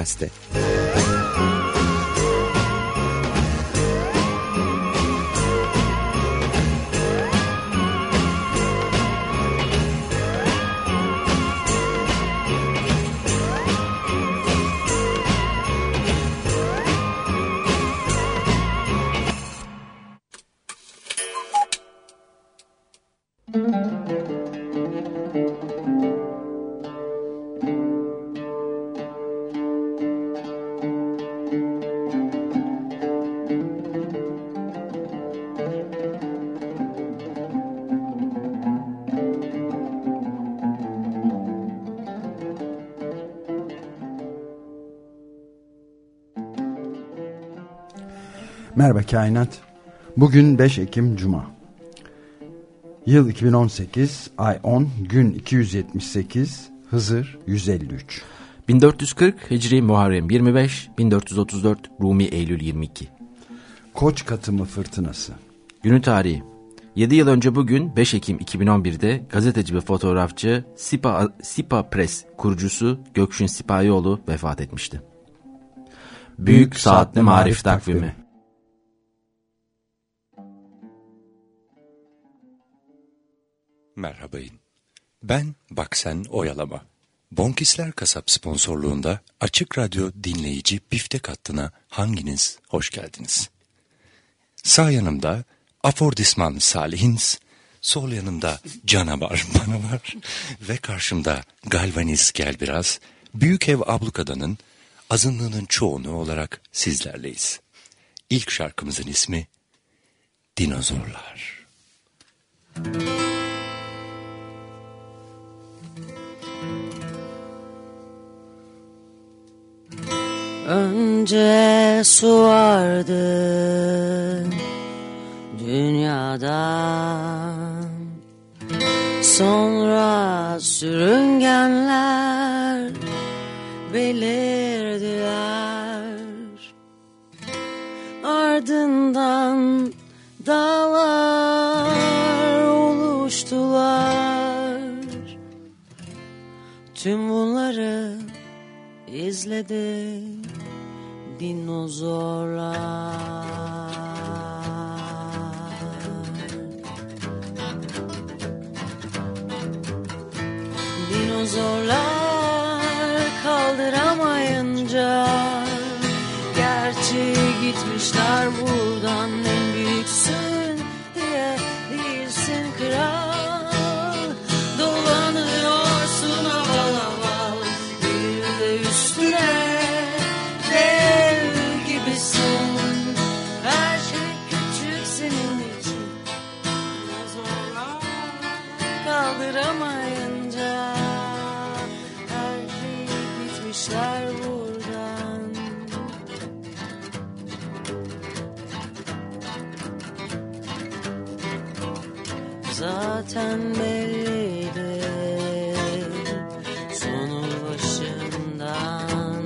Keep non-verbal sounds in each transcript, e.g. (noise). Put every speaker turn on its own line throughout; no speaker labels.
Açık
Merhaba Kainat. Bugün 5 Ekim Cuma. Yıl 2018, ay 10, gün 278, Hızır 153.
1440 Hicri Muharrem 25, 1434 Rumi Eylül 22.
Koç katımı fırtınası.
Günü tarihi. 7 yıl önce bugün 5 Ekim 2011'de gazeteci ve fotoğrafçı Sipa, Sipa Press kurucusu Gökşin Sipahioğlu vefat etmişti. Büyük Saatli Marif Takvimi
Merhabayın. Ben Baksen Oyalama. Bonkisler Kasap sponsorluğunda Açık Radyo dinleyici biftek hattına hanginiz hoş geldiniz? Sağ yanımda Afordisman Salihins, sol yanımda Canavar (laughs) Manavar ve karşımda Galvaniz Gel Biraz, Büyük Ev Ablukada'nın azınlığının çoğunu olarak sizlerleyiz. İlk şarkımızın ismi Dinozorlar. Dinozorlar.
Önce su vardı dünyada. Sonra sürüngenler belirdiler. Ardından dağlar oluştular. Tüm bunları izledim dinozorlar. Dinozorlar kaldıramayınca Gerçi gitmişler buradan. en zaten belliydi Sonu başından.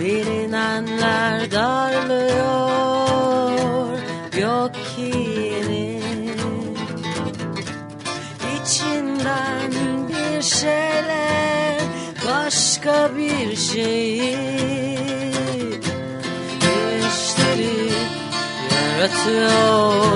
Bilinenler darlıyor şeyi Değiştirip yaratıyor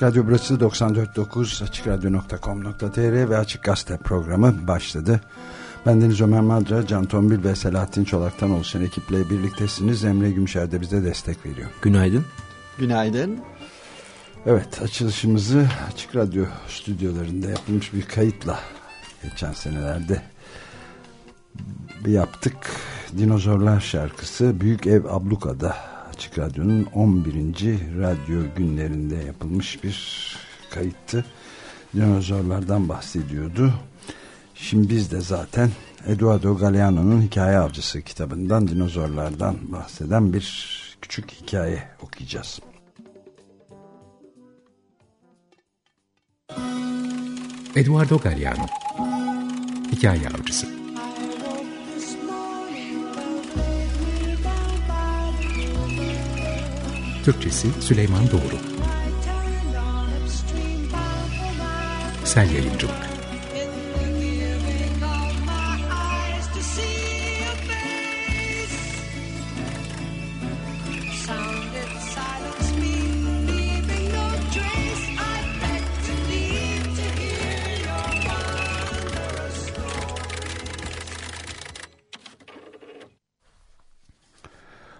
Açık Radyo burası 94.9 AçıkRadyo.com.tr ve Açık Gazete programı başladı. Ben Deniz Ömer Madra, Can Tombil ve Selahattin Çolak'tan oluşan ekiple birliktesiniz. Emre Gümüşer de bize destek veriyor.
Günaydın.
Günaydın.
Evet açılışımızı Açık Radyo stüdyolarında yapılmış bir kayıtla geçen senelerde yaptık. Dinozorlar şarkısı Büyük Ev Abluka'da Açık Radyo'nun 11. radyo günlerinde yapılmış bir kayıttı. Dinozorlardan bahsediyordu. Şimdi biz de zaten Eduardo Galeano'nun Hikaye Avcısı kitabından dinozorlardan bahseden bir küçük hikaye okuyacağız.
Eduardo Galeano Hikaye Avcısı Türkçesi Süleyman Doğru. Sel Yayıncılık.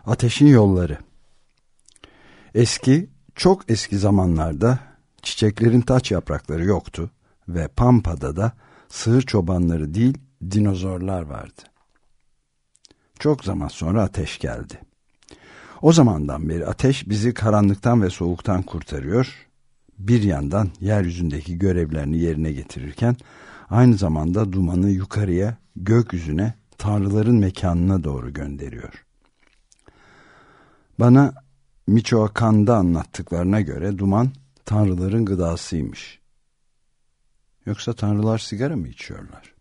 Ateşin Yolları Eski, çok eski zamanlarda çiçeklerin taç yaprakları yoktu ve Pampa'da da sığır çobanları değil dinozorlar vardı. Çok zaman sonra ateş geldi. O zamandan beri ateş bizi karanlıktan ve soğuktan kurtarıyor, bir yandan yeryüzündeki görevlerini yerine getirirken aynı zamanda dumanı yukarıya, gökyüzüne, tanrıların mekanına doğru gönderiyor. Bana Michoacan'da anlattıklarına göre duman tanrıların gıdasıymış. Yoksa tanrılar sigara mı içiyorlar?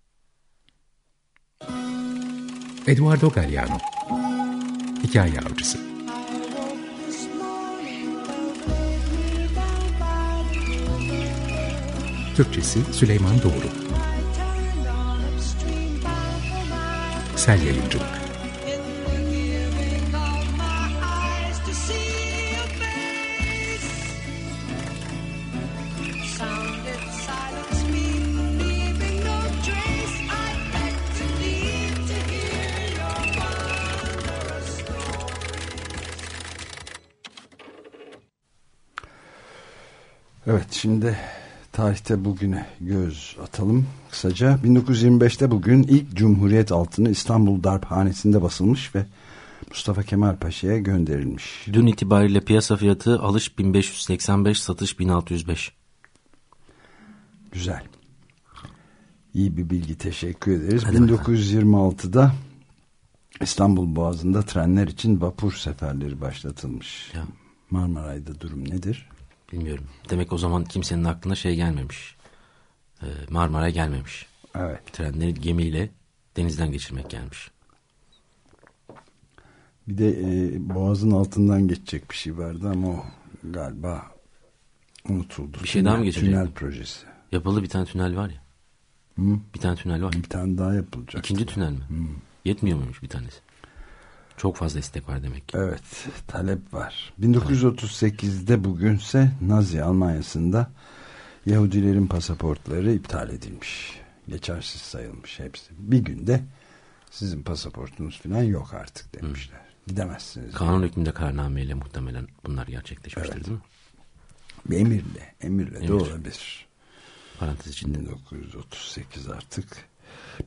Eduardo Galeano Hikaye Avcısı Türkçesi Süleyman Doğru Sel Yayıncılık
şimdi tarihte bugüne göz atalım kısaca. 1925'te bugün ilk Cumhuriyet altını İstanbul Darphanesi'nde basılmış ve Mustafa Kemal Paşa'ya gönderilmiş.
Dün itibariyle piyasa fiyatı alış 1585, satış 1605.
Güzel. İyi bir bilgi teşekkür ederiz.
Hadi
1926'da İstanbul Boğazı'nda trenler için vapur seferleri başlatılmış.
Ya.
Marmaray'da durum nedir?
Bilmiyorum. Demek o zaman kimsenin aklına şey gelmemiş. Ee, Marmara gelmemiş.
Evet.
Trenleri gemiyle denizden geçirmek gelmiş.
Bir de e, Boğaz'ın altından geçecek bir şey vardı ama o galiba unutuldu.
Bir şey daha mı geçecek?
Tünel projesi.
Yapıldı bir tane tünel var ya.
Hı?
Bir tane tünel var.
Bir tane daha yapılacak.
İkinci tünel mi? Yetmiyor muymuş bir tanesi? Çok fazla istek var demek ki.
Evet talep var. 1938'de bugünse Nazi Almanya'sında Yahudilerin pasaportları iptal edilmiş. Geçersiz sayılmış hepsi. Bir günde sizin pasaportunuz falan yok artık demişler. Gidemezsiniz.
Kanun hükmünde kararnameyle muhtemelen bunlar gerçekleşmiştir
Evet.
değil mi?
Bir emirle. Emirle de
Emir.
olabilir.
Parantez içinde.
1938 artık.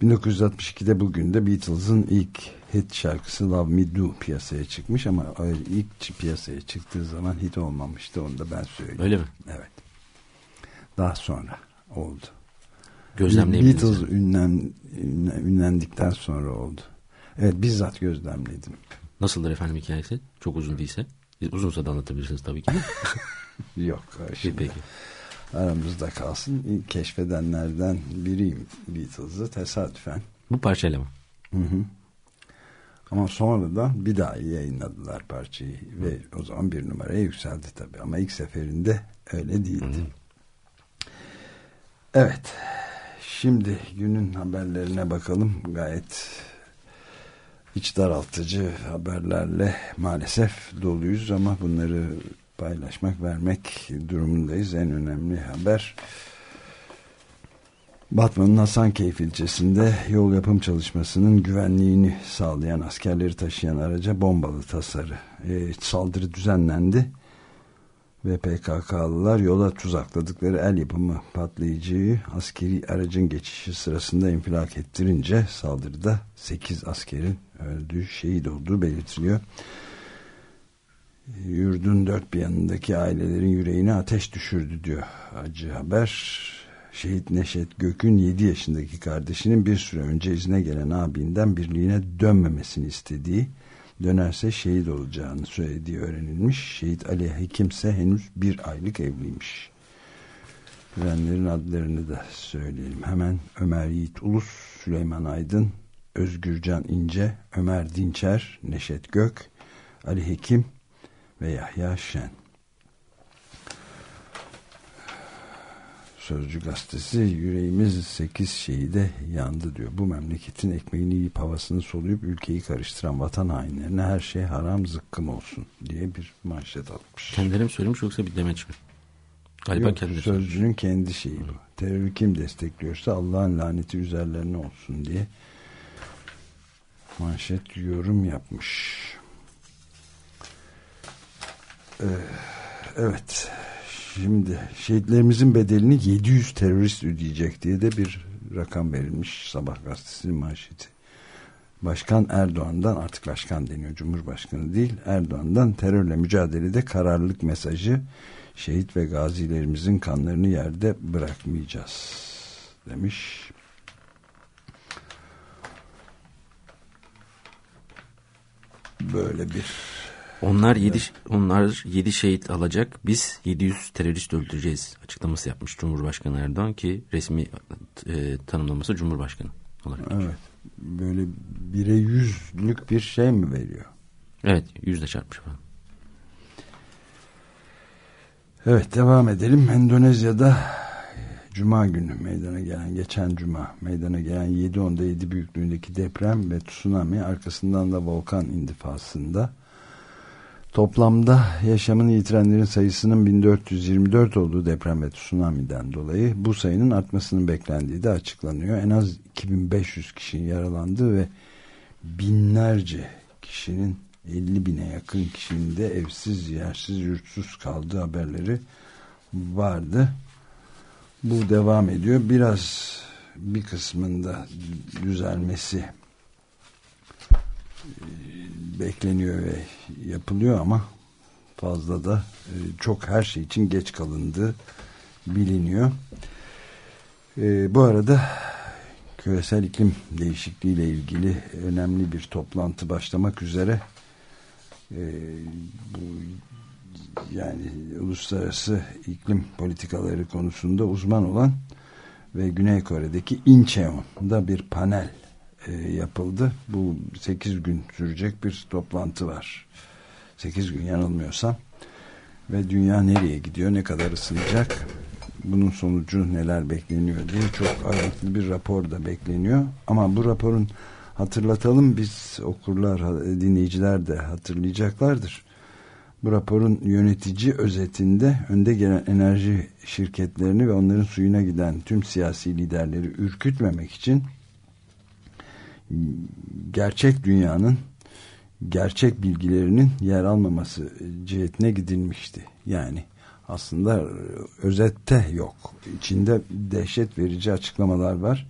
1962'de bugün de Beatles'ın ilk hit şarkısı Love Me Do piyasaya çıkmış ama ilk piyasaya çıktığı zaman hit olmamıştı onu da ben söyleyeyim.
Öyle mi?
Evet. Daha sonra oldu.
Gözlemleyebildiniz.
Beatles ünlen, ünlen- ünlendikten sonra oldu. Evet bizzat gözlemledim.
Nasıldır efendim hikayesi? Çok uzun değilse. Uzunsa da anlatabilirsiniz tabii ki. (laughs)
Yok şimdi
Peki.
aramızda kalsın. İlk keşfedenlerden biriyim Beatles'ı tesadüfen.
Bu parçayla mı?
Hı hı. Ama sonradan bir daha yayınladılar parçayı ve o zaman bir numaraya yükseldi tabii ama ilk seferinde öyle değildi. Evet. Şimdi günün haberlerine bakalım. Gayet iç daraltıcı haberlerle maalesef doluyuz ama bunları paylaşmak, vermek durumundayız. En önemli haber Batman'ın Hasankeyf ilçesinde yol yapım çalışmasının güvenliğini sağlayan askerleri taşıyan araca bombalı tasarı. E, saldırı düzenlendi ve PKK'lılar yola tuzakladıkları el yapımı patlayıcıyı askeri aracın geçişi sırasında infilak ettirince saldırıda 8 askerin öldüğü şehit olduğu belirtiliyor. Yurdun dört bir yanındaki ailelerin yüreğine ateş düşürdü diyor acı haber. Şehit Neşet Gök'ün 7 yaşındaki kardeşinin bir süre önce izne gelen abinden birliğine dönmemesini istediği dönerse şehit olacağını söylediği öğrenilmiş. Şehit Ali Hekim ise henüz bir aylık evliymiş. Ölenlerin adlarını da söyleyelim. Hemen Ömer Yiğit Ulus, Süleyman Aydın, Özgürcan İnce, Ömer Dinçer, Neşet Gök, Ali Hekim ve Yahya Şen. Sözcü gazetesi yüreğimiz sekiz şehide yandı diyor. Bu memleketin ekmeğini yiyip havasını soluyup ülkeyi karıştıran vatan hainlerine her şey haram zıkkım olsun diye bir manşet atmış.
Kendileri mi söylemiş yoksa bir demeç mi? Galiba
Yok,
kendileri
sözcünün kendi şeyi bu. Terörü kim destekliyorsa Allah'ın laneti üzerlerine olsun diye manşet yorum yapmış. Ee, evet. Şimdi şehitlerimizin bedelini 700 terörist ödeyecek diye de bir rakam verilmiş Sabah gazetesinin manşeti. Başkan Erdoğan'dan artık başkan deniyor Cumhurbaşkanı değil Erdoğan'dan terörle mücadelede kararlılık mesajı şehit ve gazilerimizin kanlarını yerde bırakmayacağız demiş. Böyle bir
Onlar 7 onlar 7 şehit alacak. Biz 700 terörist öldüreceğiz açıklaması yapmış Cumhurbaşkanı Erdoğan ki resmi e, tanımlaması Cumhurbaşkanı olarak.
evet böyle bire yüzlük bir şey mi veriyor?
Evet, yüzle çarpmış falan.
Evet devam edelim. Endonezya'da Cuma günü meydana gelen, geçen Cuma meydana gelen 7.10'da 7 büyüklüğündeki deprem ve tsunami arkasından da volkan indifasında toplamda yaşamını yitirenlerin sayısının 1424 olduğu deprem ve tsunami'den dolayı bu sayının artmasının beklendiği de açıklanıyor. En az 2500 kişinin yaralandığı ve binlerce kişinin 50 bine yakın kişinin de evsiz, yersiz, yurtsuz kaldığı haberleri vardı. Bu devam ediyor. Biraz bir kısmında düzelmesi bekleniyor ve yapılıyor ama fazla da e, çok her şey için geç kalındığı biliniyor. E, bu arada küresel iklim değişikliği ile ilgili önemli bir toplantı başlamak üzere bu yani uluslararası iklim politikaları konusunda uzman olan ve Güney Kore'deki Incheon'da bir panel e, yapıldı. Bu 8 gün sürecek bir toplantı var. 8 gün yanılmıyorsam. Ve dünya nereye gidiyor, ne kadar ısınacak, bunun sonucu neler bekleniyor diye çok ayrıntılı bir rapor da bekleniyor. Ama bu raporun hatırlatalım biz okurlar, dinleyiciler de hatırlayacaklardır. Bu raporun yönetici özetinde önde gelen enerji şirketlerini ve onların suyuna giden tüm siyasi liderleri ürkütmemek için gerçek dünyanın gerçek bilgilerinin yer almaması cihetine gidilmişti. Yani aslında özette yok. İçinde dehşet verici açıklamalar var.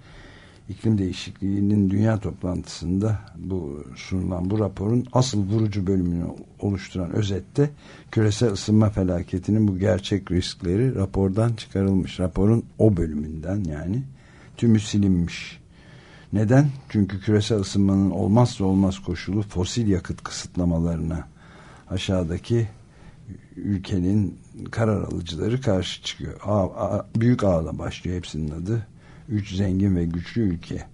İklim değişikliğinin dünya toplantısında bu sunulan bu raporun asıl vurucu bölümünü oluşturan özette küresel ısınma felaketinin bu gerçek riskleri rapordan çıkarılmış. Raporun o bölümünden yani tümü silinmiş. Neden? Çünkü küresel ısınmanın olmazsa olmaz koşulu fosil yakıt kısıtlamalarına aşağıdaki ülkenin karar alıcıları karşı çıkıyor. A, a, büyük ağla başlıyor hepsinin adı. Üç zengin ve güçlü ülke.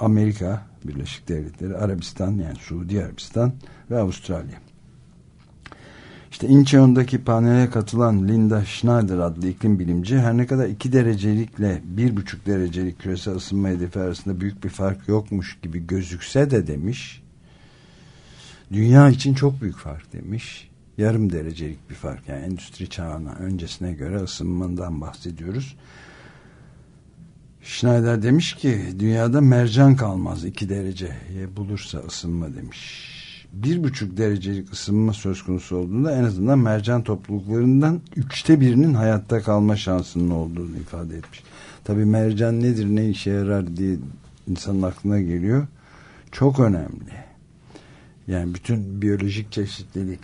Amerika, Birleşik Devletleri, Arabistan yani Suudi Arabistan ve Avustralya. İşte Incheon'daki panele katılan Linda Schneider adlı iklim bilimci her ne kadar 2 derecelikle 1,5 derecelik küresel ısınma hedefi arasında büyük bir fark yokmuş gibi gözükse de demiş dünya için çok büyük fark demiş. Yarım derecelik bir fark. Yani endüstri çağına öncesine göre ısınmadan bahsediyoruz. Schneider demiş ki dünyada mercan kalmaz iki dereceye bulursa ısınma demiş. Bir buçuk derecelik ısınma söz konusu olduğunda en azından mercan topluluklarından üçte birinin hayatta kalma şansının olduğunu ifade etmiş. Tabi mercan nedir ne işe yarar diye insanın aklına geliyor. Çok önemli. Yani bütün biyolojik çeşitlilik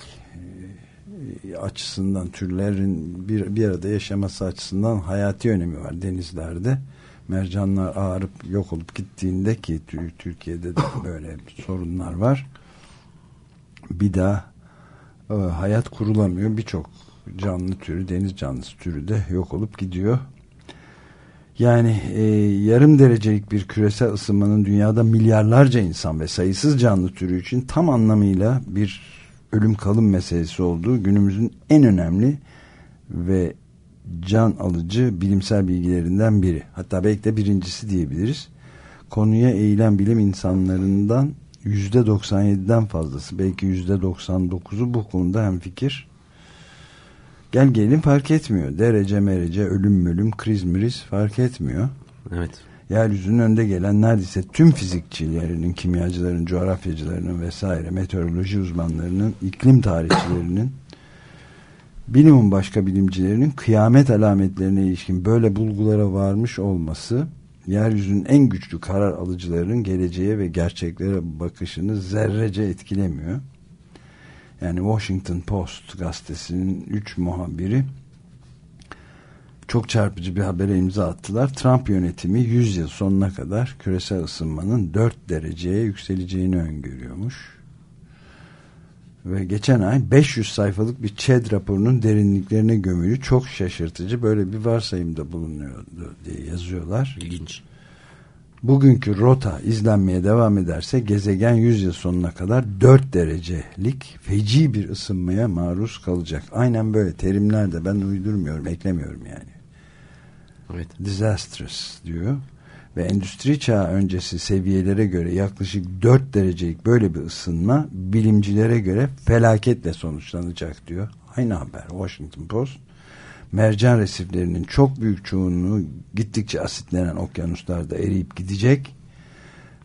e, açısından türlerin bir, bir arada yaşaması açısından hayati önemi var denizlerde mercanlar ağırıp yok olup gittiğinde ki Türkiye'de de böyle sorunlar var bir daha e, hayat kurulamıyor birçok canlı türü deniz canlısı türü de yok olup gidiyor yani e, yarım derecelik bir küresel ısınmanın dünyada milyarlarca insan ve sayısız canlı türü için tam anlamıyla bir ölüm kalım meselesi olduğu günümüzün en önemli ve can alıcı bilimsel bilgilerinden biri. Hatta belki de birincisi diyebiliriz. Konuya eğilen bilim insanlarından %97'den fazlası belki yüzde 99'u bu konuda hem fikir. Gel gelin fark etmiyor. Derece merece ölüm ölüm kriz mriz fark etmiyor.
Evet.
Yeryüzünün önde gelen neredeyse tüm fizikçilerinin, kimyacıların, coğrafyacılarının vesaire meteoroloji uzmanlarının, iklim tarihçilerinin bilimin başka bilimcilerinin kıyamet alametlerine ilişkin böyle bulgulara varmış olması yeryüzünün en güçlü karar alıcılarının geleceğe ve gerçeklere bakışını zerrece etkilemiyor. Yani Washington Post gazetesinin 3 muhabiri çok çarpıcı bir habere imza attılar. Trump yönetimi 100 yıl sonuna kadar küresel ısınmanın 4 dereceye yükseleceğini öngörüyormuş ve geçen ay 500 sayfalık bir ÇED raporunun derinliklerine gömülü çok şaşırtıcı böyle bir varsayımda bulunuyordu diye yazıyorlar.
İlginç.
Bugünkü rota izlenmeye devam ederse gezegen 100 yıl sonuna kadar 4 derecelik feci bir ısınmaya maruz kalacak. Aynen böyle terimler de ben uydurmuyorum, eklemiyorum yani.
Evet.
Disastrous diyor ve endüstri çağı öncesi seviyelere göre yaklaşık 4 derecelik böyle bir ısınma bilimcilere göre felaketle sonuçlanacak diyor. Aynı haber Washington Post. Mercan resiflerinin çok büyük çoğunluğu gittikçe asitlenen okyanuslarda eriyip gidecek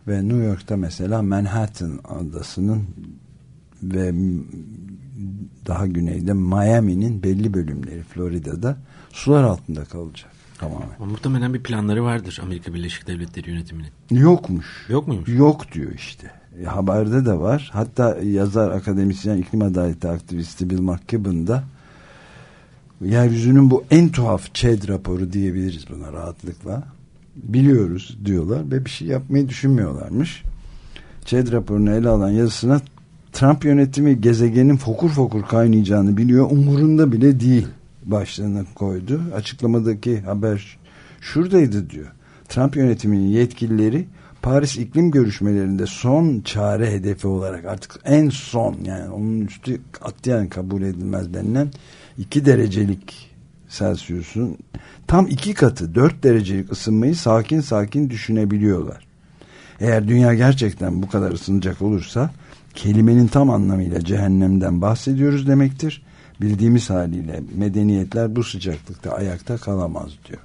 ve New York'ta mesela Manhattan adasının ve daha güneyde Miami'nin belli bölümleri Florida'da sular altında kalacak tamamen.
Ama muhtemelen bir planları vardır Amerika Birleşik Devletleri yönetiminin.
Yokmuş.
Yok muymuş?
Yok diyor işte. E, haberde de var. Hatta yazar, akademisyen, iklim adaleti aktivisti Bill McKibben da yeryüzünün bu en tuhaf ÇED raporu diyebiliriz buna rahatlıkla. Biliyoruz diyorlar ve bir şey yapmayı düşünmüyorlarmış. ÇED raporunu ele alan yazısına Trump yönetimi gezegenin fokur fokur kaynayacağını biliyor. Umurunda bile değil başlığına koydu. Açıklamadaki haber şuradaydı diyor. Trump yönetiminin yetkilileri Paris iklim görüşmelerinde son çare hedefi olarak artık en son yani onun üstü katiyen kabul edilmez denilen iki derecelik Celsius'un tam iki katı dört derecelik ısınmayı sakin sakin düşünebiliyorlar. Eğer dünya gerçekten bu kadar ısınacak olursa kelimenin tam anlamıyla cehennemden bahsediyoruz demektir bildiğimiz haliyle medeniyetler bu sıcaklıkta ayakta kalamaz diyor.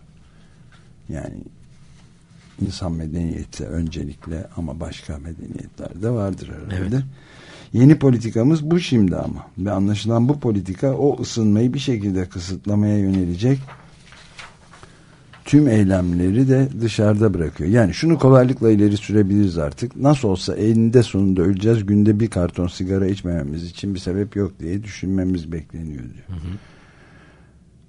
Yani insan medeniyeti öncelikle ama başka medeniyetler de vardır herhalde. Evet. Yeni politikamız bu şimdi ama ve anlaşılan bu politika o ısınmayı bir şekilde kısıtlamaya yönelecek tüm eylemleri de dışarıda bırakıyor. Yani şunu kolaylıkla ileri sürebiliriz artık. Nasıl olsa eninde sonunda öleceğiz. Günde bir karton sigara içmememiz için bir sebep yok diye düşünmemiz bekleniyor diyor. Hı hı.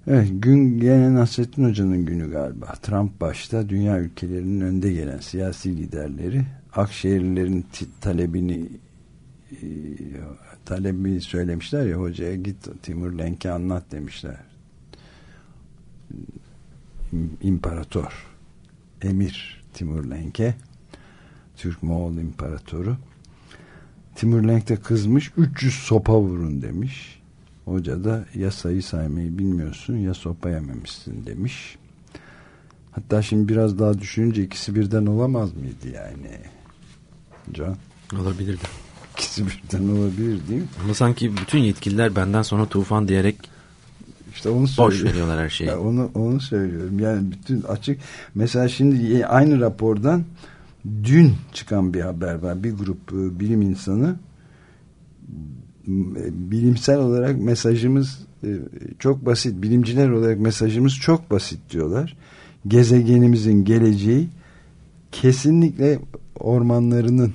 Evet gün gene Nasrettin Hoca'nın günü galiba. Trump başta dünya ülkelerinin önde gelen siyasi liderleri Akşehirlilerin talebini e, talebi söylemişler ya hocaya git Timur Lenk'e anlat demişler imparator Emir Timur Lenk'e Türk Moğol imparatoru Timur Lenk de kızmış 300 sopa vurun demiş hoca da ya sayı saymayı bilmiyorsun ya sopa yememişsin demiş hatta şimdi biraz daha düşününce ikisi birden olamaz mıydı yani Can?
Olabilirdi.
İkisi birden olabilir değil mi?
Ama sanki bütün yetkililer benden sonra tufan diyerek
İşte onu
boş
söylüyorum.
veriyorlar her şeyi.
Onu onu söylüyorum. Yani bütün açık. Mesela şimdi aynı rapordan dün çıkan bir haber var. Bir grup e, bilim insanı e, bilimsel olarak mesajımız e, çok basit. Bilimciler olarak mesajımız çok basit diyorlar. Gezegenimizin geleceği kesinlikle ormanlarının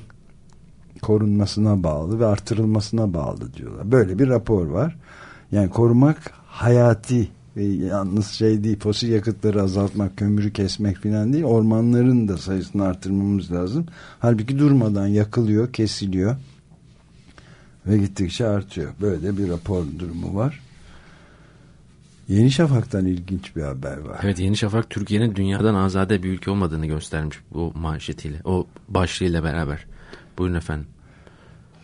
korunmasına bağlı ve artırılmasına bağlı diyorlar. Böyle bir rapor var. Yani korumak hayati ve yalnız şey değil fosil yakıtları azaltmak, kömürü kesmek falan değil. Ormanların da sayısını artırmamız lazım. Halbuki durmadan yakılıyor, kesiliyor ve gittikçe artıyor. Böyle bir rapor durumu var. Yeni Şafak'tan ilginç bir haber var.
Evet Yeni Şafak Türkiye'nin dünyadan azade bir ülke olmadığını göstermiş bu manşetiyle. O başlığıyla beraber. Buyurun efendim.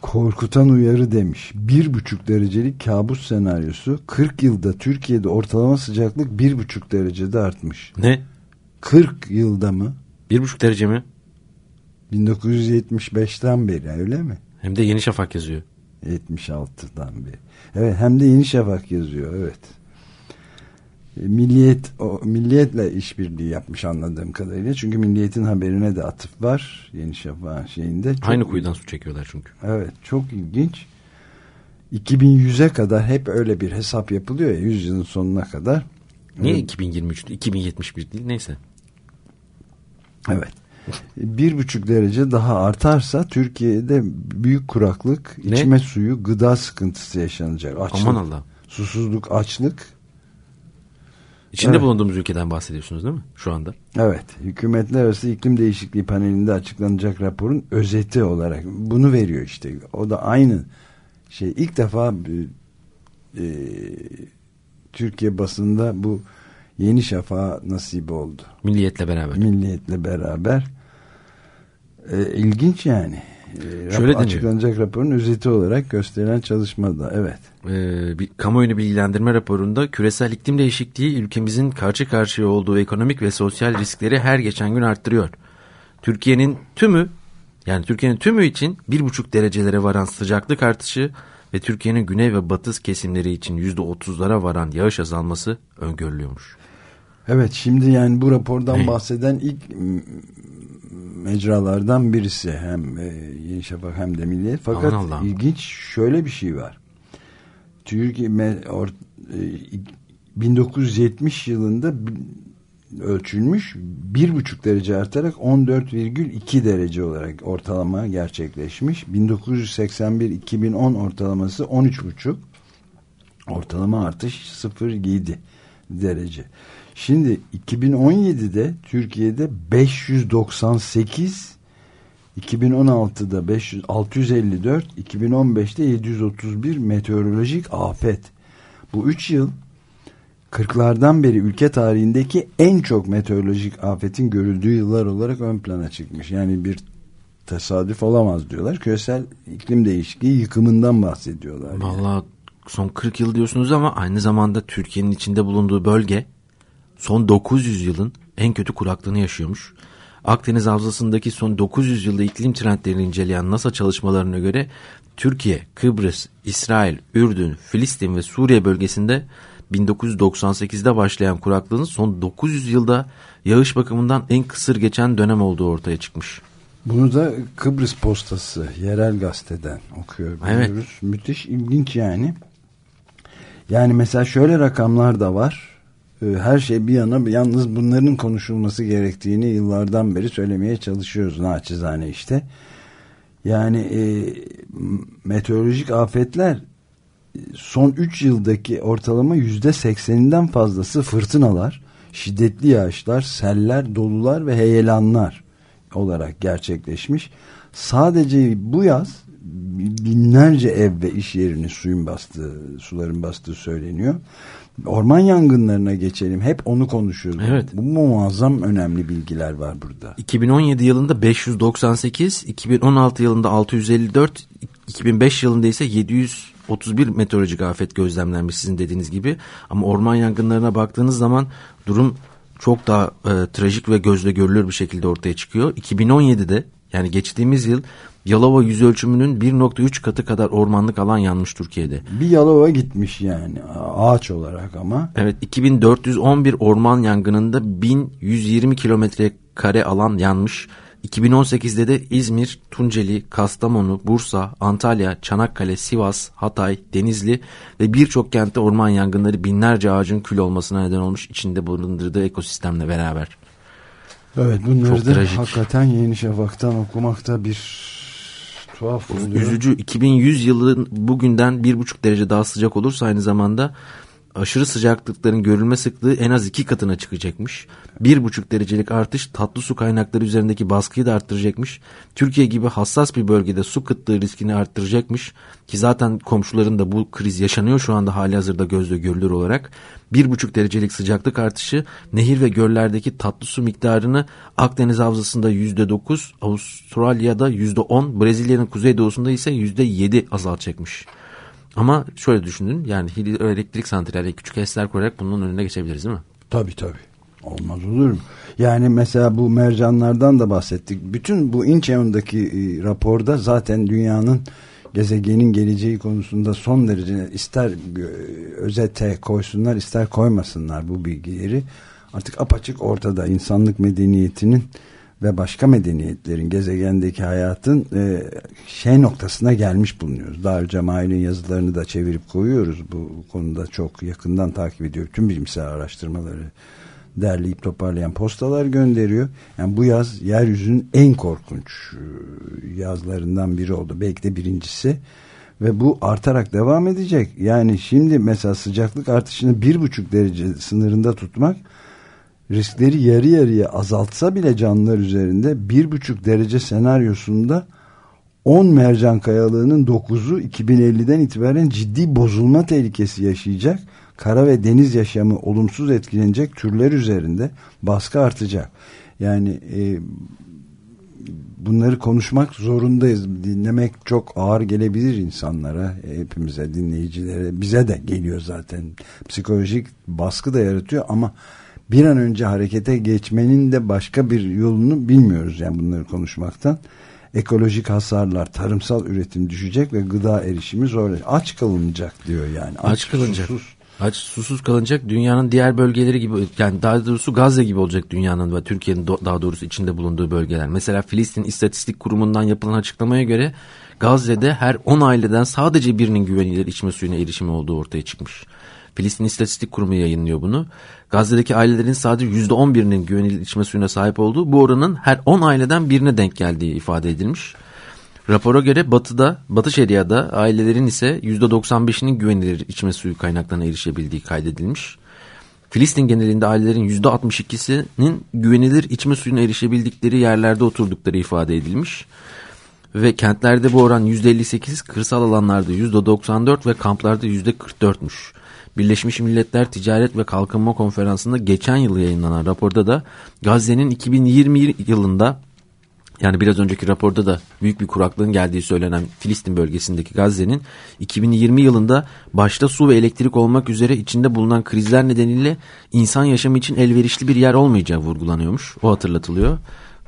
Korkutan uyarı demiş. Bir buçuk derecelik kabus senaryosu 40 yılda Türkiye'de ortalama sıcaklık bir buçuk derecede artmış.
Ne?
40 yılda mı?
Bir buçuk derece mi?
1975'ten beri öyle mi?
Hem de Yeni Şafak yazıyor.
76'dan beri. Evet hem de Yeni Şafak yazıyor evet. E, Milliyet o, milliyetle işbirliği yapmış anladığım kadarıyla. Çünkü milliyetin haberine de atıf var. Yeni Şafak'ın şeyinde. Çok-
Aynı kuyudan su çekiyorlar çünkü.
Evet çok ilginç. 2100'e kadar hep öyle bir hesap yapılıyor ya 100 yılın sonuna kadar.
Niye
Evet.
2023 2071 değil neyse.
Evet. Bir buçuk derece daha artarsa Türkiye'de büyük kuraklık,
Ne?
içme suyu, gıda sıkıntısı yaşanacak. Açlık,
Aman Allah.
susuzluk, açlık.
İçinde
Evet.
bulunduğumuz ülkeden bahsediyorsunuz değil mi şu anda?
Evet. Hükümetler arası iklim değişikliği panelinde açıklanacak raporun özeti olarak bunu veriyor işte. O da aynı şey. ilk defa e, e, Türkiye basında bu Yeni Şafak'a nasip oldu.
Milliyetle beraber.
Milliyetle beraber. E, ilginç yani. E,
Şöyle deniyor.
açıklanacak raporun özeti olarak gösterilen çalışmada. Evet.
Ee, bir kamuoyunu bilgilendirme raporunda küresel iklim değişikliği ülkemizin karşı karşıya olduğu ekonomik ve sosyal riskleri her geçen gün arttırıyor. Türkiye'nin tümü yani Türkiye'nin tümü için bir buçuk derecelere varan sıcaklık artışı ve Türkiye'nin güney ve batı kesimleri için yüzde otuzlara varan yağış azalması öngörülüyormuş.
Evet şimdi yani bu rapordan bahseden ilk mecralardan birisi hem e, Yeni Şafak hem de Milliyet. Fakat
Aman Allah'ım.
ilginç şöyle bir şey var. Türkiye me- or- e, 1970 yılında ölçülmüş bir buçuk derece artarak 14,2 derece olarak ortalama gerçekleşmiş. 1981-2010 ortalaması 13,5 ortalama artış 0,7 derece. Şimdi 2017'de Türkiye'de 598 2016'da 500, 654 2015'te 731 meteorolojik afet. Bu 3 yıl 40'lardan beri ülke tarihindeki en çok meteorolojik afetin görüldüğü yıllar olarak ön plana çıkmış. Yani bir tesadüf olamaz diyorlar. Küresel iklim değişikliği yıkımından bahsediyorlar. yani.
Vallahi son 40 yıl diyorsunuz ama aynı zamanda Türkiye'nin içinde bulunduğu bölge son 900 yılın en kötü kuraklığını yaşıyormuş. Akdeniz Havzası'ndaki son 900 yılda iklim trendlerini inceleyen NASA çalışmalarına göre Türkiye, Kıbrıs, İsrail, Ürdün, Filistin ve Suriye bölgesinde 1998'de başlayan kuraklığın son 900 yılda yağış bakımından en kısır geçen dönem olduğu ortaya çıkmış.
Bunu da Kıbrıs Postası yerel gazeteden okuyor
Evet.
Müthiş ilginç yani. Yani mesela şöyle rakamlar da var. Ee, Her şey bir yana yalnız bunların konuşulması gerektiğini yıllardan beri söylemeye çalışıyoruz naçizane işte. Yani e, meteorolojik afetler e, son 3 yıldaki ortalama yüzde sekseninden fazlası fırtınalar, şiddetli yağışlar, seller, dolular ve heyelanlar olarak gerçekleşmiş. Sadece bu yaz binlerce ev ve iş yerini suyun bastığı, suların bastığı söyleniyor. Orman yangınlarına geçelim. Hep onu konuşuyoruz.
Evet.
Bu muazzam önemli bilgiler var burada.
2017 yılında 598, 2016 yılında 654, 2005 yılında ise 731 meteorolojik afet gözlemlenmiş sizin dediğiniz gibi. Ama orman yangınlarına baktığınız zaman durum çok daha e, trajik ve gözle görülür bir şekilde ortaya çıkıyor. 2017'de yani geçtiğimiz yıl Yalova yüz ölçümünün 1.3 katı kadar ormanlık alan yanmış Türkiye'de.
Bir Yalova gitmiş yani ağaç olarak ama.
Evet 2411 orman yangınında 1120 kilometre kare alan yanmış. 2018'de de İzmir, Tunceli, Kastamonu, Bursa, Antalya, Çanakkale, Sivas, Hatay, Denizli ve birçok kentte orman yangınları binlerce ağacın kül olmasına neden olmuş içinde bulundurduğu ekosistemle beraber.
Evet bunları
Çok
da
trajik.
hakikaten Yeni Şafak'tan okumakta bir tuhaf oluyor.
Üzücü 2100 yılın bugünden bir buçuk derece daha sıcak olursa aynı zamanda aşırı sıcaklıkların görülme sıklığı en az iki katına çıkacakmış. Bir buçuk derecelik artış tatlı su kaynakları üzerindeki baskıyı da arttıracakmış. Türkiye gibi hassas bir bölgede su kıtlığı riskini arttıracakmış. Ki zaten komşuların da bu kriz yaşanıyor şu anda hali hazırda gözle görülür olarak. Bir buçuk derecelik sıcaklık artışı nehir ve göllerdeki tatlı su miktarını Akdeniz havzasında yüzde dokuz, Avustralya'da yüzde on, Brezilya'nın kuzeydoğusunda ise yüzde yedi azaltacakmış. Ama şöyle düşünün yani hidroelektrik santrali küçük HES'ler koyarak bunun önüne geçebiliriz değil mi?
Tabii tabii. Olmaz olur mu? Yani mesela bu mercanlardan da bahsettik. Bütün bu Incheon'daki e, raporda zaten dünyanın gezegenin geleceği konusunda son derece ister e, özete koysunlar ister koymasınlar bu bilgileri. Artık apaçık ortada insanlık medeniyetinin ve başka medeniyetlerin gezegendeki hayatın e, şey noktasına gelmiş bulunuyoruz. Dar Cemal'in yazılarını da çevirip koyuyoruz. Bu konuda çok yakından takip ediyor. Tüm bilimsel araştırmaları derleyip toparlayan postalar gönderiyor. Yani bu yaz yeryüzünün en korkunç e, yazlarından biri oldu. Belki de birincisi. Ve bu artarak devam edecek. Yani şimdi mesela sıcaklık artışını bir buçuk derece sınırında tutmak riskleri yarı yarıya azaltsa bile canlılar üzerinde bir buçuk derece senaryosunda 10 mercan kayalığının 9'u 2050'den itibaren ciddi bozulma tehlikesi yaşayacak. Kara ve deniz yaşamı olumsuz etkilenecek türler üzerinde baskı artacak. Yani e, bunları konuşmak zorundayız. Dinlemek çok ağır gelebilir insanlara, hepimize, dinleyicilere. Bize de geliyor zaten. Psikolojik baskı da yaratıyor ama bir an önce harekete geçmenin de başka bir yolunu bilmiyoruz yani bunları konuşmaktan. Ekolojik hasarlar, tarımsal üretim düşecek ve gıda erişimi zor. Aç kalınacak diyor yani.
Aç, kalınacak.
susuz.
Aç susuz kalınacak dünyanın diğer bölgeleri gibi yani daha doğrusu Gazze gibi olacak dünyanın ve Türkiye'nin daha doğrusu içinde bulunduğu bölgeler. Mesela Filistin İstatistik Kurumu'ndan yapılan açıklamaya göre Gazze'de her 10 aileden sadece birinin güvenilir içme suyuna erişimi olduğu ortaya çıkmış. Filistin İstatistik Kurumu yayınlıyor bunu. Gazze'deki ailelerin sadece %11'inin güvenilir içme suyuna sahip olduğu bu oranın her 10 aileden birine denk geldiği ifade edilmiş. Rapora göre batıda, Batı Şeria'da ailelerin ise %95'inin güvenilir içme suyu kaynaklarına erişebildiği kaydedilmiş. Filistin genelinde ailelerin %62'sinin güvenilir içme suyuna erişebildikleri yerlerde oturdukları ifade edilmiş. Ve kentlerde bu oran %58, kırsal alanlarda %94 ve kamplarda %44'müş. Birleşmiş Milletler Ticaret ve Kalkınma Konferansı'nda geçen yıl yayınlanan raporda da Gazze'nin 2020 yılında yani biraz önceki raporda da büyük bir kuraklığın geldiği söylenen Filistin bölgesindeki Gazze'nin 2020 yılında başta su ve elektrik olmak üzere içinde bulunan krizler nedeniyle insan yaşamı için elverişli bir yer olmayacağı vurgulanıyormuş. O hatırlatılıyor.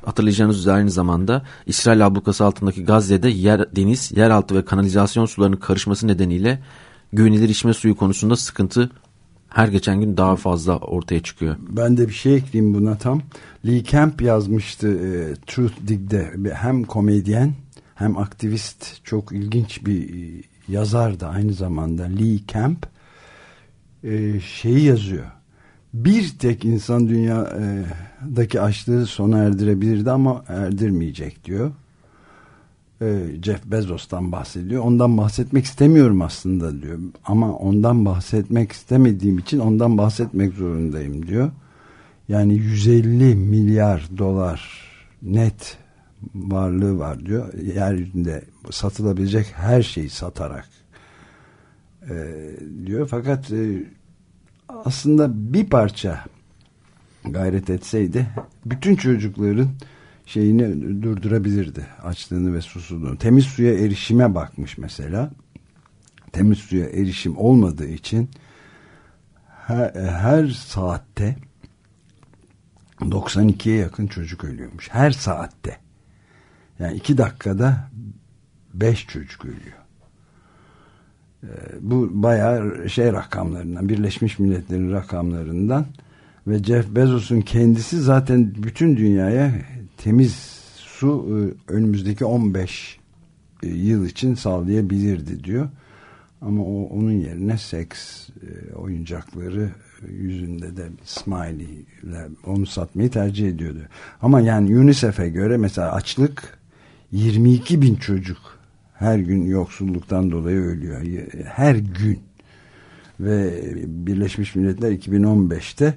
Hatırlayacağınız üzere aynı zamanda İsrail ablukası altındaki Gazze'de yer, deniz, yeraltı ve kanalizasyon sularının karışması nedeniyle güvenilir içme suyu konusunda sıkıntı her geçen gün daha fazla ortaya çıkıyor.
Ben de bir şey ekleyeyim buna tam. Lee Camp yazmıştı e, Truth Dig'de hem komedyen hem aktivist çok ilginç bir e, yazar da aynı zamanda Lee Camp e, şeyi yazıyor. Bir tek insan dünyadaki açlığı sona erdirebilirdi ama erdirmeyecek diyor. E, Jeff Bezos'tan bahsediyor. Ondan bahsetmek istemiyorum aslında diyor. Ama ondan bahsetmek istemediğim için ondan bahsetmek zorundayım diyor. Yani 150 milyar dolar net varlığı var diyor. Yeryüzünde satılabilecek her şeyi satarak e, diyor. Fakat e, aslında bir parça gayret etseydi bütün çocukların şeyini durdurabilirdi. Açlığını ve susuzluğunu. Temiz suya erişime bakmış mesela. Temiz suya erişim olmadığı için her, her saatte 92'ye yakın çocuk ölüyormuş. Her saatte. Yani iki dakikada beş çocuk ölüyor. Ee, bu bayağı şey rakamlarından, Birleşmiş Milletler'in rakamlarından ve Jeff Bezos'un kendisi zaten bütün dünyaya temiz su e, önümüzdeki 15 e, yıl için sağlayabilirdi diyor. Ama o, onun yerine seks e, oyuncakları yüzünde de smiley ile onu satmayı tercih ediyordu. Ama yani UNICEF'e göre mesela açlık 22 bin çocuk her gün yoksulluktan dolayı ölüyor. Her gün. Ve Birleşmiş Milletler 2015'te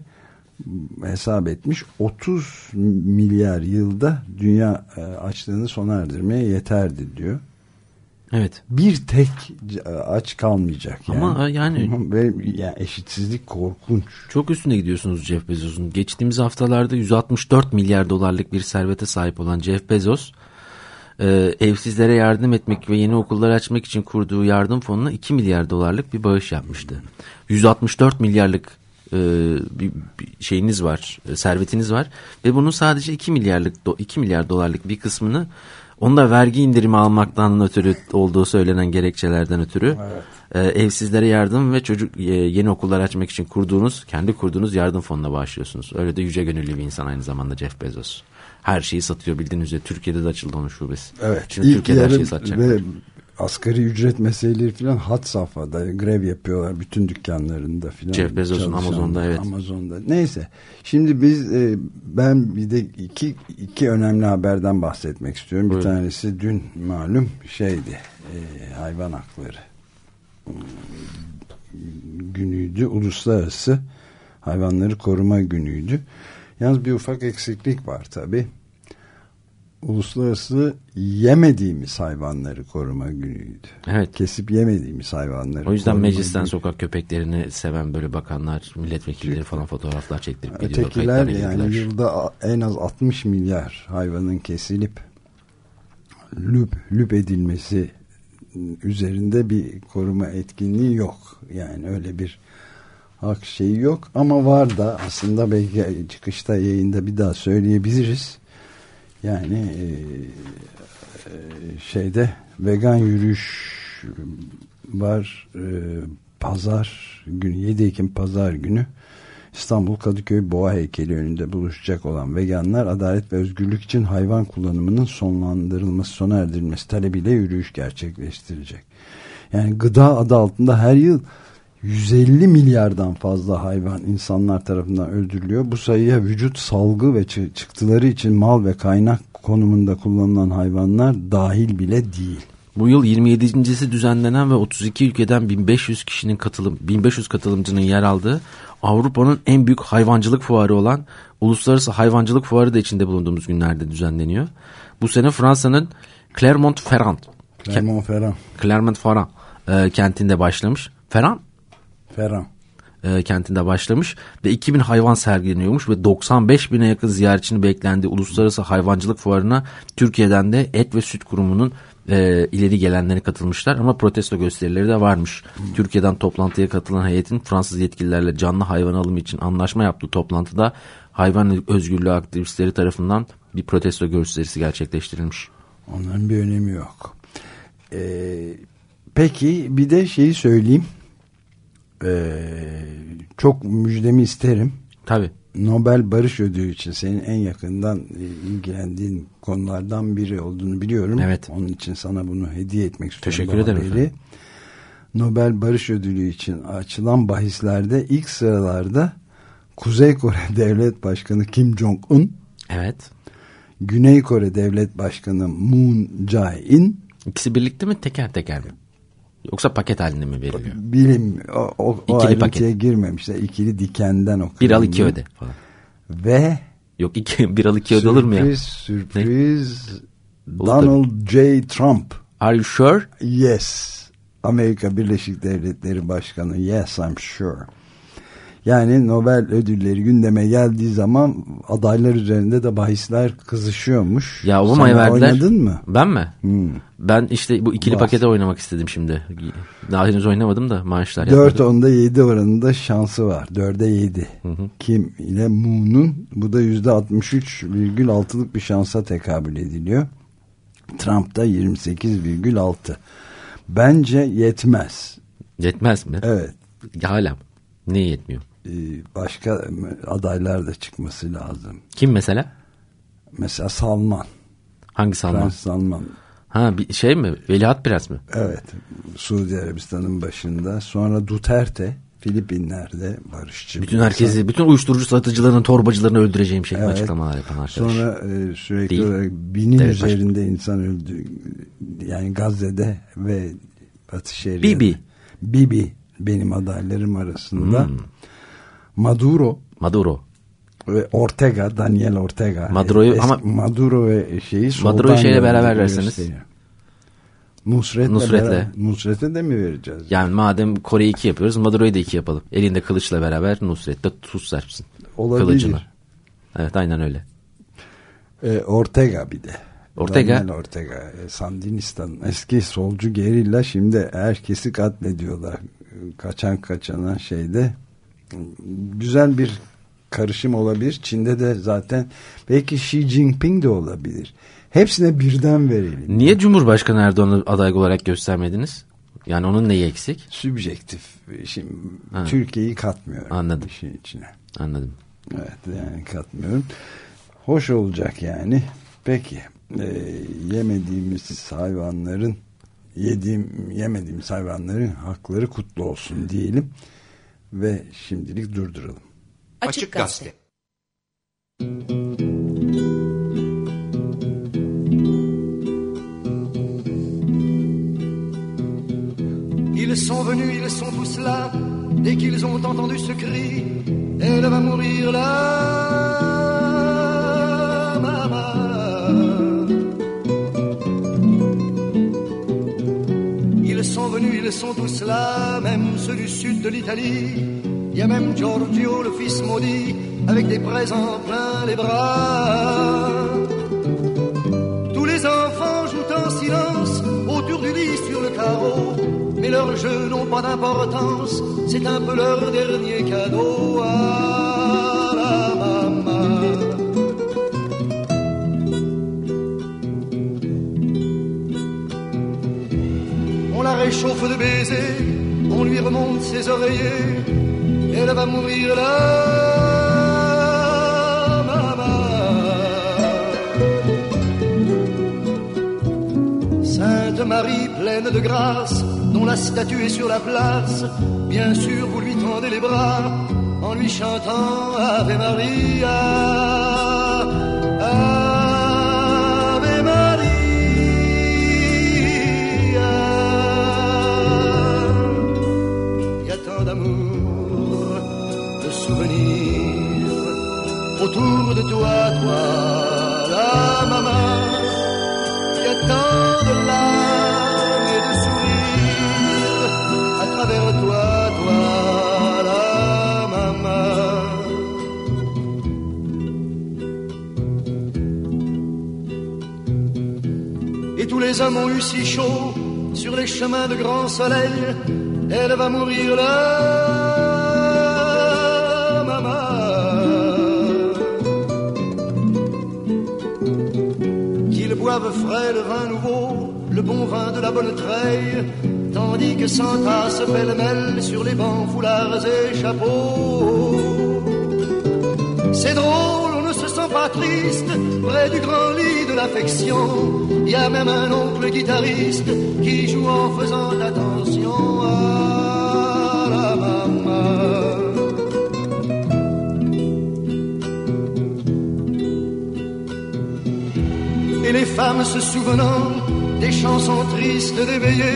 hesap etmiş 30 milyar yılda dünya e, açlığını sona erdirmeye yeterdi diyor.
Evet.
Bir tek aç kalmayacak yani.
Ama yani
ve yani eşitsizlik korkunç.
Çok üstünde gidiyorsunuz Jeff Bezos'un. Geçtiğimiz haftalarda 164 milyar dolarlık bir servete sahip olan Jeff Bezos e, evsizlere yardım etmek ve yeni okullar açmak için kurduğu yardım fonuna 2 milyar dolarlık bir bağış yapmıştı. 164 milyarlık e, bir, bir şeyiniz var, e, servetiniz var ve bunun sadece 2 milyarlık 2 milyar dolarlık bir kısmını Onda vergi indirimi almaktan ötürü olduğu söylenen gerekçelerden ötürü evet. e, evsizlere yardım ve çocuk e, yeni okullar açmak için kurduğunuz, kendi kurduğunuz yardım fonuna bağışlıyorsunuz. Öyle de yüce gönüllü bir insan aynı zamanda Jeff Bezos. Her şeyi satıyor bildiğiniz üzere. Türkiye'de de açıldı onun şubesi.
Evet.
Şimdi İlk Türkiye'de her şeyi satacak.
Asgari ücret meseleleri falan hat safhada grev yapıyorlar bütün dükkanlarında falan.
Jeff Bezos'un Amazon'da evet.
Amazon'da. Neyse. Şimdi biz e, ben bir de iki, iki önemli haberden bahsetmek istiyorum. Buyurun. Bir tanesi dün malum şeydi. E, hayvan hakları günüydü. Uluslararası hayvanları koruma günüydü. Yalnız bir ufak eksiklik var tabii uluslararası yemediğimiz hayvanları koruma günüydü.
Evet.
Kesip yemediğimiz hayvanları.
O yüzden meclisten günü. sokak köpeklerini seven böyle bakanlar, milletvekilleri falan fotoğraflar çektirip
gidiyorlar. Ötekiler yani yılda en az 60 milyar hayvanın kesilip lüp, lüp edilmesi üzerinde bir koruma etkinliği yok. Yani öyle bir hak şeyi yok ama var da aslında belki çıkışta yayında bir daha söyleyebiliriz yani e, e, şeyde vegan yürüyüş var e, pazar günü 7 Ekim pazar günü İstanbul Kadıköy Boğa heykeli önünde buluşacak olan veganlar adalet ve özgürlük için hayvan kullanımının sonlandırılması, sona erdirilmesi talebiyle yürüyüş gerçekleştirecek. Yani gıda adı altında her yıl 150 milyardan fazla hayvan insanlar tarafından öldürülüyor. Bu sayıya vücut salgı ve çıktıları için mal ve kaynak konumunda kullanılan hayvanlar dahil bile değil.
Bu yıl 27.si düzenlenen ve 32 ülkeden 1500 kişinin katılım 1500 katılımcının yer aldığı Avrupa'nın en büyük hayvancılık fuarı olan Uluslararası Hayvancılık Fuarı da içinde bulunduğumuz günlerde düzenleniyor. Bu sene Fransa'nın Clermont-Ferrand
Clermont-Ferrand
Clermont-Ferrand e, kentinde başlamış. Ferrand
Ferran
e, kentinde başlamış ve 2000 hayvan sergileniyormuş ve 95 bine yakın ziyaretçinin beklendiği uluslararası hayvancılık fuarına Türkiye'den de Et ve Süt Kurumu'nun e, ileri gelenleri katılmışlar ama protesto gösterileri de varmış. Hmm. Türkiye'den toplantıya katılan heyetin Fransız yetkililerle canlı hayvan alımı için anlaşma yaptığı toplantıda hayvan özgürlüğü aktivistleri tarafından bir protesto gösterisi gerçekleştirilmiş.
Onların bir önemi yok. Ee, peki bir de şeyi söyleyeyim e, çok müjdemi isterim.
Tabii.
Nobel Barış Ödülü için senin en yakından e, ilgilendiğin konulardan biri olduğunu biliyorum.
Evet.
Onun için sana bunu hediye etmek istiyorum.
Teşekkür ederim. Haberi.
Nobel Barış Ödülü için açılan bahislerde ilk sıralarda Kuzey Kore (laughs) Devlet Başkanı Kim Jong-un
Evet.
Güney Kore Devlet Başkanı Moon Jae-in
İkisi birlikte mi teker teker mi? Yoksa paket halinde mi veriliyor?
Bilim o, o, o İkili paket. girmemişler. İkili dikenden okuyor.
Bir al iki öde falan.
Ve
Yok iki, (laughs) bir al iki öde olur mu ya?
Sürpriz sürpriz Donald J. Trump.
Are you sure?
Yes. Amerika Birleşik Devletleri Başkanı. Yes I'm sure. Yani Nobel ödülleri gündeme geldiği zaman adaylar üzerinde de bahisler kızışıyormuş.
Ya Obama'ya verdiler.
oynadın mı?
Ben mi? Hmm. Ben işte bu ikili pakete oynamak istedim şimdi. Daha henüz oynamadım da maaşlar
4 onda 7 oranında şansı var. 4'e 7. Hı hı. Kim ile Moon'un bu da %63,6'lık bir şansa tekabül ediliyor. Trump'ta 28,6. Bence yetmez.
Yetmez mi?
Evet.
Hala mı? Niye yetmiyor?
Ee, Başka adaylar da çıkması lazım.
Kim mesela?
Mesela Salman.
Hangi Salman?
Prens Salman.
Ha bir şey mi? Veliaht Prens mi?
Evet. Suudi Arabistan'ın başında. Sonra Duterte. Filipinler'de barışçı.
Bütün herkesi,
insan.
bütün uyuşturucu satıcılarını, torbacılarını öldüreceğim şeklinde
Evet.
açıklamalar yapan arkadaş.
Sonra e, sürekli
Değil.
olarak binin
Evet,
üzerinde insan öldü. Yani Gazze'de ve Batı Şeria'da.
Bibi.
Bibi benim adaylarım arasında.
Hmm.
Maduro
Maduro.
ve Ortega, Daniel Ortega.
Maduro'yu ama-
Maduro ve şeyi
Maduro'yu şeyle beraber verseniz.
gösteriyor. Nusret'le,
Nusret'le.
beraber- Nusret'e de mi vereceğiz?
Yani madem Kore'yi iki yapıyoruz Maduro'yu da iki yapalım. Elinde kılıçla beraber Nusret de tuz serpsin.
Olabilir.
Kılıcını. Evet aynen öyle.
E, Ortega bir de.
Ortega.
Daniel Ortega. E, Sandinistan eski solcu gerilla şimdi herkesi katlediyorlar. Kaçan kaçana şeyde. Güzel bir karışım olabilir. Çin'de de zaten belki Xi Jinping de olabilir. Hepsine birden verelim.
Niye Cumhurbaşkanı Erdoğan'ı aday olarak göstermediniz? Yani onun neyi eksik?
Sübjektif. Şimdi. Türkiye'yi katmıyorum.
Anladım.
işin içine.
Anladım.
Evet yani katmıyorum. Hoş olacak yani. Peki e, yemediğimiz hayvanların yediğim yemediğimiz hayvanların hakları kutlu olsun diyelim ve şimdilik durduralım.
Açık Gazete.
Ils sont venus, ils sont tous là. Dès qu'ils ont entendu ce cri, elle va mourir là, sont venus, ils sont tous là, même ceux du sud de l'Italie. Il y a même Giorgio, le fils maudit, avec des présents plein les bras. Tous les enfants jouent en silence autour du lit sur le carreau. Mais leurs jeux n'ont pas d'importance, c'est un peu leur dernier cadeau réchauffe de baisers, on lui remonte ses oreillers, elle va mourir là, maman. Sainte Marie pleine de grâce, dont la statue est sur la place, bien sûr vous lui tendez les bras en lui chantant Ave Maria. Ave autour de toi, toi, la maman. Il y a tant de larmes et de sourires à travers toi, toi, la maman. Et tous les hommes ont eu si chaud sur les chemins de grand soleil. Elle va mourir là, Frais le vin nouveau, le bon vin de la bonne treille, tandis que s'entassent pêle-mêle sur les bancs, foulards et chapeaux. C'est drôle, on ne se sent pas triste près du grand lit de l'affection. Il y a même un oncle guitariste qui joue en faisant attention à femmes se souvenant des chansons tristes d'éveillé,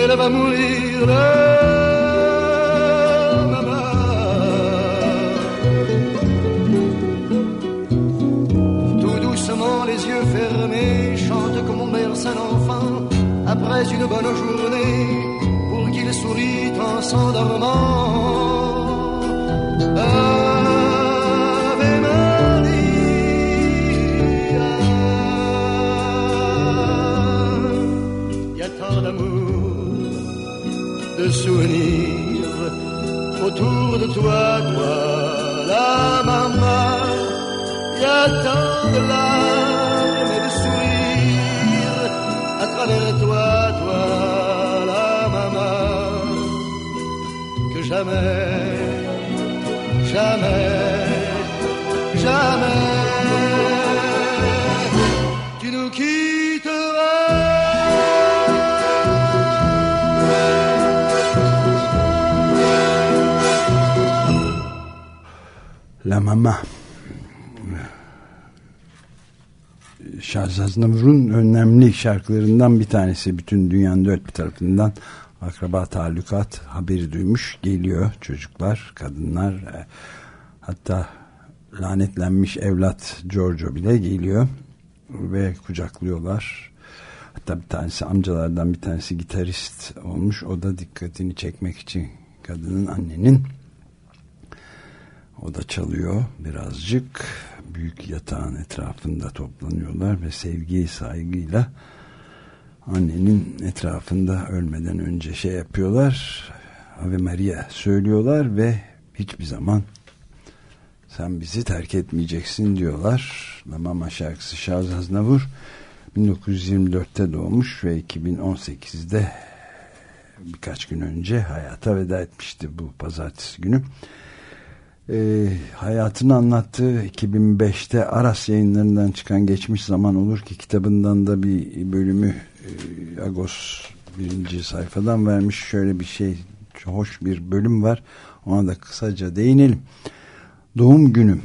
elle va mourir. Tout doucement, les yeux fermés, chante comme on berce un enfant après une bonne journée pour qu'il sourit en s'endormant. Autour de toi, toi, la maman. Y a tant de larmes et de sourires vers toi, toi, la maman, que jamais, jamais,
La Mama. Şahzaz Navur'un önemli şarkılarından bir tanesi. Bütün dünyanın dört bir tarafından akraba talukat haberi duymuş geliyor çocuklar, kadınlar e, hatta lanetlenmiş evlat Giorgio bile geliyor ve kucaklıyorlar. Hatta bir tanesi amcalardan bir tanesi gitarist olmuş. O da dikkatini çekmek için kadının annenin o da çalıyor birazcık. Büyük yatağın etrafında toplanıyorlar ve sevgi saygıyla annenin etrafında ölmeden önce şey yapıyorlar. Ave Maria söylüyorlar ve hiçbir zaman sen bizi terk etmeyeceksin diyorlar. La Mama şarkısı Şahz Aznavur 1924'te doğmuş ve 2018'de birkaç gün önce hayata veda etmişti bu pazartesi günü e, hayatını anlattığı 2005'te Aras yayınlarından çıkan Geçmiş Zaman Olur ki kitabından da bir bölümü e, Agos birinci sayfadan vermiş. Şöyle bir şey hoş bir bölüm var. Ona da kısaca değinelim. Doğum günüm.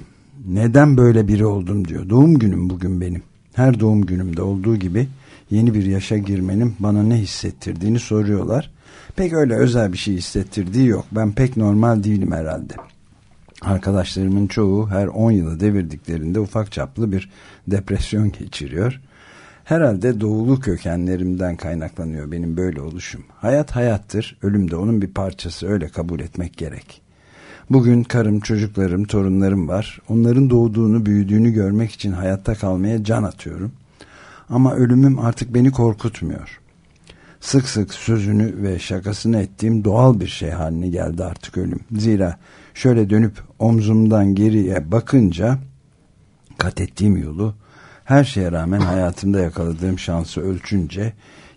Neden böyle biri oldum diyor. Doğum günüm bugün benim. Her doğum günümde olduğu gibi yeni bir yaşa girmenin bana ne hissettirdiğini soruyorlar. Pek öyle özel bir şey hissettirdiği yok. Ben pek normal değilim herhalde Arkadaşlarımın çoğu her 10 yılı devirdiklerinde ufak çaplı bir depresyon geçiriyor. Herhalde doğulu kökenlerimden kaynaklanıyor benim böyle oluşum. Hayat hayattır, ölüm de onun bir parçası öyle kabul etmek gerek. Bugün karım, çocuklarım, torunlarım var. Onların doğduğunu, büyüdüğünü görmek için hayatta kalmaya can atıyorum. Ama ölümüm artık beni korkutmuyor. Sık sık sözünü ve şakasını ettiğim doğal bir şey haline geldi artık ölüm. Zira şöyle dönüp omzumdan geriye bakınca kat ettiğim yolu her şeye rağmen hayatımda yakaladığım şansı ölçünce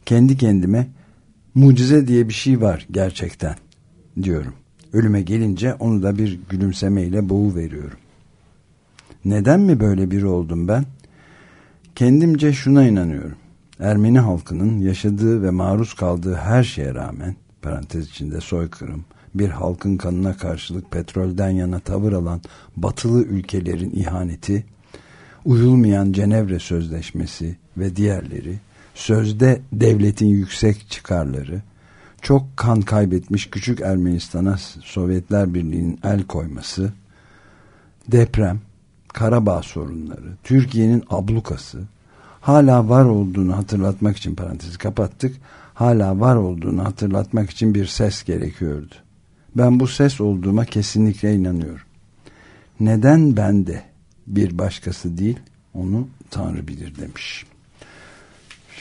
kendi kendime mucize diye bir şey var gerçekten diyorum. Ölüme gelince onu da bir gülümsemeyle boğu veriyorum. Neden mi böyle biri oldum ben? Kendimce şuna inanıyorum. Ermeni halkının yaşadığı ve maruz kaldığı her şeye rağmen parantez içinde soykırım, bir halkın kanına karşılık petrolden yana tavır alan batılı ülkelerin ihaneti, uyulmayan Cenevre Sözleşmesi ve diğerleri, sözde devletin yüksek çıkarları, çok kan kaybetmiş küçük Ermenistan'a Sovyetler Birliği'nin el koyması, deprem, Karabağ sorunları, Türkiye'nin ablukası, hala var olduğunu hatırlatmak için parantezi kapattık, hala var olduğunu hatırlatmak için bir ses gerekiyordu. Ben bu ses olduğuma kesinlikle inanıyorum. Neden ben de bir başkası değil onu Tanrı bilir demiş.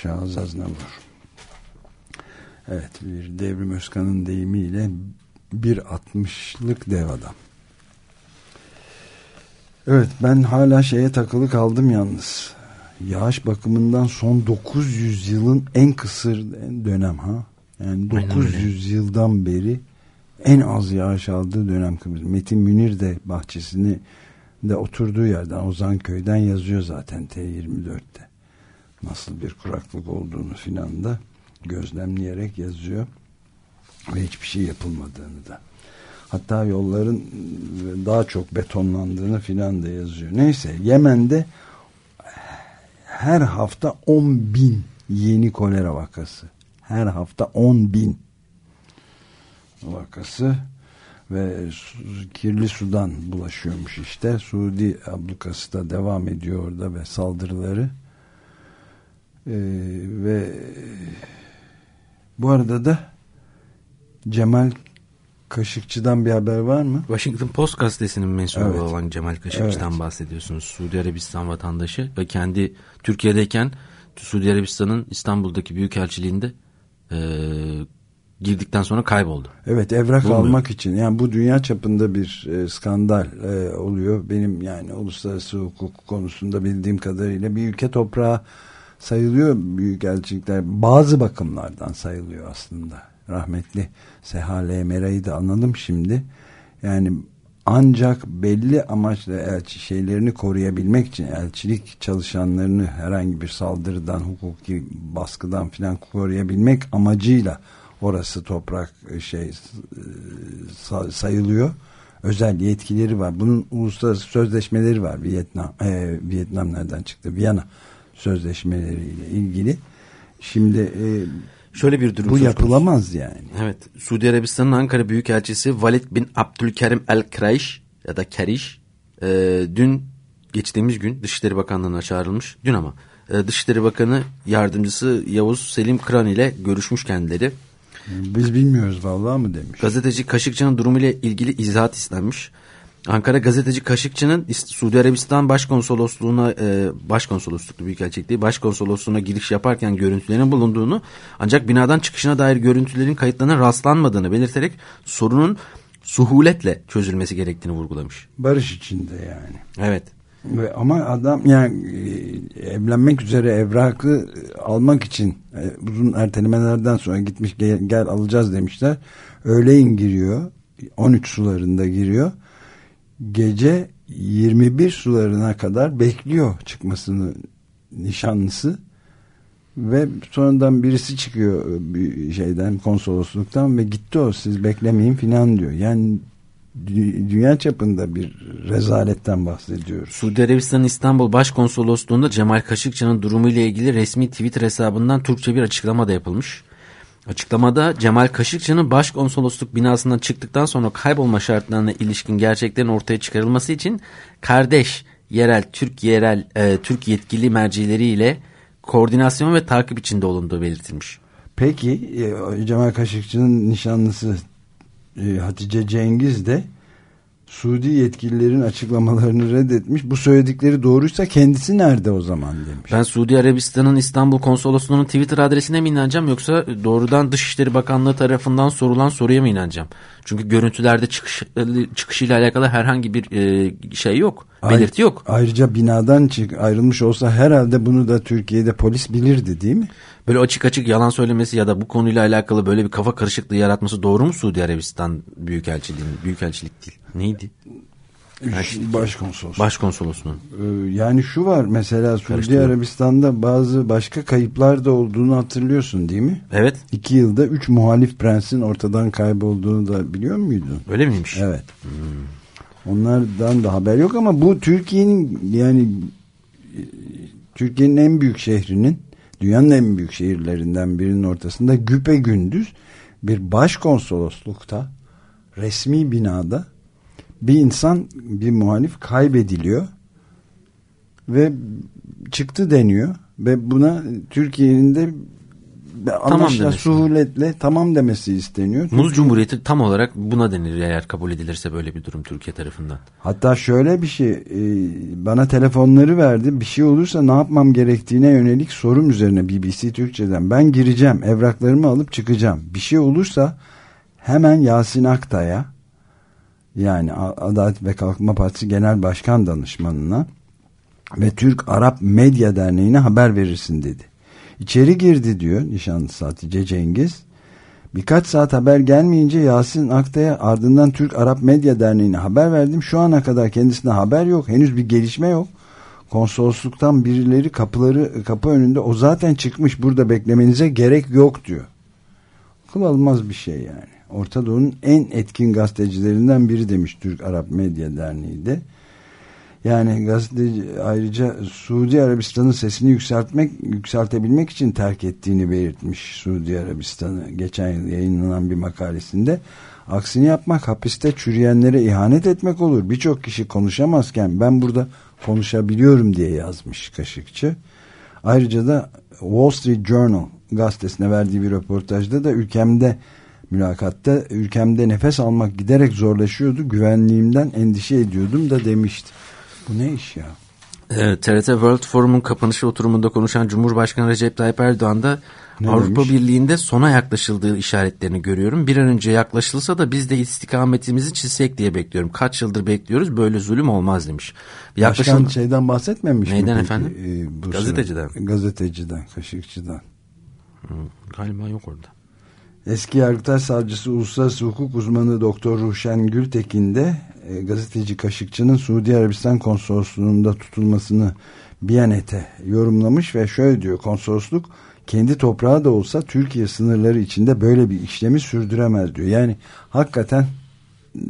Şahzaz Navur. Evet bir Devrim Özkan'ın deyimiyle bir altmışlık dev adam. Evet ben hala şeye takılı kaldım yalnız. Yağış bakımından son 900 yılın en kısır dönem ha. Yani 900 yıldan beri en az yağış aldığı dönem Kıbrıs. Metin Münir de bahçesini de oturduğu yerden Ozan-Köy'den yazıyor zaten T24'te. Nasıl bir kuraklık olduğunu filan da gözlemleyerek yazıyor. Ve hiçbir şey yapılmadığını da. Hatta yolların daha çok betonlandığını filan da yazıyor. Neyse Yemen'de her hafta 10 bin yeni kolera vakası. Her hafta 10 bin vakası ve kirli sudan bulaşıyormuş işte. Suudi ablukası da devam ediyor orada ve saldırıları. Ee, ve bu arada da Cemal Kaşıkçı'dan bir haber var mı?
Washington Post gazetesinin mensubu
Evet.
olan Cemal Kaşıkçı'dan
Evet.
bahsediyorsunuz. Suudi Arabistan vatandaşı ve kendi Türkiye'deyken Suudi Arabistan'ın İstanbul'daki büyükelçiliğinde e, girdikten sonra kayboldu.
Evet evrak
Bulmuyor.
almak için yani bu dünya çapında bir e, skandal e, oluyor. Benim yani uluslararası hukuk konusunda bildiğim kadarıyla bir ülke toprağı sayılıyor büyükelçilikler. Bazı bakımlardan sayılıyor aslında. Rahmetli Seha Mera'yı da analım şimdi. Yani ancak belli amaçla elçi şeylerini koruyabilmek için elçilik çalışanlarını herhangi bir saldırıdan, hukuki baskıdan filan koruyabilmek amacıyla orası toprak e, şey e, sayılıyor. Özel yetkileri var. Bunun uluslararası sözleşmeleri var. Vietnam, e, Vietnam nereden çıktı? Viyana sözleşmeleriyle ilgili. Şimdi e,
Şöyle bir durum
bu yapılamaz yani.
Evet. Suudi Arabistan'ın Ankara Büyükelçisi Valid bin Abdülkerim El Kraiş ya da Keriş e, dün geçtiğimiz gün Dışişleri Bakanlığı'na çağrılmış. Dün ama e, Dışişleri Bakanı Yardımcısı Yavuz Selim Kıran ile görüşmüş kendileri.
Biz bilmiyoruz vallahi mı demiş.
Gazeteci Kaşıkçı'nın durumuyla ilgili izahat istenmiş. Ankara gazeteci Kaşıkçı'nın Suudi Arabistan Başkonsolosluğuna e, Başkonsolosluklu Büyükelçiliği Başkonsolosluğuna giriş yaparken görüntülerin bulunduğunu ancak binadan çıkışına dair görüntülerin kayıtlarına rastlanmadığını belirterek sorunun suhuletle çözülmesi gerektiğini vurgulamış.
Barış içinde yani.
Evet.
Ama adam yani e, evlenmek üzere evrakı almak için e, uzun ertelemelerden sonra gitmiş gel, gel alacağız demişler. Öğleyin giriyor. 13 sularında giriyor gece 21 sularına kadar bekliyor çıkmasını nişanlısı ve sonradan birisi çıkıyor bir şeyden konsolosluktan ve gitti o siz beklemeyin filan diyor. Yani dünya çapında bir rezaletten bahsediyoruz.
Suudi Arabistan İstanbul Başkonsolosluğu'nda Cemal Kaşıkçı'nın durumuyla ilgili resmi Twitter hesabından Türkçe bir açıklama da yapılmış. Açıklamada Cemal Kaşıkçı'nın başkonsolosluk binasından çıktıktan sonra kaybolma şartlarına ilişkin gerçeklerin ortaya çıkarılması için kardeş yerel Türk yerel e, Türk yetkili mercileriyle koordinasyon ve takip içinde olunduğu belirtilmiş.
Peki e, Cemal Kaşıkçı'nın nişanlısı e, Hatice Cengiz de Suudi yetkililerin açıklamalarını reddetmiş. Bu söyledikleri doğruysa kendisi nerede o zaman demiş.
Ben Suudi Arabistan'ın İstanbul Konsolosluğu'nun Twitter adresine mi inanacağım yoksa doğrudan Dışişleri Bakanlığı tarafından sorulan soruya mı inanacağım? Çünkü görüntülerde çıkış, çıkışıyla alakalı herhangi bir e, şey yok. Belirti yok.
Ayrıca binadan çık, ayrılmış olsa herhalde bunu da Türkiye'de polis bilirdi değil mi?
Böyle açık açık yalan söylemesi ya da bu konuyla alakalı böyle bir kafa karışıklığı yaratması doğru mu Suudi Arabistan Büyükelçiliğinin? Büyükelçilik değil. Neydi?
Başkonsolos.
Başkonsolosluğun.
Ee, yani şu var mesela Suudi Arabistan'da bazı başka kayıplar da olduğunu hatırlıyorsun değil mi?
Evet.
İki yılda üç muhalif prensin ortadan kaybolduğunu da biliyor muydun?
Öyle miymiş?
Evet. Hmm. Onlardan da haber yok ama bu Türkiye'nin yani Türkiye'nin en büyük şehrinin dünyanın en büyük şehirlerinden birinin ortasında güpe gündüz bir başkonsoloslukta resmi binada bir insan bir muhalif kaybediliyor ve çıktı deniyor ve buna Türkiye'nin de tamam suhuletle tamam demesi isteniyor.
Muz Cumhuriyeti tam olarak buna denir eğer kabul edilirse böyle bir durum Türkiye tarafından.
Hatta şöyle bir şey e, bana telefonları verdi bir şey olursa ne yapmam gerektiğine yönelik sorum üzerine BBC Türkçe'den ben gireceğim evraklarımı alıp çıkacağım. Bir şey olursa hemen Yasin Aktay'a yani Adalet ve Kalkınma Partisi Genel Başkan Danışmanına ve Türk Arap Medya Derneği'ne haber verirsin dedi. İçeri girdi diyor nişanlısı Hatice Cengiz. Birkaç saat haber gelmeyince Yasin Aktay'a ardından Türk Arap Medya Derneği'ne haber verdim. Şu ana kadar kendisine haber yok. Henüz bir gelişme yok. Konsolosluktan birileri kapıları kapı önünde o zaten çıkmış burada beklemenize gerek yok diyor. Akıl almaz bir şey yani. Orta Doğu'nun en etkin gazetecilerinden biri demiş Türk Arap Medya Derneği de. Yani gazeteci ayrıca Suudi Arabistan'ın sesini yükseltmek yükseltebilmek için terk ettiğini belirtmiş Suudi Arabistan'ı geçen yıl yayınlanan bir makalesinde. Aksini yapmak hapiste çürüyenlere ihanet etmek olur. Birçok kişi konuşamazken ben burada konuşabiliyorum diye yazmış Kaşıkçı. Ayrıca da Wall Street Journal gazetesine verdiği bir röportajda da ülkemde mülakatta ülkemde nefes almak giderek zorlaşıyordu. Güvenliğimden endişe ediyordum da demişti. Bu ne iş ya?
e, TRT World Forum'un kapanışı oturumunda konuşan Cumhurbaşkanı Recep Tayyip Erdoğan da
Ne
Avrupa
demiş?
Birliği'nde sona yaklaşıldığı işaretlerini görüyorum. Bir an önce yaklaşılsa da biz de istikametimizi çizsek diye bekliyorum. Kaç yıldır bekliyoruz böyle zulüm olmaz demiş.
Başkan
Yaklaşıl...
şeyden bahsetmemiş mi?
Neyden efendim?
Ee, bu
Gazeteciden.
Gazeteciden, Kaşıkçı'dan.
Galiba yok orada.
Eski Yargıtay Savcısı Uluslararası Hukuk Uzmanı Doktor Ruşen Gültekin de e, gazeteci Kaşıkçı'nın Suudi Arabistan konsolosluğunda tutulmasını Biyanet'e yorumlamış ve şöyle diyor konsolosluk kendi toprağı da olsa Türkiye sınırları içinde böyle bir işlemi sürdüremez diyor. Yani hakikaten ıı,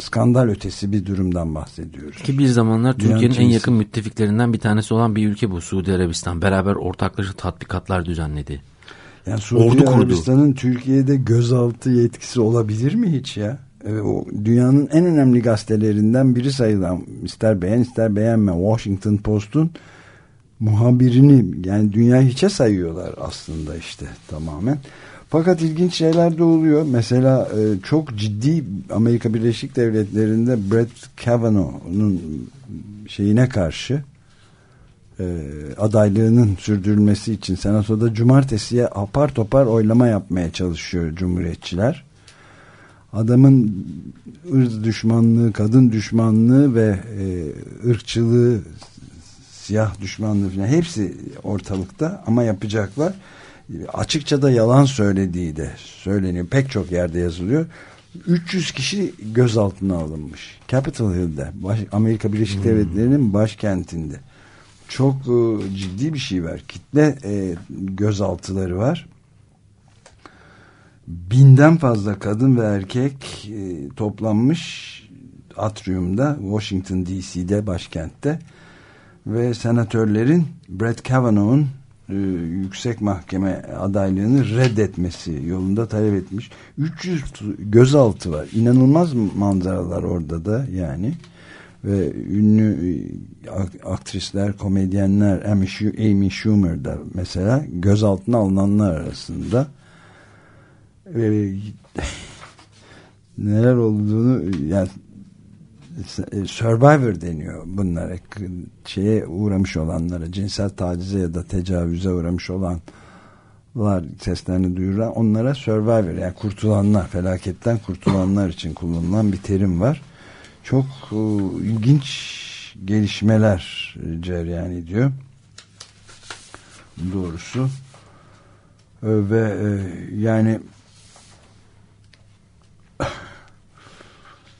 skandal ötesi bir durumdan bahsediyoruz.
Ki bir zamanlar Türkiye'nin en yakın müttefiklerinden bir tanesi olan bir ülke bu Suudi Arabistan. Beraber ortaklaşa tatbikatlar düzenledi.
Yani Suudi
Ordu.
Arabistan'ın Türkiye'de gözaltı yetkisi olabilir mi hiç ya? E, o dünyanın en önemli gazetelerinden biri sayılan ister beğen ister beğenme Washington Post'un muhabirini yani dünyayı hiçe sayıyorlar aslında işte tamamen. Fakat ilginç şeyler de oluyor. Mesela e, çok ciddi Amerika Birleşik Devletleri'nde Brett Kavanaugh'un şeyine karşı e, adaylığının sürdürülmesi için senatoda cumartesiye apar topar oylama yapmaya çalışıyor cumhuriyetçiler. Adamın ırz düşmanlığı, kadın düşmanlığı ve e, ırkçılığı, siyah düşmanlığı falan hepsi ortalıkta ama yapacaklar. Açıkça da yalan söylediği de söyleniyor. Pek çok yerde yazılıyor. 300 kişi gözaltına alınmış. Capitol Hill'de, baş- Amerika Birleşik Devletleri'nin başkentinde. Çok e, ciddi bir şey var. Kitle e, gözaltıları var. Binden fazla kadın ve erkek e, toplanmış atriumda Washington DC'de başkentte ve senatörlerin Brett Kavanaugh'un e, yüksek mahkeme adaylığını reddetmesi yolunda talep etmiş. 300 gözaltı var. İnanılmaz manzaralar orada da yani ve ünlü e, ak- aktrisler, komedyenler Amy Schumer da mesela gözaltına alınanlar arasında e, (laughs) neler olduğunu yani e, Survivor deniyor bunlara. Şeye uğramış olanlara cinsel tacize ya da tecavüze uğramış olanlar seslerini duyuran onlara Survivor yani kurtulanlar felaketten kurtulanlar için kullanılan bir terim var. Çok e, ilginç gelişmeler cereyan ediyor. Doğrusu. E, ve e, yani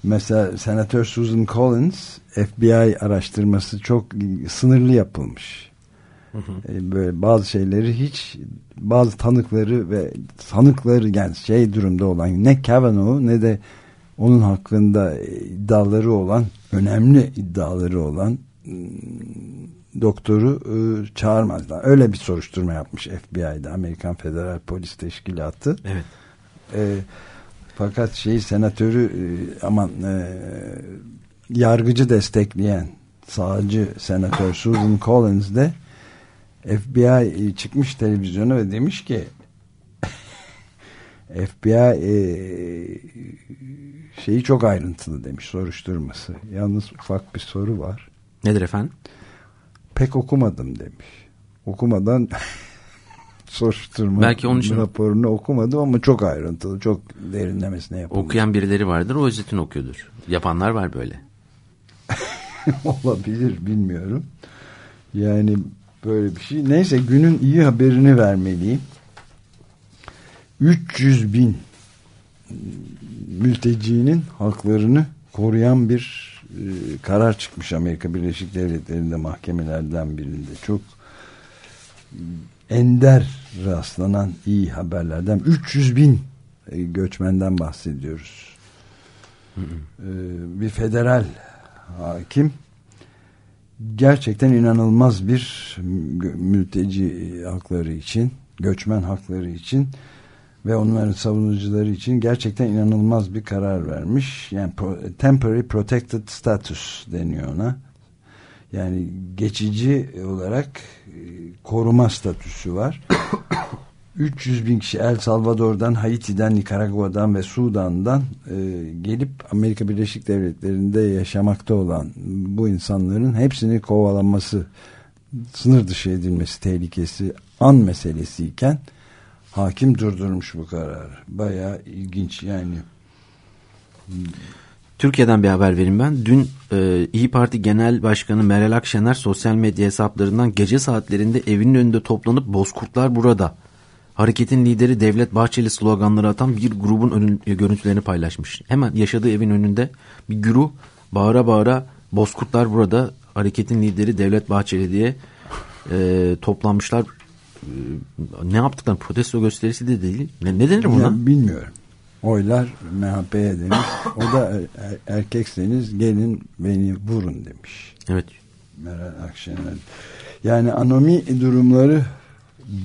mesela senatör Susan Collins FBI araştırması çok sınırlı yapılmış. E, Böyle bazı şeyleri hiç bazı tanıkları ve tanıkları yani şey durumda olan ne Kavanaugh ne de onun hakkında iddiaları olan önemli iddiaları olan ım, doktoru e, çağırmazlar. Öyle bir soruşturma yapmış FBI'de Amerikan Federal Polis Teşkilatı.
Evet.
E, fakat şey senatörü e, aman e, yargıcı destekleyen sağcı senatör Susan Collins de FBI çıkmış televizyona ve demiş ki (laughs) FBI e, şeyi çok ayrıntılı demiş soruşturması. Yalnız ufak bir soru var.
Nedir efendim?
Pek okumadım demiş. Okumadan (laughs) soruşturma
Belki onun için-
raporunu okumadım ama çok ayrıntılı, çok derinlemesine yapılmış.
Okuyan birileri vardır o özetini okuyordur. Yapanlar var böyle. (laughs)
Olabilir bilmiyorum. Yani böyle bir şey. Neyse günün iyi haberini vermeliyim. 300 bin mültecinin haklarını koruyan bir e, karar çıkmış Amerika Birleşik Devletleri'nde mahkemelerden birinde. Çok ender rastlanan iyi haberlerden 300 bin e, göçmenden bahsediyoruz. E, bir federal hakim gerçekten inanılmaz bir mü- mülteci hakları için, göçmen hakları için ve onların savunucuları için gerçekten inanılmaz bir karar vermiş. Yani temporary protected status deniyor ona. Yani geçici olarak koruma statüsü var. (coughs) 300 bin kişi El Salvador'dan, Haiti'den, Nikaragua'dan ve Sudan'dan e, gelip Amerika Birleşik Devletleri'nde yaşamakta olan bu insanların hepsini kovalanması, sınır dışı edilmesi tehlikesi an meselesiyken hakim durdurmuş bu kararı. Bayağı ilginç yani.
Türkiye'den bir haber vereyim ben. Dün e, İyi Parti Genel Başkanı Meral Akşener sosyal medya hesaplarından gece saatlerinde evinin önünde toplanıp Bozkurtlar burada. Hareketin lideri Devlet Bahçeli sloganları atan bir grubun önün, görüntülerini paylaşmış. Hemen yaşadığı evin önünde bir güruh bağıra bağıra Bozkurtlar burada. Hareketin lideri Devlet Bahçeli diye e, toplanmışlar. E, ne yaptıkları protesto gösterisi de değil. Ne, ne denir buna?
Ya, bilmiyorum. Oylar MHP'ye demiş. O da er, er, erkekseniz gelin beni vurun demiş.
Evet.
Meral Akşener. Yani anomi durumları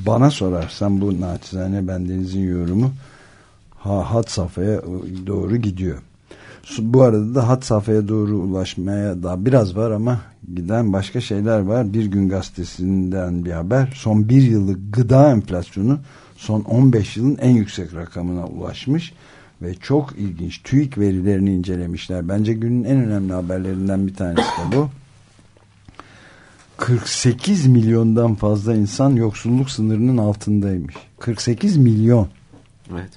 bana sorarsan bu naçizane bendenizin yorumu ha, hat safhaya doğru gidiyor. Bu arada da hat safhaya doğru ulaşmaya daha biraz var ama giden başka şeyler var. Bir gün gazetesinden bir haber. Son bir yıllık gıda enflasyonu son 15 yılın en yüksek rakamına ulaşmış ve çok ilginç TÜİK verilerini incelemişler. Bence günün en önemli haberlerinden bir tanesi de bu. 48 milyondan fazla insan yoksulluk sınırının altındaymış. 48 milyon.
Evet.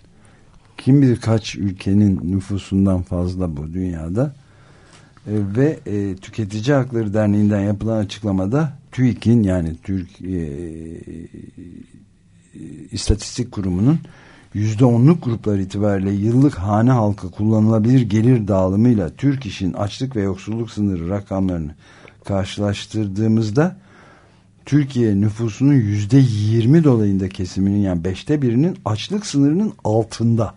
Kim bilir kaç ülkenin nüfusundan fazla bu dünyada. E, ve e, Tüketici Hakları Derneği'nden yapılan açıklamada TÜİK'in yani Türk e, İstatistik Kurumu'nun yüzde onluk gruplar itibariyle yıllık hane halkı kullanılabilir gelir dağılımıyla Türk işin açlık ve yoksulluk sınırı rakamlarını karşılaştırdığımızda Türkiye nüfusunun yüzde yirmi dolayında kesiminin yani beşte birinin açlık sınırının altında.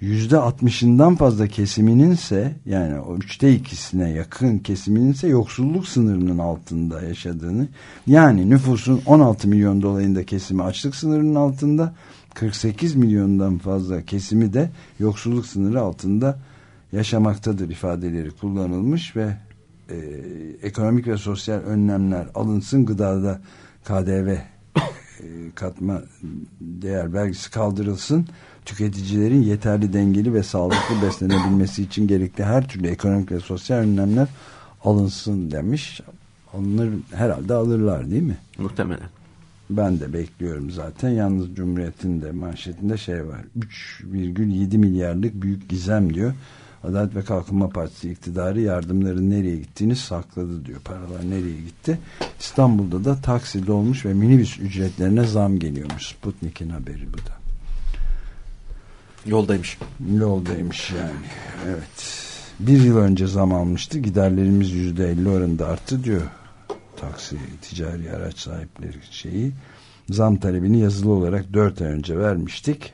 Yüzde altmışından fazla kesiminin ise yani o üçte ikisine yakın kesiminin ise yoksulluk sınırının altında yaşadığını yani nüfusun 16 milyon dolayında kesimi açlık sınırının altında 48 milyondan fazla kesimi de yoksulluk sınırı altında yaşamaktadır ifadeleri kullanılmış ve e, ekonomik ve sosyal önlemler alınsın gıdada KDV e, katma değer vergisi kaldırılsın tüketicilerin yeterli dengeli ve sağlıklı (laughs) beslenebilmesi için gerekli her türlü ekonomik ve sosyal önlemler alınsın demiş alınır herhalde alırlar değil mi?
Muhtemelen.
Ben de bekliyorum zaten. Yalnız Cumhuriyet'in de manşetinde şey var. 3,7 milyarlık büyük gizem diyor. Adalet ve Kalkınma Partisi iktidarı yardımların nereye gittiğini sakladı diyor. Paralar nereye gitti? İstanbul'da da taksi dolmuş ve minibüs ücretlerine zam geliyormuş. Sputnik'in haberi bu da.
Yoldaymış.
Yoldaymış yani. Evet. Bir yıl önce zam almıştı. Giderlerimiz yüzde elli oranında arttı diyor. Taksi, ticari araç sahipleri şeyi. Zam talebini yazılı olarak dört ay önce vermiştik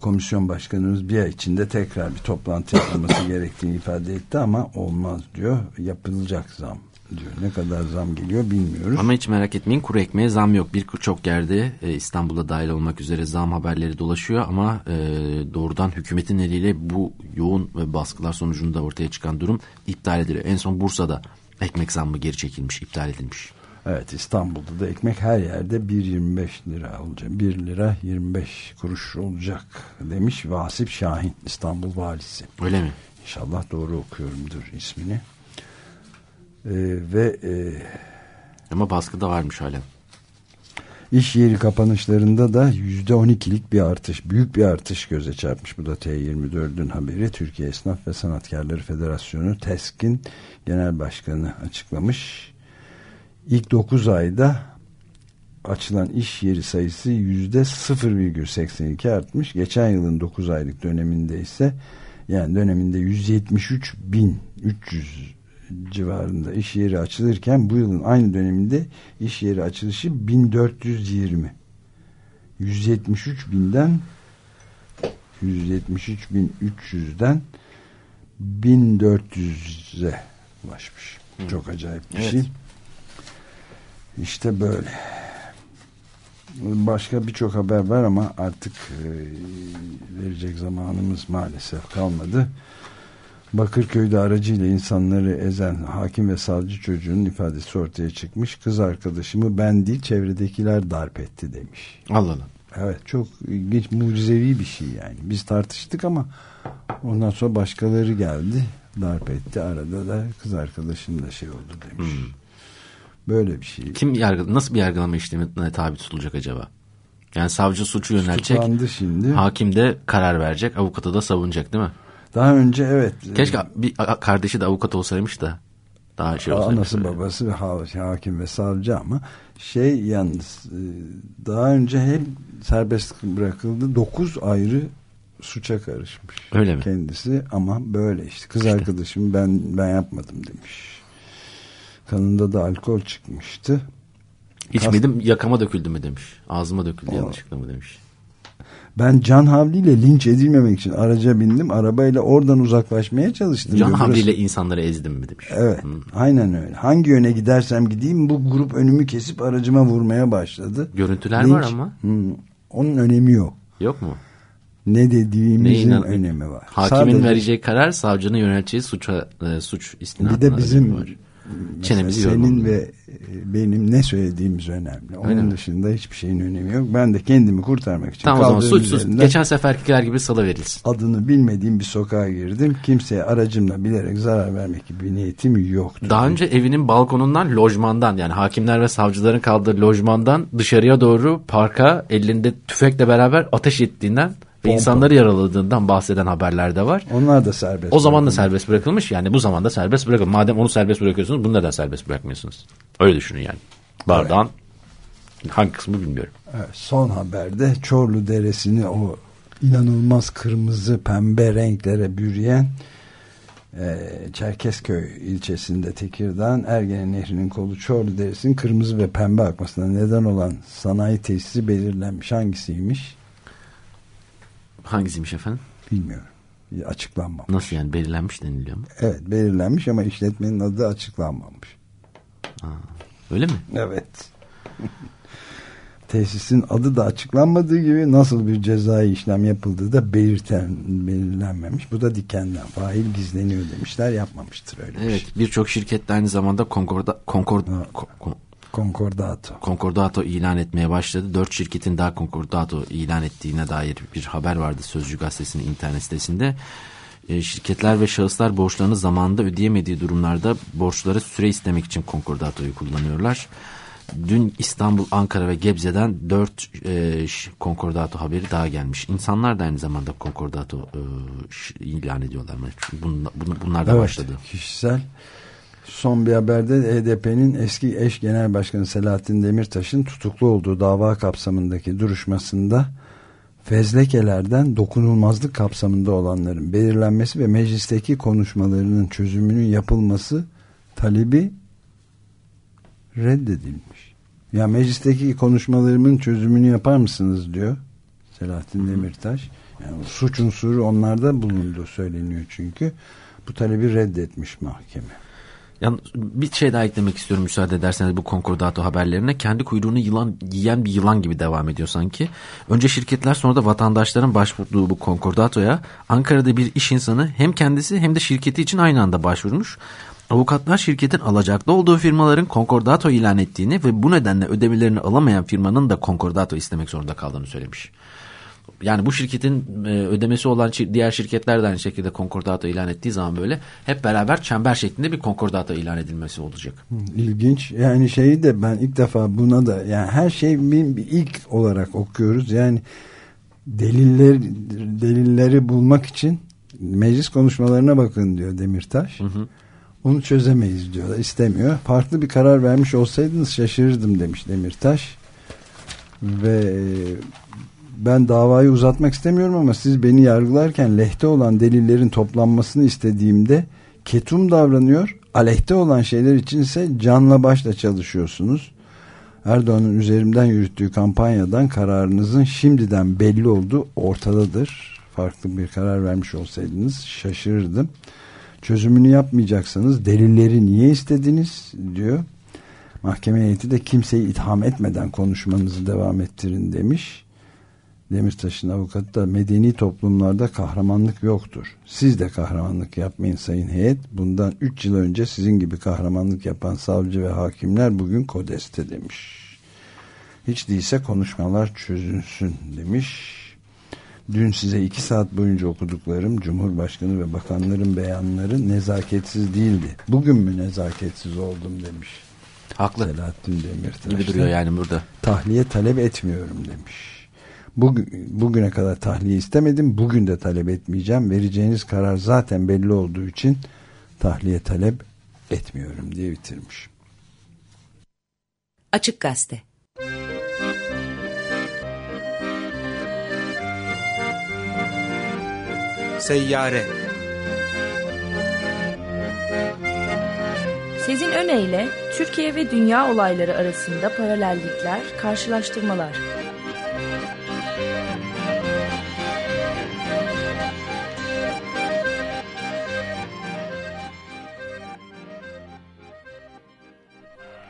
komisyon başkanımız bir ay içinde tekrar bir toplantı yapılması (coughs) gerektiğini ifade etti ama olmaz diyor. Yapılacak zam diyor. Ne kadar zam geliyor bilmiyoruz.
Ama hiç merak etmeyin kuru ekmeğe zam yok. Birçok yerde e, İstanbul'da dahil olmak üzere zam haberleri dolaşıyor ama e, doğrudan hükümetin eliyle bu yoğun ve baskılar sonucunda ortaya çıkan durum iptal ediliyor. En son Bursa'da ekmek zammı geri çekilmiş, iptal edilmiş.
Evet İstanbul'da da ekmek her yerde 1.25 lira olacak. 1 lira 25 kuruş olacak demiş Vasip Şahin İstanbul valisi.
Öyle mi?
İnşallah doğru okuyorumdur ismini. Ee, ve e,
ama baskı da varmış hala.
İş yeri kapanışlarında da %12'lik bir artış, büyük bir artış göze çarpmış. Bu da T24'ün haberi. Türkiye Esnaf ve Sanatkarları Federasyonu TESK'in genel başkanı açıklamış ilk 9 ayda açılan iş yeri sayısı yüzde 0,82 artmış. Geçen yılın 9 aylık döneminde ise yani döneminde 173 bin 300 civarında iş yeri açılırken bu yılın aynı döneminde iş yeri açılışı 1420 173 binden 173 bin 300'den 1400'e ulaşmış. Çok acayip bir evet. şey. İşte böyle. Başka birçok haber var ama artık e, verecek zamanımız maalesef kalmadı. Bakırköy'de aracıyla insanları ezen hakim ve savcı çocuğun ifadesi ortaya çıkmış. Kız arkadaşımı ben değil çevredekiler darp etti demiş.
Allah Allah.
Evet çok ilginç mucizevi bir şey yani. Biz tartıştık ama ondan sonra başkaları geldi darp etti. Arada da kız arkadaşım da şey oldu demiş. Böyle bir şey.
Kim yargı nasıl bir yargılama işlemine tabi tutulacak acaba? Yani savcı suçu yöneltecek.
Tutuklandı şimdi.
Hakim de karar verecek. Avukatı da savunacak değil mi?
Daha önce evet.
Keşke bir kardeşi de avukat olsaymış da daha şey olsaymış.
Anası babası ve ha- hakim ve savcı ama şey yalnız e, daha önce hep serbest bırakıldı. Dokuz ayrı suça karışmış.
Öyle mi?
Kendisi ama böyle işte. Kız arkadaşım ben ben yapmadım demiş. Kanında da alkol çıkmıştı.
İçmedim yakama döküldü mü demiş. Ağzıma döküldü
Aa.
yanlışlıkla mı demiş.
Ben can havliyle linç edilmemek için araca bindim. Arabayla oradan uzaklaşmaya çalıştım.
Can
diyor.
Havliyle insanları ezdim mi demiş.
Evet
Hı.
aynen öyle. Hangi yöne gidersem gideyim bu grup önümü kesip aracıma vurmaya başladı.
Görüntüler
Linç-
var ama.
Hı, onun önemi yok.
Yok mu?
Ne dediğimizin
Neyin-
önemi var.
Hakimin
Sadece-
vereceği karar savcının yöneleceği suça, e, suç istinadına
bir de bizim
var. Çenemizi
mesela senin
yormamız.
ve e, benim ne söylediğimiz önemli. Onun
mi?
dışında hiçbir şeyin önemi yok. Ben de kendimi kurtarmak için
Tamam o zaman suçsuz. Geçen seferkiler gibi salı verilsin.
adını bilmediğim bir sokağa girdim. Kimseye aracımla bilerek zarar vermek gibi bir niyetim yoktu.
Daha önce evinin balkonundan lojmandan yani hakimler ve savcıların kaldığı lojmandan dışarıya doğru parka elinde tüfekle beraber ateş ettiğinden ve insanları yaraladığından bahseden haberler de var.
Onlar da serbest.
O zaman da serbest bırakılmış. Yani bu zaman da serbest bırakın. Madem onu serbest bırakıyorsunuz bunu neden serbest bırakmıyorsunuz? Öyle düşünün yani. Bardağın hangi kısmı bilmiyorum.
Evet, son haberde Çorlu Deresi'ni o inanılmaz kırmızı pembe renklere bürüyen e, Çerkezköy ilçesinde Tekirdağ Ergene Nehri'nin kolu Çorlu Deresi'nin kırmızı ve pembe akmasına neden olan sanayi tesisi belirlenmiş. Hangisiymiş?
Hangisiymiş efendim?
Bilmiyorum. Açıklanmamış.
Nasıl yani belirlenmiş deniliyor mu?
Evet belirlenmiş ama işletmenin adı açıklanmamış.
Öyle mi?
Evet. (laughs) Tesisin adı da açıklanmadığı gibi nasıl bir cezai işlem yapıldığı da belirten, belirlenmemiş. Bu da dikenden. Fail gizleniyor demişler yapmamıştır öyle bir
Evet
şey.
birçok şirket de aynı zamanda Concorda, Concord, ko- ko-
Concordato.
Concordato ilan etmeye başladı. Dört şirketin daha Concordato ilan ettiğine dair bir haber vardı Sözcü Gazetesi'nin internet sitesinde. E, şirketler ve şahıslar borçlarını zamanında ödeyemediği durumlarda borçlara süre istemek için Concordato'yu kullanıyorlar. Dün İstanbul, Ankara ve Gebze'den dört e, Concordato haberi daha gelmiş. İnsanlar da aynı zamanda Concordato e, ilan ediyorlar. Bunlar, bunlar da
Evet,
başladı.
kişisel. Son bir haberde HDP'nin eski eş genel başkanı Selahattin Demirtaş'ın tutuklu olduğu dava kapsamındaki duruşmasında fezlekelerden dokunulmazlık kapsamında olanların belirlenmesi ve meclisteki konuşmalarının çözümünün yapılması talebi reddedilmiş. Ya meclisteki konuşmalarımın çözümünü yapar mısınız diyor Selahattin Demirtaş. Yani suç unsuru onlarda bulunduğu söyleniyor çünkü. Bu talebi reddetmiş mahkeme.
Yani bir şey daha eklemek istiyorum müsaade ederseniz bu Concordato haberlerine. Kendi kuyruğunu yılan yiyen bir yılan gibi devam ediyor sanki. Önce şirketler sonra da vatandaşların başvurduğu bu Concordato'ya Ankara'da bir iş insanı hem kendisi hem de şirketi için aynı anda başvurmuş. Avukatlar şirketin alacaklı olduğu firmaların Concordato ilan ettiğini ve bu nedenle ödemelerini alamayan firmanın da Concordato istemek zorunda kaldığını söylemiş. Yani bu şirketin e, ödemesi olan diğer şirketler de aynı şekilde konkordato ilan ettiği zaman böyle hep beraber çember şeklinde bir konkordato ilan edilmesi olacak.
İlginç. Yani şeyi de ben ilk defa buna da yani her şey bir, bir ilk olarak okuyoruz. Yani deliller delilleri bulmak için meclis konuşmalarına bakın diyor Demirtaş. Onu çözemeyiz diyor. istemiyor. Farklı bir karar vermiş olsaydınız şaşırırdım demiş Demirtaş. Ve ben davayı uzatmak istemiyorum ama siz beni yargılarken lehte olan delillerin toplanmasını istediğimde ketum davranıyor. Aleyhte olan şeyler içinse canla başla çalışıyorsunuz. Erdoğan'ın üzerimden yürüttüğü kampanyadan kararınızın şimdiden belli olduğu ortadadır. Farklı bir karar vermiş olsaydınız şaşırırdım. Çözümünü yapmayacaksanız delilleri niye istediniz diyor. Mahkeme heyeti de kimseyi itham etmeden konuşmanızı devam ettirin demiş. Demirtaş'ın avukatı da medeni toplumlarda kahramanlık yoktur. Siz de kahramanlık yapmayın sayın heyet. Bundan 3 yıl önce sizin gibi kahramanlık yapan savcı ve hakimler bugün kodeste demiş. Hiç değilse konuşmalar çözülsün demiş. Dün size iki saat boyunca okuduklarım Cumhurbaşkanı ve bakanların beyanları nezaketsiz değildi. Bugün mü nezaketsiz oldum demiş.
Haklı.
Selahattin Demirtaş.
Gibi duruyor yani burada.
Tahliye talep etmiyorum demiş. Bugün, bugüne kadar tahliye istemedim. Bugün de talep etmeyeceğim. Vereceğiniz karar zaten belli olduğu için tahliye talep etmiyorum diye bitirmiş.
Açık Gazete
Seyyare
Sezin Öne Türkiye ve dünya olayları arasında paralellikler, karşılaştırmalar.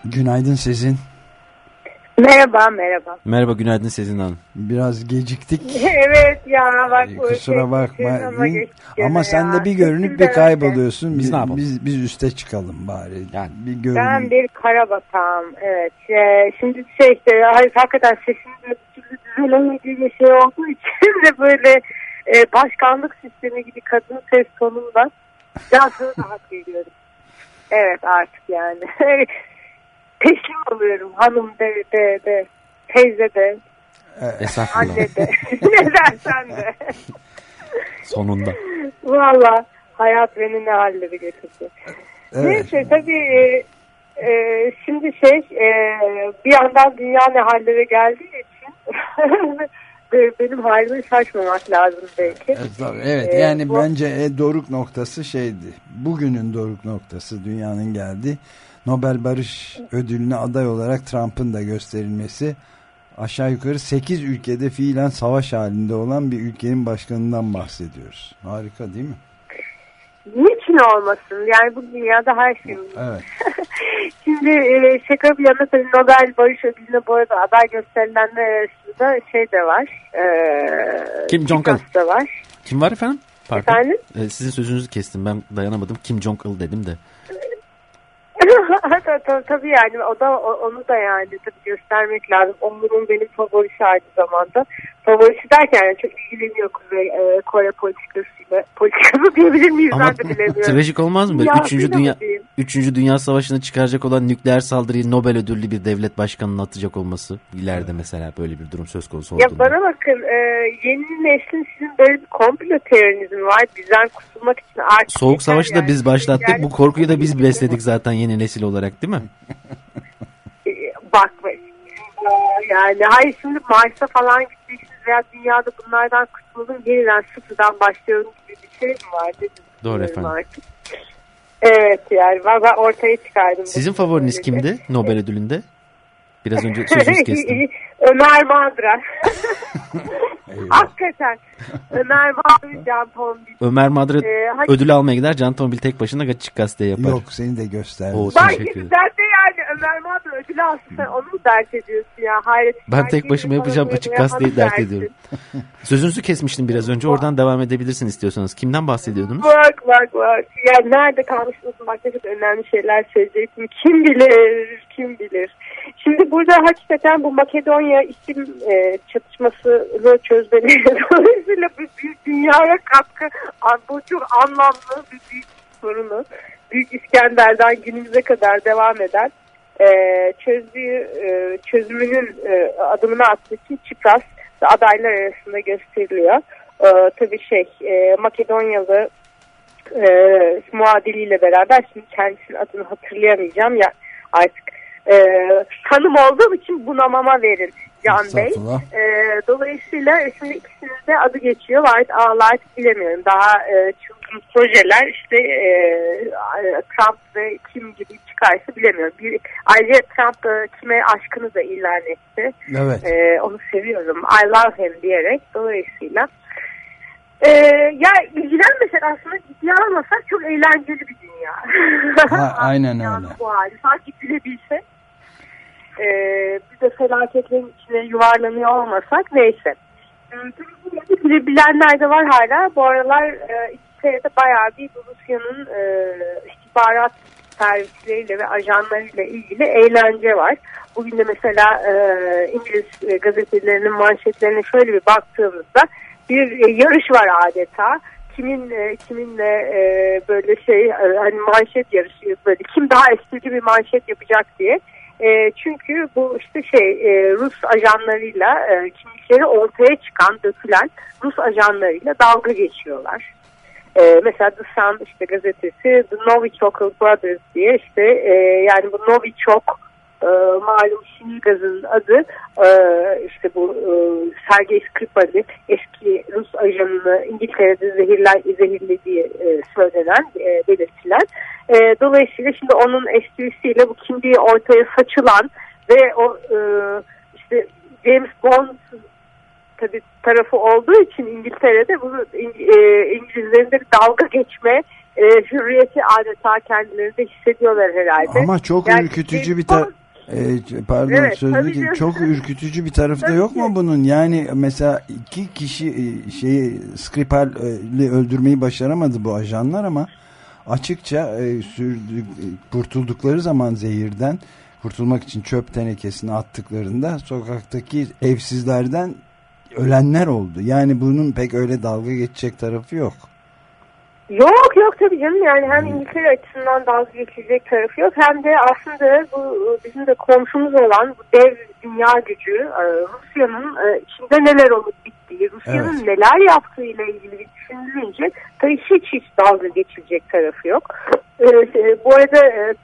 Günaydın Sezin.
Merhaba merhaba.
Merhaba günaydın Sezin Hanım.
Biraz geciktik. (laughs)
evet ya bak bu
Kusura
şey-
bakma.
ama geçti
Ama
gene
sen de bir görünüp bir
de
kayboluyorsun.
Biz
Biz,
ne yapalım?
Biz, biz üste çıkalım bari.
Yani.
bir
öyle.
görünüm.
Ben bir karabatağım evet. Ee, şimdi şey işte hayır, hakikaten sesim de bir türlü düzelemediği bir şey olduğu için (laughs) de böyle e, başkanlık sistemi gibi kadın ses tonunda daha sonra da hak veriyorum. Evet artık yani. (laughs) Teslim oluyorum hanım de de de teyze de
Estağfurullah.
anne de (laughs) ne dersen de. (laughs)
Sonunda.
Valla hayat beni ne halleri getirdi.
Evet.
Neyse tabii e, e, şimdi şey e, bir yandan dünya ne hallere geldiği için (laughs) be- benim halime şaşmamak lazım belki.
Evet. Evet,
Ee,
yani
bu-
bence e, doruk noktası şeydi. Bugünün doruk noktası dünyanın geldi. Nobel Barış Ödülü'ne aday olarak Trump'ın da gösterilmesi aşağı yukarı 8 ülkede fiilen savaş halinde olan bir ülkenin başkanından bahsediyoruz. Harika değil mi?
Niçin olmasın? Yani bu dünyada her şey olur.
Evet. (laughs)
Şimdi e, şaka bir yana tabii Nobel Barış Ödülü'ne bu arada aday gösterilenler arasında şey de var. E,
Kim Jong-un.
Var.
Kim var efendim? Pardon.
Efendim?
Ee, sizin sözünüzü kestim. Ben dayanamadım. Kim Jong-il dedim de.
Tabii, yani o da onu da yani tabii göstermek lazım. Onur'un benim favorisi aynı zamanda. Favorisi derken çok ilgileniyor Kuzey e, Kore politikasıyla. Politikası diyebilir miyiz
Ama
ben de bilemiyorum.
trajik olmaz mı?
Dünyasıyla
üçüncü dünya,
diyeyim?
üçüncü dünya savaşını çıkaracak olan nükleer saldırıyı Nobel ödüllü bir devlet başkanının atacak olması. ileride mesela böyle bir durum söz konusu
Ya
olduğunda.
bana bakın e, yeni neslin sizin böyle bir komplo teoriniz mi var? Bizden kurtulmak için artık.
Soğuk savaşı da
yani.
biz başlattık.
Yani-
Bu korkuyu da biz (laughs) besledik zaten yeni nesil olarak değil mi?
E, bak yani hayır şimdi Mars'a falan gideceksiniz veya dünyada bunlardan kurtulalım yeniden sıfırdan başlayalım gibi bir şey mi var dedim.
Doğru efendim.
artık. Evet yani ben, ortaya çıkardım.
Sizin favoriniz
böylece.
kimdi Nobel ödülünde? Biraz önce sözünüzü (laughs) kestim.
Ömer Madra. (laughs) Hakikaten. Ömer Madra, Can Tombil.
Ömer Madra
Ee, hadi-
ödül almaya gider. Can Tombil tek başına açık gazete yapar.
Yok seni de gösterdi.
Oo,
Bak sen de yani Ömer Madra ödül alsın sen onu mu dert ediyorsun ya? Hayret.
Ben tek başıma yapacağım açık gazeteyi dert ediyorum. (laughs) Sözünüzü kesmiştim biraz önce. Oradan devam edebilirsin istiyorsanız. Kimden bahsediyordunuz?
Bak bak bak. Ya nerede kalmışsınız bak ne çok önemli şeyler söyleyecektim. Kim bilir, kim bilir. Şimdi burada hakikaten bu Makedonya isim e, çatışmasını çözmeleri (laughs) dolayısıyla bir büyük dünyaya katkı bu çok anlamlı bir büyük sorunu. Büyük İskender'den günümüze kadar devam eden e, çözdüğü e, çözümünün e, adımını attığı için Çipras adaylar arasında gösteriliyor. E, tabii şey e, Makedonyalı e, muadiliyle beraber şimdi kendisinin adını hatırlayamayacağım ya artık e, hanım olduğum için bunamama verin Can Bey. E, dolayısıyla şimdi ikisinin de adı geçiyor. Ağlar artık bilemiyorum. Daha e, çılgın projeler işte e, Trump ve kim gibi çıkarsa bilemiyorum. Bir, ayrıca Trump e, kime aşkını da ilan etti.
Evet.
E, onu seviyorum. I love him diyerek. Dolayısıyla e, ya ilgilenmesek aslında ciddiye almasak çok eğlenceli bir dünya.
Ha, aynen (laughs) öyle.
Bu hali. Sanki gülebilse. E, biz de felaketlerin içine yuvarlanıyor olmasak neyse. Bile bilenler de var hala. Bu aralar e, İngiltere'de bayağı bir Rusya'nın e, istihbarat servisleriyle ve ajanlarıyla ilgili eğlence var. Bugün de mesela e, İngiliz e, gazetelerinin manşetlerine şöyle bir baktığımızda bir e, yarış var adeta. Kimin e, kiminle e, böyle şey e, hani manşet yarışı böyle kim daha eski bir manşet yapacak diye. E, çünkü bu işte şey e, Rus ajanlarıyla e, kimlikleri ortaya çıkan dökülen Rus ajanlarıyla dalga geçiyorlar. E, mesela The Sun işte gazetesi The Novichok Brothers diye işte e, yani bu Novichok e, malum Şinil gazının adı e, işte bu e, Sergey Skripal'i eski Rus ajanını İngiltere'de zehirler, zehirlediği e, söylenen, e, belirtilen. E, dolayısıyla şimdi onun esprisiyle bu kimliği ortaya saçılan ve o e, işte James Bond tabii tarafı olduğu için İngiltere'de bunu e, İngilizlerin de bir dalga geçme e, hürriyeti adeta kendilerinde hissediyorlar herhalde.
Ama çok
Yani
ürkütücü bir
James
tar e, pardon
Evet,
sözlü ki- çok ürkütücü bir tarafı da yok mu bunun? Yani mesela iki kişi e, şeyi Skripal'i öldürmeyi başaramadı bu ajanlar ama açıkça e, sürdük, e, kurtuldukları zaman zehirden kurtulmak için çöp tenekesine attıklarında sokaktaki evsizlerden ölenler oldu. Yani bunun pek öyle dalga geçecek tarafı yok.
Yok yok tabii canım yani hem İngiltere açısından dalga geçilecek tarafı yok hem de aslında bu bizim de komşumuz olan bu dev dünya gücü e, Rusya'nın e, içinde neler olup bittiği, Rusya'nın
Evet.
neler yaptığıyla ilgili bir düşünülünce tabii hiç hiç dalga geçilecek tarafı yok. E, bu arada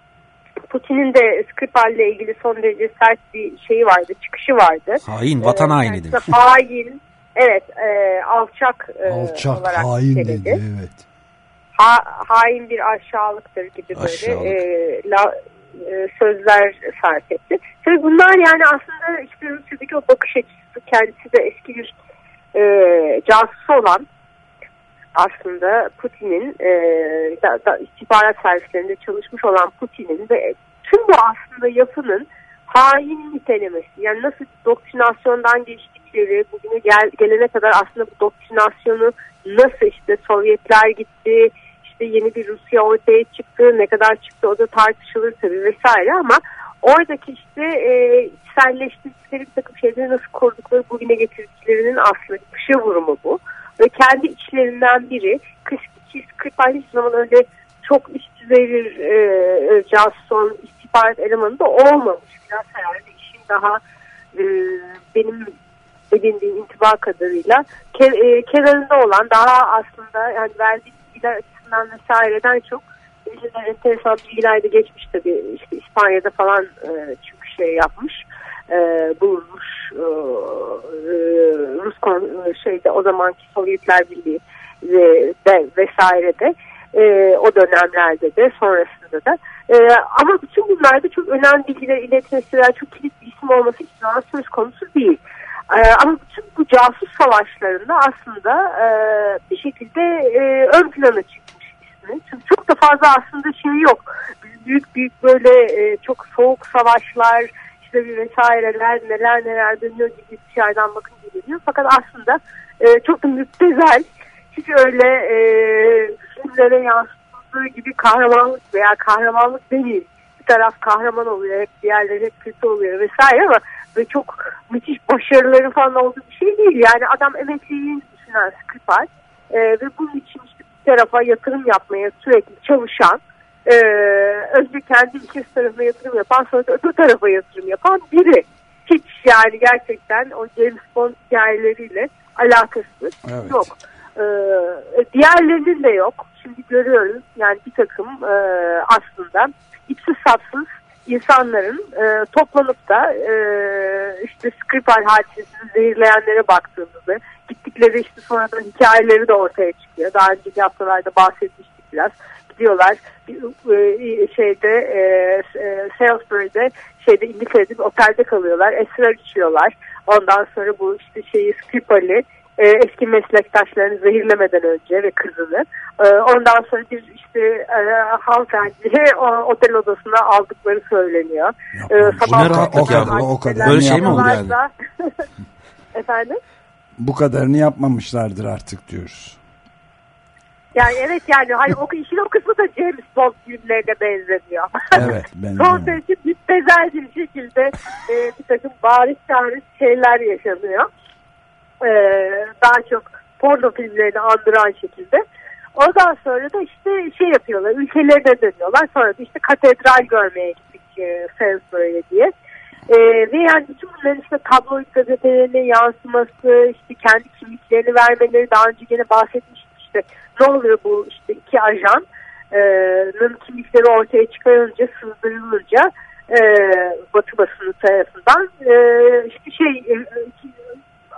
Putin'in de Skripal ile ilgili son derece sert bir şeyi vardı, çıkışı vardı.
Hain, vatan haini demiş.
Hain, evet alçak,
Alçak
olarak
hain dedi evet.
Ha, hain bir aşağılıktır gibi böyle
Aşağılık.
e, la, e, sözler sarf etti. Tabii bunlar yani aslında işte Rusya'daki o bakış açısı kendisi de eski bir e, casus olan aslında Putin'in e, da, da, istihbarat servislerinde çalışmış olan Putin'in ve tüm bu aslında yapının hain nitelemesi. Yani nasıl doktrinasyondan geçtikleri bugüne gel, gelene kadar aslında bu doktrinasyonu nasıl işte Sovyetler gitti, işte yeni bir Rusya ortaya çıktı, ne kadar çıktı o da tartışılır tabii vesaire ama oradaki işte e, içselleştirdikleri bir takım şeyleri nasıl korudukları bugüne getirdiklerinin aslında dışa vurumu bu. Ve kendi içlerinden biri Kıskıçı Skripal hiçbir zaman öyle çok üst düzey bir e, e, casus istihbarat elemanı da olmamış. Biraz herhalde işin daha e, benim edindiğim intiba kadarıyla ke, e, kenarında olan daha aslında yani verdiği bilgiler açısından vesaireden çok bizimle enteresan bilgiler de geçmiş tabii. İşte İspanya'da falan e, çünkü şey yapmış e, bulunmuş e, e, Rus kon- şeyde o zamanki Sovyetler Birliği ve, de, vesairede e, o dönemlerde de sonrasında da. E, ama bütün bunlarda çok önemli bilgiler iletmesi veya çok kilit bir isim olması hiçbir zaman söz konusu değil. Ee, ama bütün bu casus savaşlarında aslında e, bir şekilde e, ön plana çıkmış ismi. Çünkü çok da fazla aslında şey yok. Büyük büyük böyle e, çok soğuk savaşlar işte bir vesaireler neler neler dönüyor gibi dışarıdan bakınca geliyor. Fakat aslında e, çok da müptezel hiç öyle e, filmlere yansıtıldığı gibi kahramanlık veya kahramanlık değil. Bir taraf kahraman oluyor, hep diğerleri hep kötü oluyor vesaire ama ve çok müthiş başarıları falan olduğu bir şey değil. Yani adam emekliliğini düşünen Skripal e, ve bunun için tarafa yatırım yapmaya sürekli çalışan e, önce kendi ülkesi tarafına yatırım yapan sonra da öbür tarafa yatırım yapan biri. Hiç yani gerçekten o James Bond hikayeleriyle alakası
Evet.
yok. E, diğerlerinin de yok. Şimdi görüyoruz yani bir takım e, aslında ipsiz sapsız insanların e, toplanıp da e, işte Skripal hadisesini zehirleyenlere baktığımızda gittikleri işte sonradan hikayeleri de ortaya çıkıyor. Daha önceki haftalarda bahsetmiştik biraz. Gidiyorlar e, şeyde e, e, Salisbury'de şeyde İngiltere'de bir otelde kalıyorlar. Esrar içiyorlar. Ondan sonra bu işte şeyi Skripal'i e, eski meslektaşlarını zehirlemeden önce ve kızını. E, ondan sonra bir işte e, hanımefendiyi o, otel odasına aldıkları söyleniyor. E,
Yapma.
sabah
Bu ne rahatlık ya?
O kadar
Böyle şey mi olur yani? (laughs)
Efendim?
bu kadarını yapmamışlardır artık diyoruz.
Yani evet yani hani o işin o kısmı da James Bond filmlerine benzemiyor.
Evet, (laughs) benziyor.
Son derece müptezel bir şekilde e, bir takım bariz çağrış şeyler yaşanıyor. E, daha çok porno filmlerini andıran şekilde. Ondan sonra da işte şey yapıyorlar, ülkelerine dönüyorlar. Sonra da işte katedral görmeye gittik e, Salisbury'e diye. E, ve yani bütün bunların işte tabloid gazetelerine yansıması, işte kendi kimliklerini vermeleri daha önce gene bahsetmiştik işte. Ne oluyor bu işte iki ajanın kimlikleri ortaya çıkarılınca, sızdırılınca e, Batı basını tarafından e, işte şey e,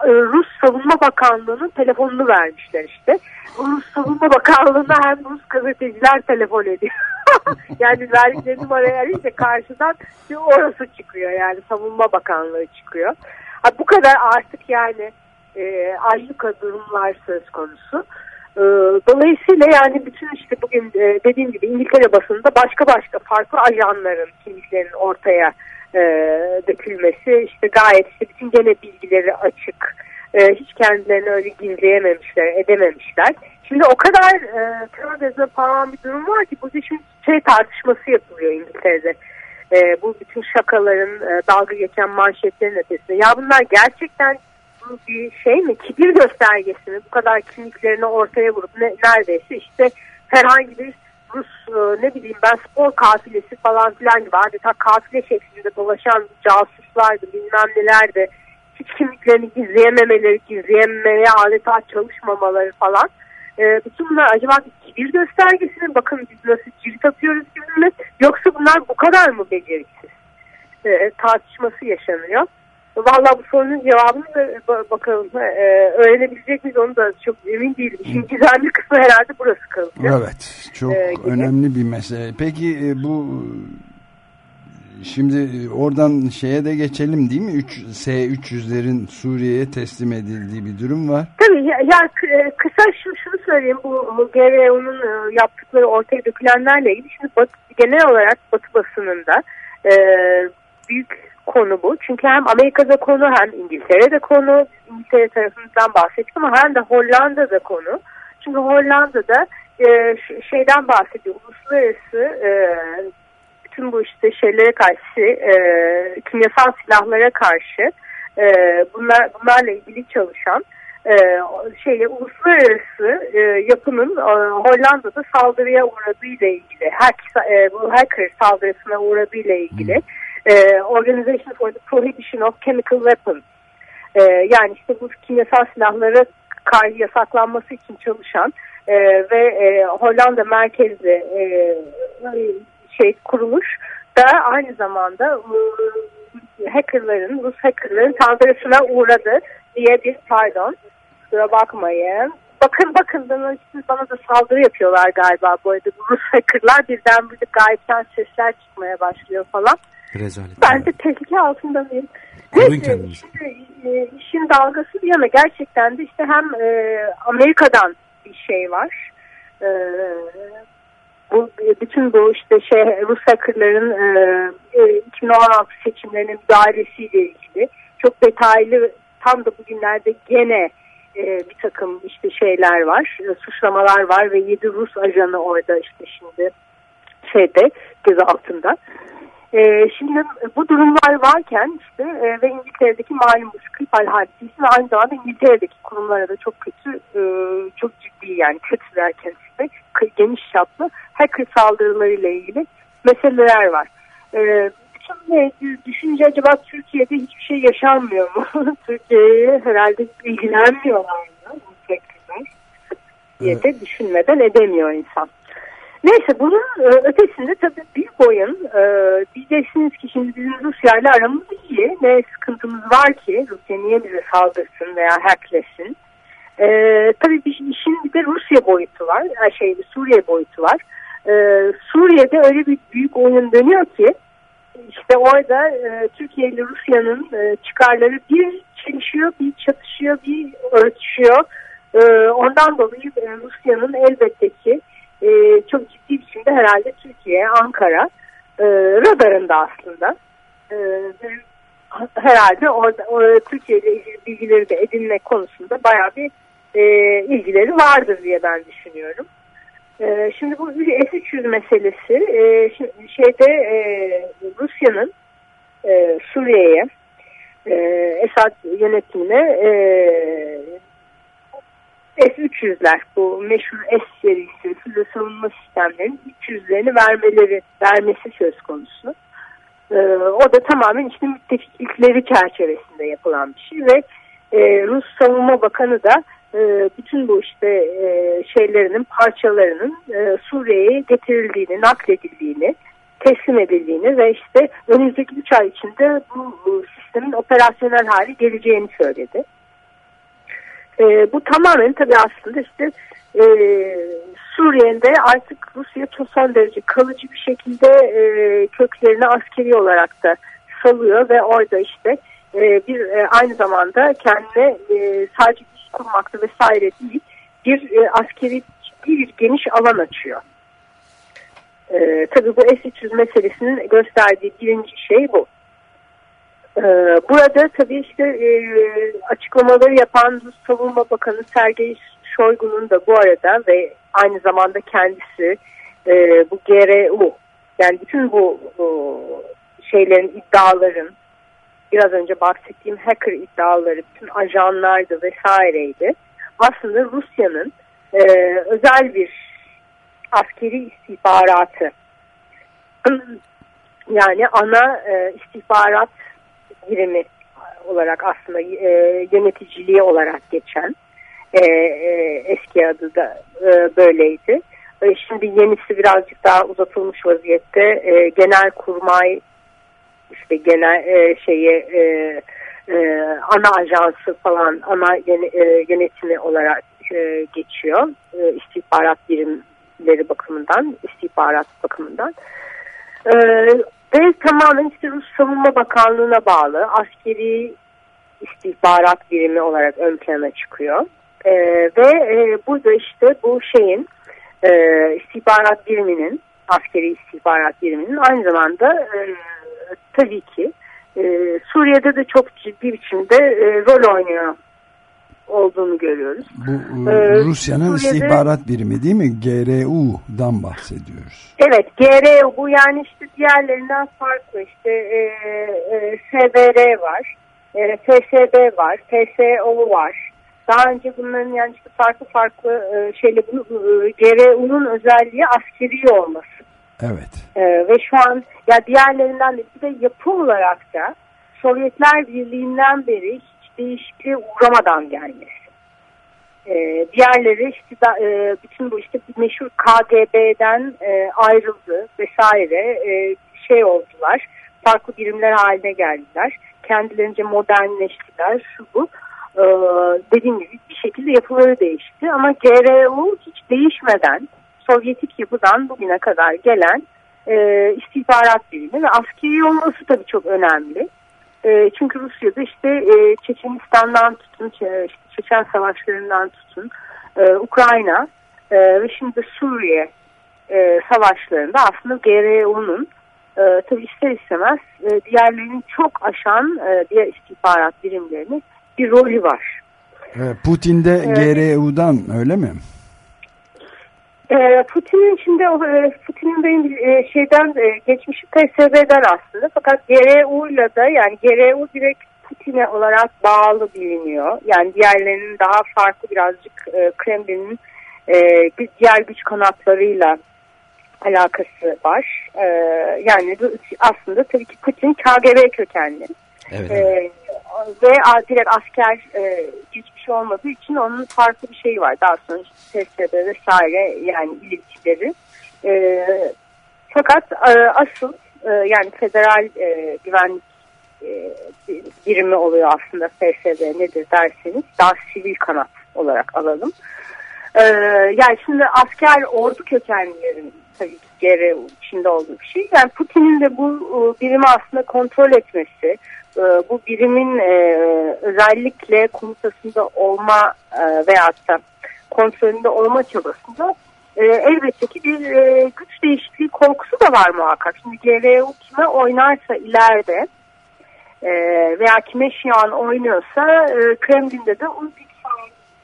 Rus Savunma Bakanlığı'nın telefonunu vermişler işte. Rus Savunma Bakanlığı'na hem Rus gazeteciler telefon ediyor. (laughs) yani verdikleri numarayı arayınca karşıdan bir orası çıkıyor yani Savunma Bakanlığı çıkıyor. Ha, bu kadar artık yani e, ayyuka durumlar söz konusu. E, dolayısıyla yani bütün işte bugün e, dediğim gibi İngiltere basında başka başka farklı ajanların kimliklerinin ortaya e, dökülmesi işte gayet işte bütün gene bilgileri açık. E, hiç kendilerini öyle gizleyememişler, edememişler. Şimdi o kadar e, göze falan bir durum var ki burada şimdi şey tartışması yapılıyor İngiltere'de. E, bu bütün şakaların, e, dalga geçen manşetlerin ötesinde. Ya bunlar gerçekten bir şey mi? Kibir göstergesi mi? Bu kadar kimliklerini ortaya vurup ne, neredeyse işte herhangi bir Rus e, ne bileyim ben spor kafilesi falan filan gibi adeta kafile şeklinde dolaşan casuslardı bilmem nelerdi. Hiç kimliklerini gizleyememeleri, gizleyememeye adeta çalışmamaları falan. E, bütün bunlar acaba bir kibir göstergesi mi? Bakın biz nasıl cirit atıyoruz gibi mi? Yoksa bunlar bu kadar mı beceriksiz? E, tartışması yaşanıyor. Valla bu sorunun cevabını da bakalım ee, öğrenebilecek miyiz onu da çok emin değilim. İşin gizemli kısmı herhalde burası kalacak.
Evet çok ee, önemli bir mesele. Peki e, bu şimdi oradan şeye de geçelim değil mi? 3 S-300'lerin Suriye'ye teslim edildiği bir durum var.
Tabii ya, ya e, kısa şunu, şunu söyleyeyim bu GRU'nun e, yaptıkları ortaya dökülenlerle ilgili. Şimdi bat, genel olarak Batı basınında e, büyük konu bu. Çünkü hem Amerika'da konu hem İngiltere'de konu. İngiltere tarafından bahsettik ama hem de Hollanda'da konu. Çünkü Hollanda'da e, şeyden bahsediyor. Uluslararası e, bütün bu işte şeylere karşı e, kimyasal silahlara karşı e, bunlar bunlarla ilgili çalışan e, şeyle uluslararası e, yapının e, Hollanda'da saldırıya uğradığı ile ilgili hack, e, bu hacker saldırısına uğradığı ile ilgili e, Organization for the Prohibition of Chemical Weapons e, yani işte bu kimyasal silahları yasaklanması için çalışan e, ve e, Hollanda merkezli e, şey kuruluş da aynı zamanda e, hackerların, Rus hackerların saldırısına uğradı diye bir pardon kusura bakmayın. Bakın bakın bana, bana da saldırı yapıyorlar galiba bu arada. Rus hackerlar birden bir gayipten sesler çıkmaya başlıyor falan.
Rezalet.
Ben de tehlike altında mıyım?
Koruyun kendinizi.
Şimdi, e, işin dalgası bir yana gerçekten de işte hem e, Amerika'dan bir şey var. E, bu bütün bu işte şey Rus hackerların e, 2016 e, seçimlerinin müdahalesiyle ilgili çok detaylı tam da bugünlerde gene e, bir takım işte şeyler var, e, suçlamalar var ve 7 Rus ajanı orada işte şimdi şeyde gözaltında. E, şimdi bu durumlar varken işte e, ve İngiltere'deki malum Skripal hadisesi ve aynı zamanda İngiltere'deki kurumlara da çok kötü, e, çok ciddi yani kötü derken işte geniş çaplı hacker saldırılarıyla ilgili meseleler var. E, bütün düşünce acaba Türkiye'de hiçbir şey yaşanmıyor mu? (laughs) Türkiye'ye herhalde ilgilenmiyorlar mı diye de düşünmeden edemiyor insan. Neyse bunun e, ötesinde tabii büyük oyun. E, diyeceksiniz ki şimdi bizim Rusya ile aramız iyi. Ne sıkıntımız var ki Rusya niye bize saldırsın veya hacklesin. E, tabii işin bir de Rusya boyutu var. Şey, Suriye boyutu var. E, Suriye'de öyle bir büyük oyun dönüyor ki işte orada Türkiye ile Rusya'nın çıkarları bir çelişiyor, bir çatışıyor, bir örtüşüyor. Ondan dolayı Rusya'nın elbette ki e, çok ciddi biçimde herhalde Türkiye, Ankara e, radarında aslında. E, herhalde orada o, Türkiye ile ilgili bilgileri de edinmek konusunda bayağı bir e, ilgileri vardır diye ben düşünüyorum. E, şimdi bu S-300 meselesi e, şeyde e, Rusya'nın e, Suriye'ye e, Esad yönetimine e, S-300'ler bu meşhur S serisi füze savunma sistemlerinin 300'lerini vermeleri vermesi söz konusu. Ee, o da tamamen işte müttefiklikleri çerçevesinde yapılan bir şey ve e, Rus Savunma Bakanı da e, bütün bu işte e, şeylerinin parçalarının e, Suriye'ye getirildiğini, nakledildiğini, teslim edildiğini ve işte önümüzdeki 3 ay içinde bu, bu sistemin operasyonel hali geleceğini söyledi. E, bu tamamen tabii aslında işte e, Suriye'de artık Rusya son derece kalıcı bir şekilde e, köklerini askeri olarak da salıyor ve orada işte e, bir e, aynı zamanda kendine e, sadece iş kurmakta vesaire değil bir e, askeri bir geniş alan açıyor. E, tabii bu S-300 meselesinin gösterdiği birinci şey bu. Ee, burada tabii işte e, açıklamaları yapan Rus Savunma Bakanı Sergey Shoigu'nun da bu arada ve aynı zamanda kendisi e, bu GRU yani bütün bu, bu şeylerin iddiaların biraz önce bahsettiğim hacker iddiaları bütün ajanlardı vesaireydi. Aslında Rusya'nın e, özel bir askeri istihbaratı yani ana e, istihbarat birimi olarak aslında e, yöneticiliği olarak geçen e, e, eski adı da e, böyleydi. E, şimdi yenisi birazcık daha uzatılmış vaziyette e, genel kurmay işte genel e, şeyi e, e, ana ajansı falan ana e, yönetimi olarak e, geçiyor. E, istihbarat birimleri bakımından, istihbarat bakımından. E, ve tamamen işte Rus Savunma Bakanlığı'na bağlı askeri istihbarat birimi olarak ön plana çıkıyor. E, ve e, burada işte bu şeyin e, istihbarat biriminin, askeri istihbarat biriminin aynı zamanda e, tabii ki e, Suriye'de de çok ciddi biçimde e, rol oynuyor olduğunu görüyoruz.
Bu ee, Rusya'nın istihbarat birimi değil mi? GRU'dan bahsediyoruz.
Evet GRU yani işte diğerlerinden farklı işte e, e, SBR var, e, FSB var, FSO var. Daha önce bunların yani işte farklı farklı e, şeyle bunu e, GRU'nun özelliği askeri olması.
Evet.
E, ve şu an ya diğerlerinden de bir de yapı olarak da Sovyetler Birliği'nden beri değişikliğe uğramadan gelmesi. E, diğerleri işte da, e, bütün bu işte meşhur KGB'den e, ayrıldı vesaire e, şey oldular. Farklı birimler haline geldiler. Kendilerince modernleştiler. Şu bu. E, dediğim gibi bir şekilde yapıları değişti. Ama GRU hiç değişmeden Sovyetik yapıdan bugüne kadar gelen e, istihbarat birimi ve askeri olması tabii çok önemli. E, çünkü Rusya'da işte e, Çeçenistan'dan tutun, Çe, Çeçen savaşlarından tutun, e, Ukrayna e, ve şimdi Suriye e, savaşlarında aslında GRU'nun e, tabii ister istemez e, diğerlerinin çok aşan e, diğer istihbarat birimlerinin bir rolü var.
Putin'de e, GRU'dan öyle mi?
Ee, Putin'in içinde e, Putin'in benim e, şeyden e, geçmişi PSB'den aslında fakat GRU ile de yani GRU direkt Putin'e olarak bağlı biliniyor. Yani diğerlerinin daha farklı birazcık Kremlin'in diğer güç kanatlarıyla alakası var. Yani aslında tabii ki Putin KGB kökenli. Evet. Ee, ve direkt asker e, geçmiş olmadığı için onun farklı bir şeyi var. Daha sonra TSD vesaire yani ilişkileri. E, fakat e, asıl e, yani federal e, güvenlik e, birimi oluyor aslında FSB nedir derseniz daha sivil kanat olarak alalım. E, yani şimdi asker ordu kökenlilerin tabii ki geri içinde olduğu bir şey. Yani Putin'in de bu e, birimi aslında kontrol etmesi, e, bu birimin e, özellikle komutasında olma e, veyahut da kontrolünde olma çabasında e, elbette ki bir güç değişikliği korkusu da var muhakkak. Şimdi GRU kime oynarsa ileride veya kime şu an oynuyorsa Kremlin'de de o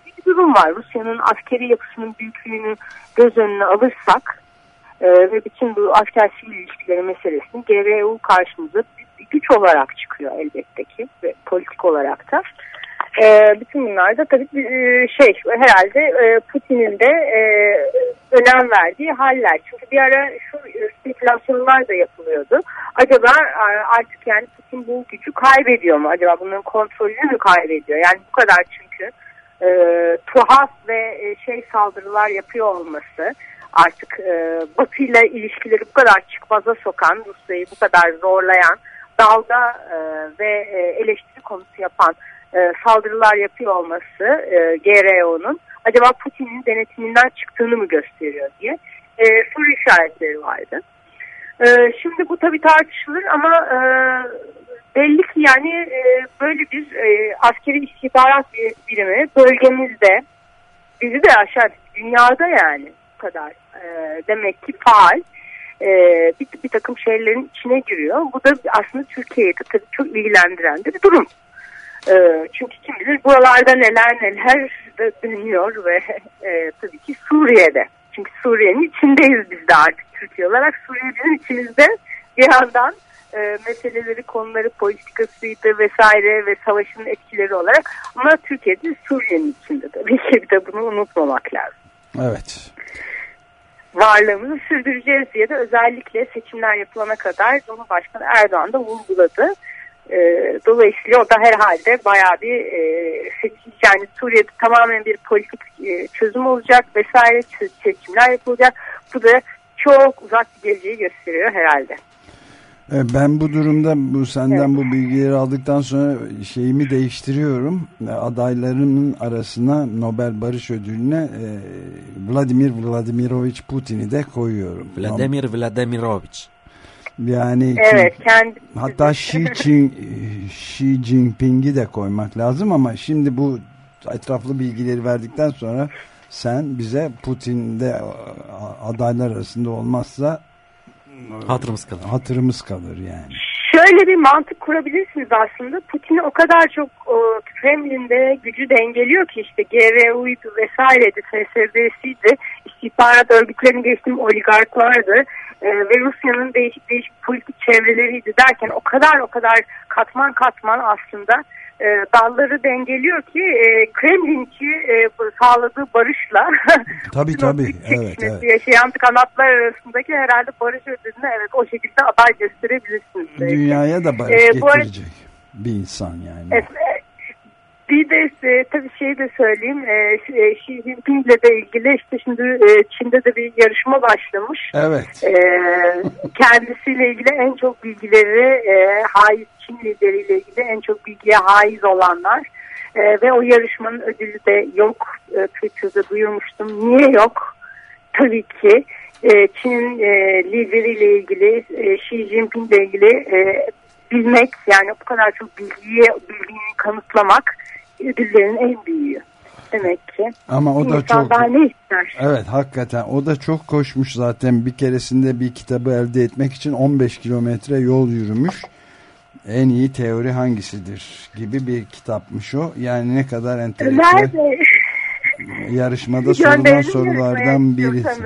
bir durum var. Rusya'nın askeri yapısının büyüklüğünü göz önüne alırsak ve bütün bu asker sivil ilişkileri meselesinin GRU karşımıza güç olarak çıkıyor elbette ki ve politik olarak da. E, bütün bunlar da tabii e, şey herhalde e, Putin'in de e, önem verdiği haller. Çünkü bir ara şu spekülasyonlar da yapılıyordu. Acaba artık yani Putin bu gücü kaybediyor mu? Acaba bunun kontrolünü mü kaybediyor? Yani bu kadar çünkü e, tuhaf ve e, şey saldırılar yapıyor olması artık e, Batı ile ilişkileri bu kadar çıkmaza sokan, Rusya'yı bu kadar zorlayan, dalga e, ve e, eleştiri konusu yapan e, saldırılar yapıyor olması e, GRO'nun acaba Putin'in denetiminden çıktığını mı gösteriyor diye e, soru işaretleri vardı. E, şimdi bu tabii tartışılır ama e, belli ki yani e, böyle bir e, askeri istihbarat bir birimi bölgemizde bizi de aşağı dünyada yani bu kadar e, demek ki faal bir, bir takım şeylerin içine giriyor. Bu da aslında Türkiye'yi de tabii çok ilgilendiren de bir durum. E, çünkü kim bilir buralarda neler neler dönüyor ve e, tabii ki Suriye'de. Çünkü Suriye'nin içindeyiz biz de artık Türkiye olarak. Suriye'nin içimizde bir yandan e, meseleleri, konuları, politikasıydı vesaire ve savaşın etkileri olarak ama Türkiye'de Suriye'nin içinde tabii ki de bunu unutmamak lazım.
Evet.
Varlığımızı sürdüreceğiz diye de özellikle seçimler yapılana kadar Cumhurbaşkanı Erdoğan da vurguladı. E, dolayısıyla o da herhalde bayağı bir e, seçim yani Suriye'de tamamen bir politik e, çözüm olacak vesaire seçimler yapılacak. Bu da çok uzak bir geleceği gösteriyor herhalde.
E, ben bu durumda bu senden evet. bu bilgileri aldıktan sonra şeyimi değiştiriyorum. E, adaylarımın arasına Nobel Barış Ödülü'ne e, Vladimir Vladimirovich Putin'i de koyuyorum.
Vladimir Vladimirovich.
Yani
evet, ki, kendi
hatta Xi, Jin, Xi Jinping'i de koymak lazım ama şimdi bu etraflı bilgileri verdikten sonra sen bize Putin'de adaylar arasında olmazsa
hatırımız kalır.
Hatırımız kalır yani.
Şöyle bir mantık kurabilirsiniz aslında. Putin'i o kadar çok o, Kremlin'de gücü dengeliyor ki işte GRU'ydu vesaireydi, FSB'siydi, istihbarat örgütlerini geçtiğim oligarklardı e, ve Rusya'nın değişik değişik politik çevreleriydi derken o kadar o kadar katman katman aslında e, dalları dengeliyor ki e, Kremlin'ci e, sağladığı barışla (laughs)
tabii tabii evet, evet.
yaşayan kanatlar arasındaki herhalde barış ödülünü evet o şekilde aday gösterebilirsiniz.
Dünyaya da barış e, getirecek bu, bir insan yani.
Evet, bir de e, tabii şey de söyleyeyim e, e, Xi Jinping'le de ilgili işte şimdi e, Çin'de de bir yarışma başlamış.
Evet.
E, kendisiyle ilgili en çok bilgileri e, haiz Çin lideriyle ilgili en çok bilgiye haiz olanlar e, ve o yarışmanın ödülü de yok. E, Twitter'da duyurmuştum. Niye yok? Tabii ki e, Çin'in e, lideriyle ilgili e, Xi Jinping'le ilgili e, bilmek yani bu kadar çok bilgiyi bildiğini kanıtlamak ödüllerin en büyüğü demek ki.
Ama o da çok
ne ister?
Evet hakikaten o da çok koşmuş zaten bir keresinde bir kitabı elde etmek için 15 kilometre yol yürümüş. En iyi teori hangisidir gibi bir kitapmış o. Yani ne kadar entelektüel. Yarışmada (laughs) sorulan sorulardan birisi.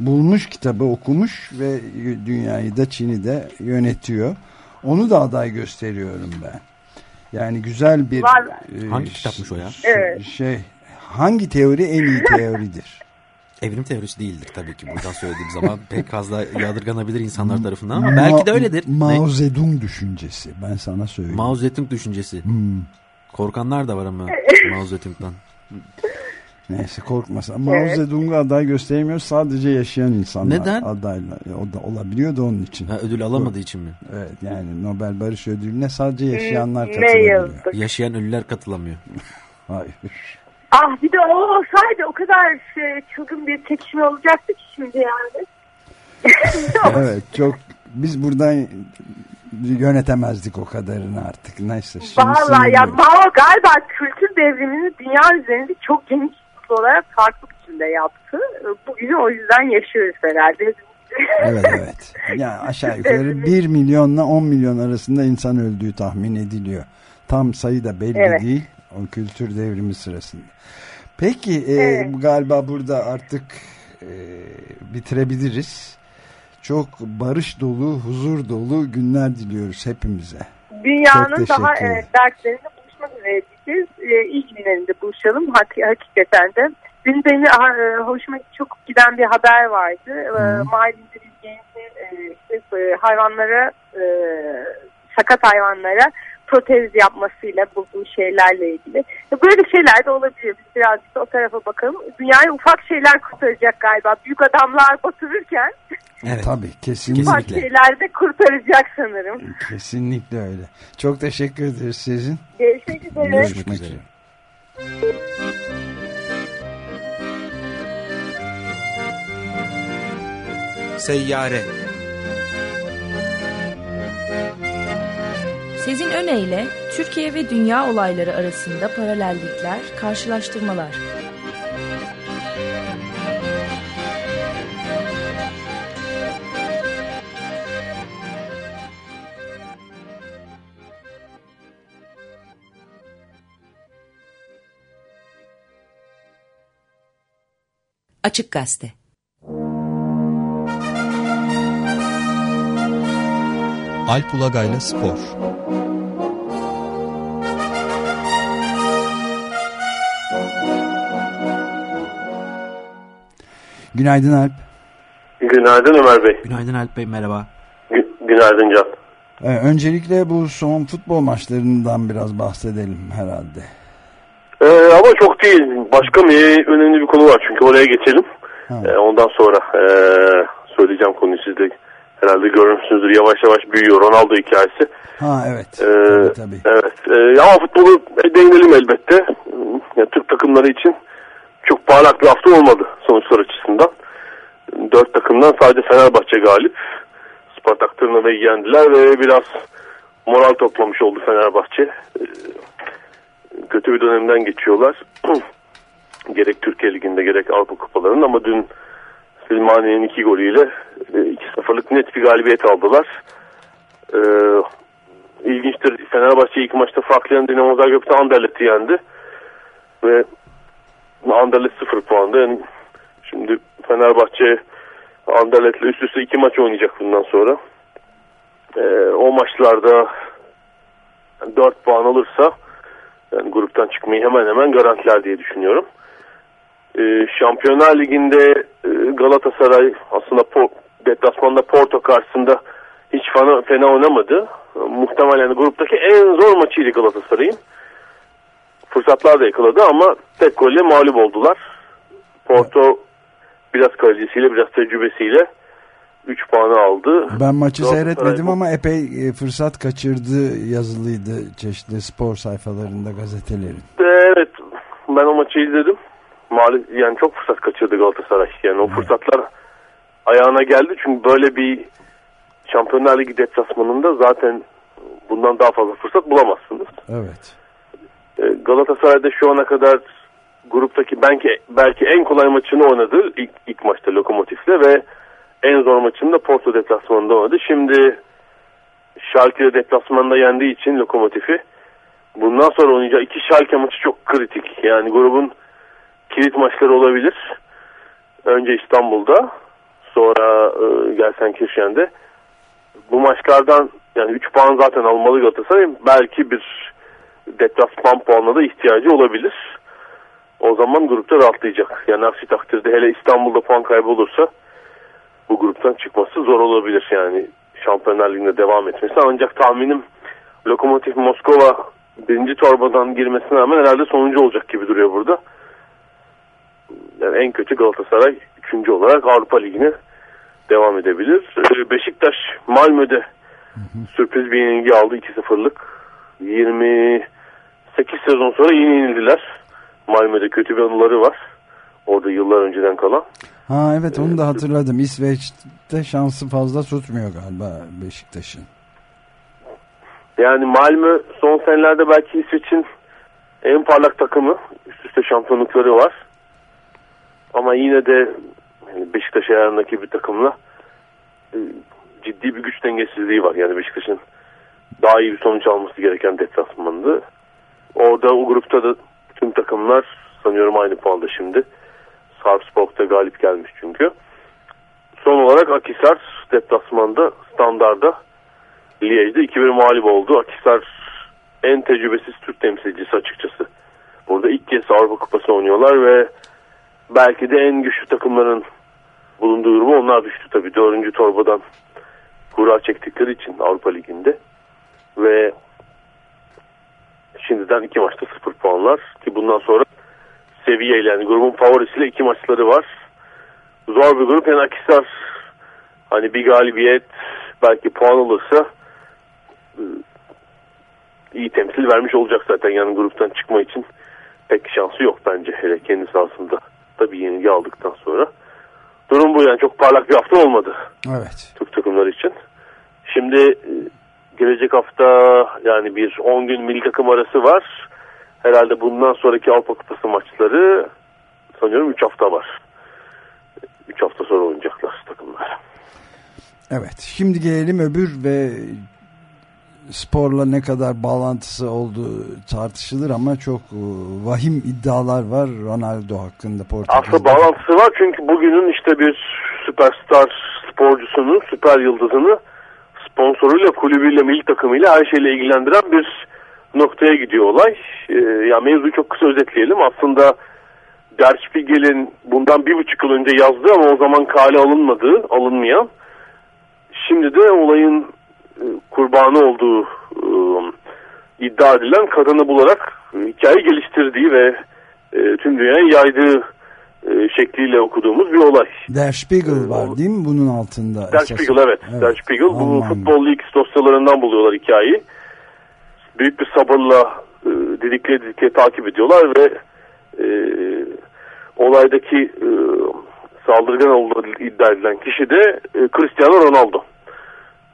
Bulmuş kitabı okumuş ve dünyayı da Çin'i de yönetiyor. Onu da aday gösteriyorum ben. Yani güzel bir...
Var. E, hangi kitapmış o ya?
Evet. Şey, hangi teori en iyi (laughs) teoridir?
Evrim teorisi değildir tabii ki buradan söylediğim zaman (laughs) pek fazla yadırganabilir insanlar tarafından ama belki de öyledir.
Mao Zedong düşüncesi ben sana söyleyeyim.
Mao Zedong düşüncesi. Hmm. Korkanlar da var ama Mao Zedong'dan. (laughs)
Neyse korkmasa. Mao evet. Zedong'u aday gösteremiyor. Sadece yaşayan insanlar
Neden?
adaylar. O da olabiliyor da onun için.
Ha, ödül alamadığı için mi?
Evet yani Nobel Barış Ödülü'ne sadece yaşayanlar katılabiliyor.
Yaşayan ölüler katılamıyor. (laughs)
Hayır.
Ah bir de o olsaydı o kadar şey, çılgın bir çekişme olacaktı ki şimdi yani. (laughs) (laughs)
evet çok biz buradan yönetemezdik o kadarını artık. Neyse.
Valla ya Mao galiba kültür devrimini dünya üzerinde çok geniş olarak farklı biçimde yaptı. Bugünü o yüzden yaşıyoruz herhalde.
Evet evet. Yani aşağı yukarı (laughs) 1 milyonla 10 milyon arasında insan öldüğü tahmin ediliyor. Tam sayı da belli
Evet.
değil o kültür devrimi sırasında. Peki e,
Evet.
galiba burada artık e, bitirebiliriz. Çok barış dolu, huzur dolu günler diliyoruz hepimize.
Dünyanın daha
ederim.
e, dertlerinde buluşmak üzere diyeceğiz. E, iyi günlerinde buluşalım hak, hakikaten de. Dün beni e, hoşuma çok giden bir haber vardı. E, Mardin'de bir gencin e, işte, e, hayvanlara, e, sakat hayvanlara protez yapmasıyla bulduğu şeylerle ilgili. Böyle şeyler de olabilir. Biz birazcık da o tarafa bakalım. Dünyayı ufak şeyler kurtaracak galiba. Büyük adamlar batırırken
Evet.
Tabii kesinlikle.
ufak şeyler de kurtaracak sanırım.
Kesinlikle öyle. Çok teşekkür ederiz sizin.
Görüşmek üzere.
Görüşmek üzere.
Seyyare
Sezin öneyle Türkiye ve dünya olayları arasında paralellikler, karşılaştırmalar.
Açık Gazete
Alp Ulagay'la Spor
Günaydın Alp.
Günaydın Ömer Bey.
Günaydın Alp Bey merhaba.
Gü- günaydın Can.
Ee, öncelikle bu son futbol maçlarından biraz bahsedelim herhalde.
Ee, ama çok değil. Başka bir önemli bir konu var çünkü oraya geçelim.
Ha.
Ee, ondan sonra ee, söyleyeceğim konuyu siz de herhalde görmüşsünüzdür. Yavaş yavaş büyüyor Ronaldo hikayesi.
Ha evet.
Ee,
tabii tabii.
Evet. Ee, ama futbolu değinelim elbette. Ya, Türk takımları için çok parlak bir hafta olmadı sonuçlar açısından. Dört takımdan sadece Fenerbahçe galip. Spartak Tırnava'yı yendiler ve biraz moral toplamış oldu Fenerbahçe. Ee, kötü bir dönemden geçiyorlar. (clears throat) gerek Türkiye Ligi'nde gerek Avrupa Kupalarının ama dün Silmani'nin iki golüyle e, 2-0'lık net bir galibiyet aldılar. Ee. Fenerbahçe ilk maçta farklayan Dinamo Zagreb'de Anderlet'i yendi. Ve Anderlet 0 puanda. Yani şimdi Fenerbahçe Anderlet'le üst üste iki maç oynayacak bundan sonra. Ee, o maçlarda 4 puan alırsa yani gruptan çıkmayı hemen hemen garantiler diye düşünüyorum. Ee, Şampiyonlar Ligi'nde e, Galatasaray aslında po deplasmanda Porto karşısında hiç fena, fena oynamadı. Muhtemelen gruptaki en zor maçıydı Galatasaray'ın. Fırsatlar da yakaladı ama tek golle mağlup oldular. Porto biraz kalecisiyle biraz tecrübesiyle 3 puanı aldı.
Ben maçı seyretmedim ama epey e, fırsat kaçırdı yazılıydı çeşitli spor sayfalarında gazetelerin.
Evet ben o maçı izledim. Maalesef yani çok fırsat kaçırdı Galatasaray. Yani o fırsatlar ayağına geldi çünkü böyle bir Şampiyonlar Ligi deplasmanında zaten bundan daha fazla fırsat bulamazsınız.
Evet.
Ee, Galatasaray'da şu ana kadar gruptaki belki belki en kolay maçını oynadı ilk, ilk maçta Lokomotif'le ve en zor maçını da Porto deplasmanında oynadı. Şimdi Schalke deplasmanında yendiği için Lokomotif'i bundan sonra oynayacağı iki Schalke maçı çok kritik. Yani grubun kilit maçları olabilir. Önce İstanbul'da sonra e, Gelsenkirchen'de. Bu maçlardan yani 3 puan zaten almalı Galatasaray. Belki bir deplasman puanına da ihtiyacı olabilir. O zaman grupta rahatlayacak. Yani aksi takdirde hele İstanbul'da puan kaybı olursa bu gruptan çıkması zor olabilir. Yani Şampiyonlar Ligi'nde devam etmesi. Ancak tahminim Lokomotiv Moskova birinci torbadan girmesine rağmen herhalde sonuncu olacak gibi duruyor burada. Yani en kötü Galatasaray üçüncü olarak Avrupa Ligi'ne devam edebilir. Ee, Beşiktaş Malmö'de sürpriz bir yenilgi aldı 2-0'lık. 28 sezon sonra yine yenildiler. Malmö'de kötü bir anıları var. Orada yıllar önceden kalan.
Ha evet onu da hatırladım. İsveç'te şansı fazla tutmuyor galiba Beşiktaş'ın.
Yani Malmö son senelerde belki İsveç'in en parlak takımı. Üst üste şampiyonlukları var. Ama yine de Beşiktaş ayarındaki bir takımla bir güç dengesizliği var. Yani Beşiktaş'ın daha iyi bir sonuç alması gereken deplasmandı. Orada o grupta da tüm takımlar sanıyorum aynı puanda şimdi. Sarpsborg da galip gelmiş çünkü. Son olarak Akisar deplasmanda standarda Liège'de 2-1 mağlup oldu. Akisar en tecrübesiz Türk temsilcisi açıkçası. Burada ilk kez Avrupa Kupası oynuyorlar ve belki de en güçlü takımların bulunduğu grubu onlar düştü tabii. Dördüncü torbadan kura çektikleri için Avrupa Ligi'nde. Ve şimdiden iki maçta sıfır puanlar ki bundan sonra seviyeyle yani grubun favorisiyle iki maçları var. Zor bir grup yani Akisar hani bir galibiyet belki puan alırsa e, iyi temsil vermiş olacak zaten yani gruptan çıkma için pek şansı yok bence hele kendi sahasında tabii yenilgi aldıktan sonra. Durum bu yani çok parlak bir hafta olmadı.
Evet.
Türk takımları için. Şimdi e, gelecek hafta yani bir 10 gün milli takım arası var. Herhalde bundan sonraki Avrupa Kupası maçları sanıyorum 3 hafta var. 3 hafta sonra oynayacaklar takımlar.
Evet. Şimdi gelelim öbür ve sporla ne kadar bağlantısı olduğu tartışılır ama çok e, vahim iddialar var Ronaldo hakkında Portekiz'de.
Aslında bağlantısı var çünkü bugünün işte bir süperstar sporcusunu, süper yıldızını sponsoruyla, kulübüyle, milli takımıyla her şeyle ilgilendiren bir noktaya gidiyor olay. Ee, ya mevzuyu çok kısa özetleyelim. Aslında Der Spiegel'in bundan bir buçuk yıl önce yazdığı ama o zaman kale alınmadığı, alınmayan. Şimdi de olayın e, kurbanı olduğu e, iddia edilen kadını bularak e, hikaye geliştirdiği ve e, tüm dünyaya yaydığı e, şekliyle okuduğumuz bir olay.
Der Spiegel var değil mi bunun altında?
Der Spiegel evet. evet. Der Spiegel bu. Futbol Leaks dosyalarından buluyorlar hikayeyi. Büyük bir sabırla e, didikle didikle takip ediyorlar ve e, olaydaki e, saldırgan olduğu iddia edilen kişi de e, Cristiano Ronaldo.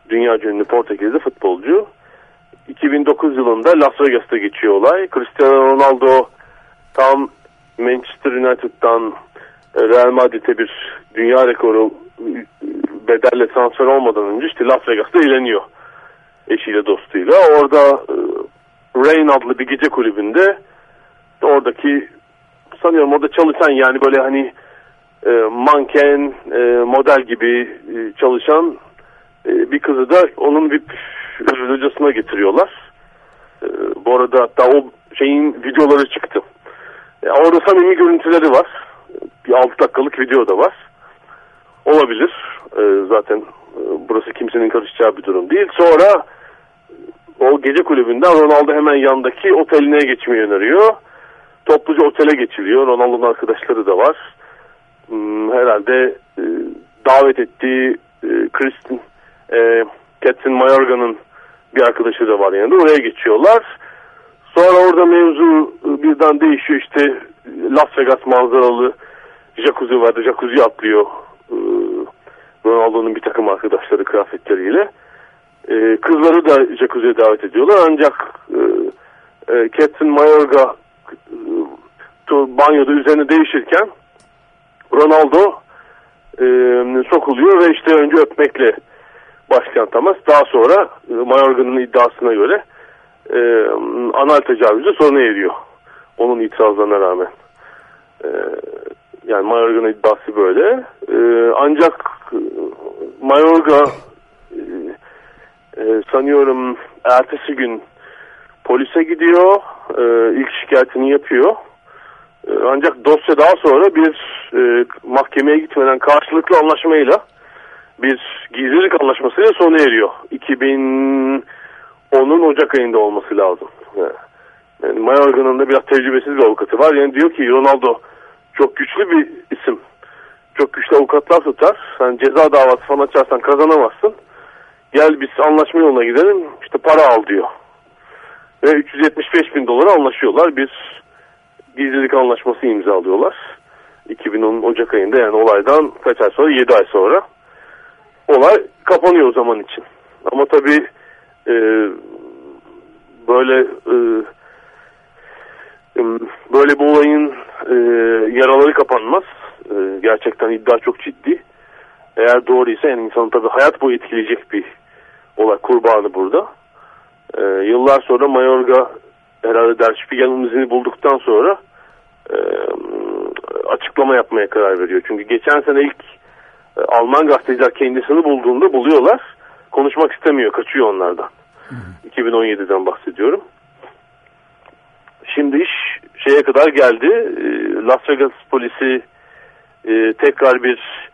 Dünya ünlü Portekizli futbolcu. 2009 yılında Las Vegas'ta geçiyor olay. Cristiano Ronaldo tam Manchester United'dan Real Madrid'e bir dünya rekoru bedelle transfer olmadan önce işte Las Vegas'ta eğleniyor eşiyle dostuyla. Orada e, Rain adlı bir gece kulübünde oradaki sanıyorum orada çalışan yani böyle hani e, manken e, model gibi e, çalışan e, bir kızı da onun bir hocasına getiriyorlar. E, bu arada hatta o şeyin videoları çıktı. E, orada samimi görüntüleri var. Bir 6 dakikalık video da var. Olabilir. E, zaten e, burası kimsenin karışacağı bir durum değil. Sonra o gece kulübünden Ronaldo hemen yandaki oteline geçmeyi öneriyor. Topluca otele geçiliyor. Ronaldo'nun arkadaşları da var. Hmm, herhalde e, davet ettiği e, Kristin e, Catherine Mayorga'nın bir arkadaşı da var yanında. Oraya geçiyorlar. Sonra orada mevzu e, birden değişiyor. İşte Las Vegas manzaralı jacuzzi vardı. Jacuzzi atlıyor. E, Ronaldo'nun bir takım arkadaşları kıyafetleriyle. E, kızları da jacuzziye davet ediyorlar. Ancak Catherine Mayorga banyoda üzerine değişirken Ronaldo sokuluyor ve işte önce öpmekle başlayan temas. Daha sonra Mayorga'nın iddiasına göre e, anal tecavüzü sona eriyor. Onun itirazlarına rağmen. E, yani Mayorga'nın iddiası böyle. E, ancak e, Mayorga e, e, sanıyorum ertesi gün polise gidiyor. E, ilk şikayetini yapıyor. E, ancak dosya daha sonra bir e, mahkemeye gitmeden karşılıklı anlaşmayla bir gizlilik anlaşmasıyla sona eriyor. 2010'un Ocak ayında olması lazım. Yani Mayorga'nın da biraz tecrübesiz bir avukatı var. Yani diyor ki Ronaldo çok güçlü bir isim. Çok güçlü avukatlar tutar. Sen ceza davası falan açarsan kazanamazsın. Gel biz anlaşma yoluna gidelim. İşte para al diyor. Ve 375 bin dolara anlaşıyorlar. Bir gizlilik anlaşması imzalıyorlar. 2010 Ocak ayında yani olaydan kaç ay sonra? 7 ay sonra. Olay kapanıyor o zaman için. Ama tabii e, böyle e, böyle bu olayın e, yaraları kapanmaz. E, gerçekten iddia çok ciddi. eğer doğruysa yani insanın tabii hayat boyu etkileyecek bir olay kurbanı burada. Ee, yıllar sonra Mayorga herhalde Der Spiegel'in izini bulduktan sonra e, açıklama yapmaya karar veriyor. Çünkü geçen sene ilk e, Alman gazeteciler kendisini bulduğunda buluyorlar. Konuşmak istemiyor, kaçıyor onlardan. 2017'den bahsediyorum. Şimdi iş şeye kadar geldi. E, Las Vegas polisi e, tekrar bir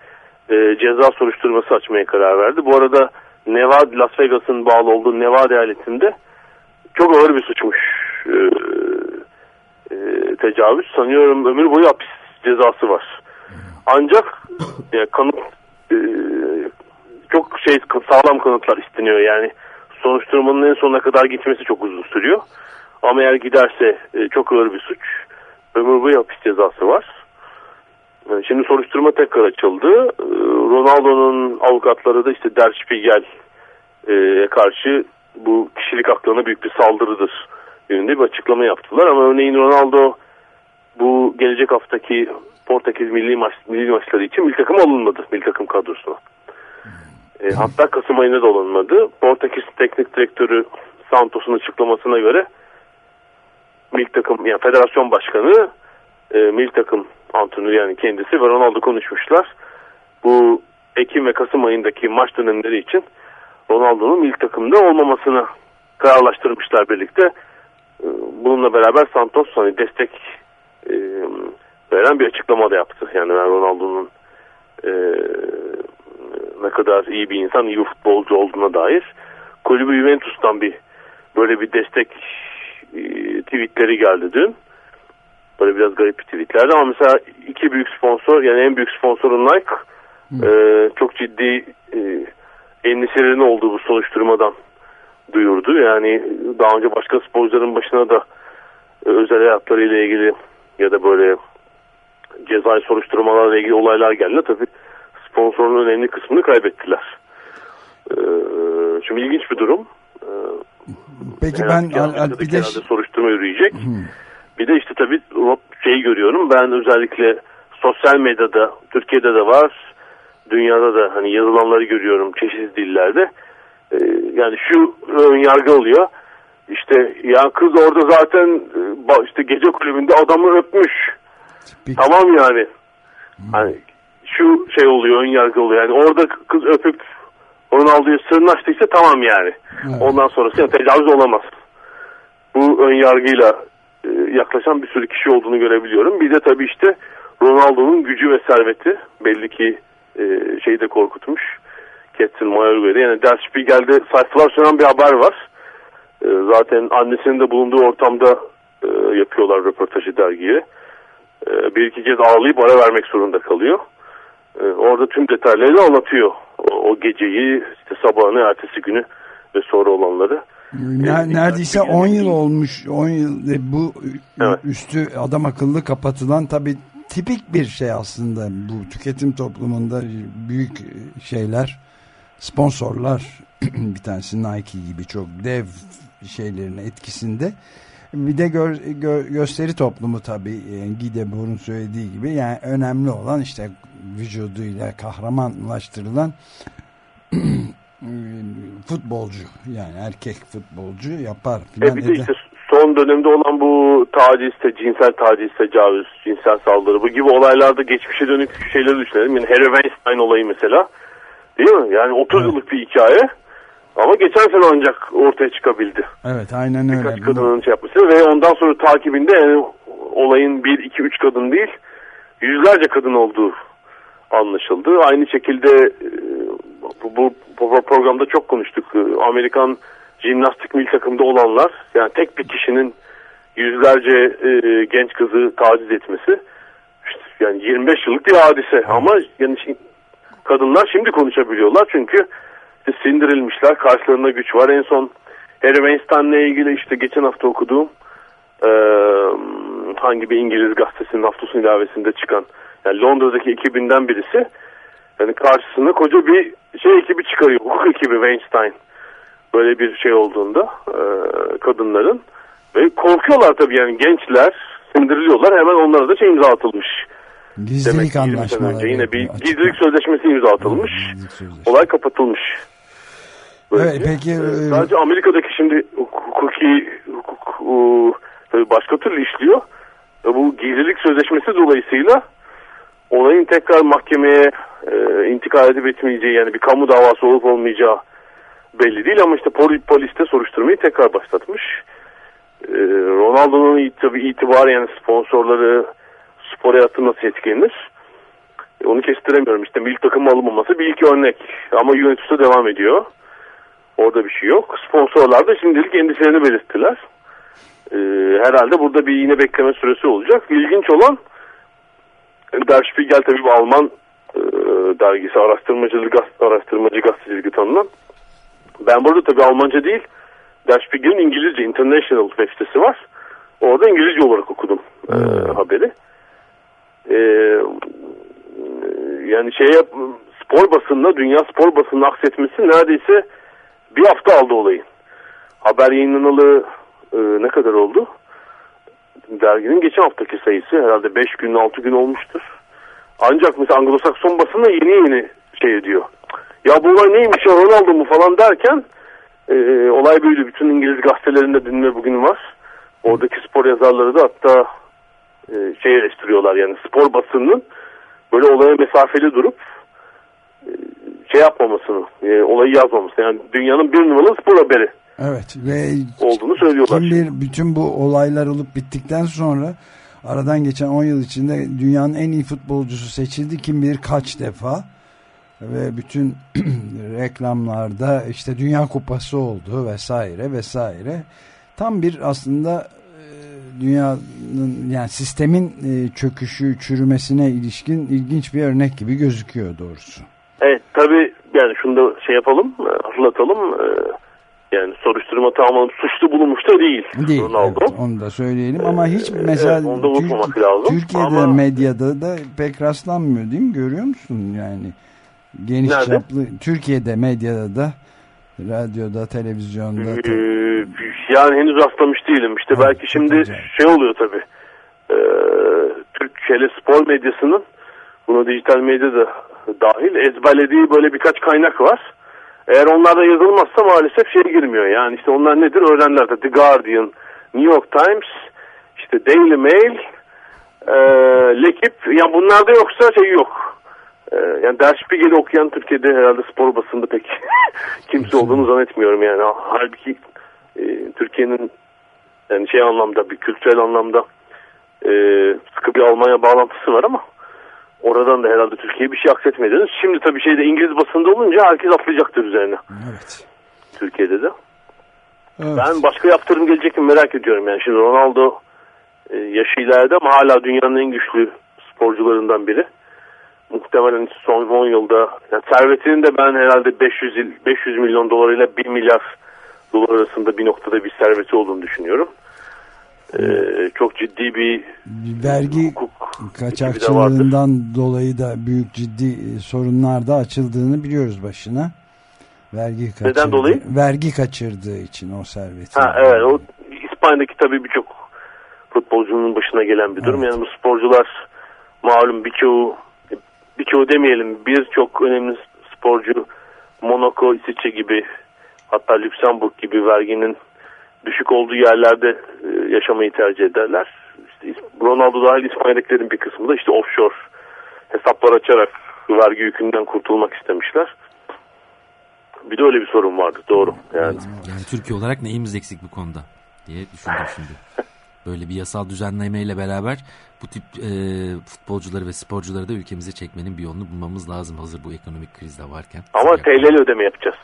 e, ceza soruşturması açmaya karar verdi. Bu arada Nevada, Las Vegas'ın bağlı olduğu Nevada eyaletinde çok ağır bir suçmuş e, tecavüz. Sanıyorum ömür boyu hapis cezası var. Ancak yani kanıt çok şey sağlam kanıtlar isteniyor yani soruşturmanın en sonuna kadar gitmesi çok uzun sürüyor. Ama eğer giderse e, çok ağır bir suç. Ömür boyu hapis cezası var. E, şimdi soruşturma tekrar açıldı. E, Ronaldo'nun avukatları da işte Der Spiegel'e karşı bu kişilik haklarına büyük bir saldırıdır yönünde bir açıklama yaptılar. Ama örneğin Ronaldo bu gelecek haftaki Portekiz milli, maç, milli maçları için milli takım alınmadı. Milli takım kadrosuna. E, hatta Kasım ayında da alınmadı. Portekiz teknik direktörü Santos'un açıklamasına göre milli takım yani federasyon başkanı e, milli takım antrenörü yani kendisi ve Ronaldo konuşmuşlar. Bu Ekim ve Kasım ayındaki maç dönemleri için Ronaldo'nun milli takımda olmamasını kararlaştırmışlar birlikte. E, bununla beraber Santos hani destek e, veren bir açıklama da yaptı. Yani Ronaldo'nun e, ne kadar iyi bir insan, iyi bir futbolcu olduğuna dair. Kulübü Juventus'tan bir böyle bir destek e, tweetleri geldi dün. Böyle biraz garip bir tweetlerdi ama mesela iki büyük sponsor yani en büyük sponsorun Nike e, çok ciddi e, endişelerin olduğu bu soruşturmadan duyurdu. Yani daha önce başka sporcuların başına da e, özel hayatlarıyla ilgili ya da böyle cezai soruşturmalarla ilgili olaylar geldi. Tabii sponsorun önemli kısmını kaybettiler. Ee, şimdi ilginç bir durum. Ee,
Peki ben
bir de soruşturma yürüyecek. Hmm. Bir de işte tabii şey görüyorum. Ben özellikle sosyal medyada Türkiye'de de var. Dünyada da hani yazılanları görüyorum çeşitli dillerde. Ee, yani şu ön yargı oluyor. İşte ya kız orada zaten işte gece kulübünde adamı öpmüş. Peki. Tamam yani. Hmm. Hani şu şey oluyor, ön yargı oluyor. Yani orada kız öpüp Ronaldo'yu sırnaştıysa tamam yani. Evet. Ondan sonrası yani tecavüz olamaz. Bu ön yargıyla e, yaklaşan bir sürü kişi olduğunu görebiliyorum. Bir de tabii işte Ronaldo'nun gücü ve serveti belli ki e, şeyi de korkutmuş. Catherine Mayorga'da. Yani Der Spiegel'de sayfalar süren bir haber var. E, zaten annesinin de bulunduğu ortamda e, yapıyorlar röportajı dergiye. E, bir iki kez ağlayıp ara vermek zorunda kalıyor. E, orada tüm detayları anlatıyor. O, o geceyi, işte sabahını, ertesi günü ve sonra olanları.
E, neredeyse 10 yıl olmuş. 10 yıl bu evet. üstü adam akıllı kapatılan tabi tipik bir şey aslında bu tüketim toplumunda büyük şeyler sponsorlar (clears throat) bir tanesi Nike gibi çok dev şeylerin etkisinde bir de gö gö gösteri toplumu tabii yani Gidebor'un söylediği gibi yani önemli olan işte vücuduyla kahramanlaştırılan (clears throat) futbolcu yani erkek futbolcu yapar
filan. E bir de işte son dönemde olan bu taciz, cinsel taciz, tecavüz, cinsel saldırı bu gibi olaylarda geçmişe dönük şeyleri düşünelim. Yani Harry Weinstein olayı mesela. Değil mi? Yani 30 evet. yıllık bir hikaye. Ama geçen sene ancak ortaya çıkabildi.
Evet aynen öyle.
Birkaç kadının şey yapması ve ondan sonra takibinde yani olayın bir, iki, üç kadın değil yüzlerce kadın olduğu anlaşıldı. Aynı şekilde e, bu, bu programda çok konuştuk. E, Amerikan jimnastik mil takımda olanlar yani tek bir kişinin yüzlerce e, genç kızı taciz etmesi yani 25 yıllık bir hadise ama yani kadınlar şimdi konuşabiliyorlar çünkü işte sindirilmişler. Karşılarında güç var. En son Harry Weinstein'le ilgili işte geçen hafta okuduğum e, hangi bir İngiliz gazetesinin hafta sonu ilavesinde çıkan yani Londra'daki ekibinden birisi yani karşısına koca bir şey ekibi çıkarıyor. Hukuk ekibi Weinstein. Böyle bir şey olduğunda e, kadınların ve korkuyorlar tabii yani gençler sindiriliyorlar hemen onlara da şey imza atılmış.
Gizlilik anlaşmaları.
Yine bir gizlilik sözleşmesi imza atılmış.
Sözleşmesi.
Olay kapatılmış. Böylece.
Evet, peki,
Ee,
e,
sadece Amerika'daki şimdi hukuki hukuk e, başka türlü işliyor. E, Bu gizlilik sözleşmesi dolayısıyla olayın tekrar mahkemeye e, intikal edip etmeyeceği yani bir kamu davası olup olmayacağı belli değil ama işte pol- polis de soruşturmayı tekrar başlatmış. E, Ronaldo'nun itibarı yani sponsorları spor hayatı nasıl etkilenir? E, Onu kestiremiyorum. İşte milli takım alınmaması bir iki örnek. Ama Juventus'ta devam ediyor. Orada bir şey yok. Sponsorlar da şimdilik endişelerini belirttiler. Ee, herhalde burada bir yine bekleme süresi olacak. İlginç olan Der Spiegel tabii bu Alman e, dergisi araştırmacılık araştırmacı gazetecilik tanınan. Ben burada tabii Almanca değil Der Spiegel'in İngilizce International web sitesi var. Orada İngilizce olarak okudum e, haberi. E, yani şey yap, spor basınına, dünya spor basınına aksetmesi neredeyse bir hafta aldı olayın. Haber yayınlanalı e, ne kadar oldu? Derginin geçen haftaki sayısı herhalde 5 gün 6 gün olmuştur. Ancak mesela Anglo-Sakson basını yeni yeni şey ediyor. Ya bu olay neymiş ya Ronaldo mu falan derken e, olay böyle bütün İngiliz gazetelerinde dün ve bugün var. Oradaki spor yazarları da hatta e, şey eleştiriyorlar yani spor basınının böyle olaya mesafeli durup e, şey yapmamasını, e, olayı yazmamasını yani dünyanın bir numaralı spor haberi
Evet ve
olduğunu söylüyorlar.
kim bilir bütün bu olaylar olup bittikten sonra aradan geçen 10 yıl içinde dünyanın en iyi futbolcusu seçildi kim bilir kaç defa ve bütün (clears throat) reklamlarda işte Dünya Kupası oldu vesaire vesaire tam bir aslında e, dünyanın yani sistemin e, çöküşü çürümesine ilişkin ilginç bir örnek gibi gözüküyor doğrusu.
Evet tabi yani şunu da şey yapalım e, hatırlatalım e, yani soruşturma tamamen suçlu bulunmuş da değil,
Değil
Ronaldo.
evet, onu da söyleyelim ama hiç mesela
evet, onu da unutmamak
Türk-
lazım.
Türkiye'de
Ama-
medyada da pek rastlanmıyor değil mi görüyor musun yani geniş
Nerede?
çaplı Türkiye'de medyada da radyoda televizyonda
Ee, yani henüz rastlamış değilim. İşte
Evet,
belki şimdi
acayip.
şey oluyor tabii. Ee, Türk hele spor medyasının buna dijital medya da dahil ezberlediği böyle birkaç kaynak var. Eğer onlarda yazılmazsa maalesef şey girmiyor. Yani işte onlar nedir öğrenirler de The Guardian, New York Times, işte Daily Mail, e, Lekip. Yani bunlarda yoksa şey yok. E, yani Der Spiegel'i okuyan Türkiye'de herhalde spor basında pek (laughs) kimse olduğunu zannetmiyorum yani. Halbuki e, Türkiye'nin yani şey anlamda bir kültürel anlamda e, sıkı bir Almanya bağlantısı var ama oradan da herhalde Türkiye'ye bir şey aksetmediniz. Şimdi tabii şeyde İngiliz basında olunca herkes atlayacaktır üzerine.
evet.
Türkiye'de de.
Evet.
Ben başka yaptırım gelecek mi merak ediyorum. Yani şimdi Ronaldo e, yaşı ileride ama hala dünyanın en güçlü sporcularından biri. Muhtemelen son 10 yılda yani servetinin de ben herhalde 500 il- 500 milyon dolar ile 1 milyar dolar arasında bir noktada bir serveti olduğunu düşünüyorum. E, çok ciddi bir
vergi
hukuk
kaçakçılığından dolayı da büyük ciddi e, sorunlar da açıldığını biliyoruz başına. Vergi kaçırdı,
dolayı?
Vergi kaçırdığı için o serveti.
Ha evet o İspanya'daki tabii birçok futbolcunun başına gelen bir durum.
Evet.
Yani bu sporcular malum birçoğu birçoğu demeyelim birçok önemli sporcu Monaco, İsviçre gibi hatta Lüksemburg gibi verginin düşük olduğu yerlerde e, yaşamayı tercih ederler. İşte Ronaldo dahil İspanya'dakilerin bir kısmı da işte offshore hesaplar açarak vergi yükünden kurtulmak istemişler. Bir de öyle bir sorun vardı doğru. Yani
Yani Türkiye olarak neyimiz eksik bu konuda diye düşündüm şimdi. (laughs) Böyle bir yasal düzenlemeyle beraber bu tip e, futbolcuları ve sporcuları da ülkemize çekmenin bir yolunu bulmamız lazım hazır bu ekonomik krizde varken.
ama TL'li ödeme yapacağız.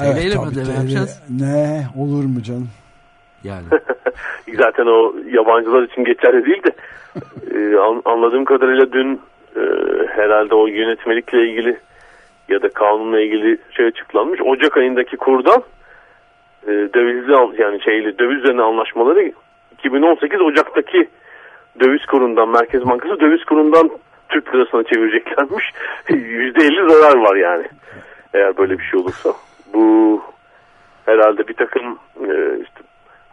Evet,
TL ödeme
TL.
yapacağız?
Ne olur mu canım?
Yani (laughs)
Zaten o yabancılar için geçerli değil de (laughs) e, an- anladığım kadarıyla dün e, herhalde o yönetmelikle ilgili ya da kanunla ilgili şey açıklanmış. Ocak ayındaki kurdan e, dövizli yani şeyli döviz üzerine anlaşmaları 2018 Ocak'taki döviz kurundan Merkez Bankası döviz kurundan Türk lirasına çevireceklermiş. (laughs) %50 zarar var yani. Eğer böyle bir şey olursa. Bu herhalde bir takım e, işte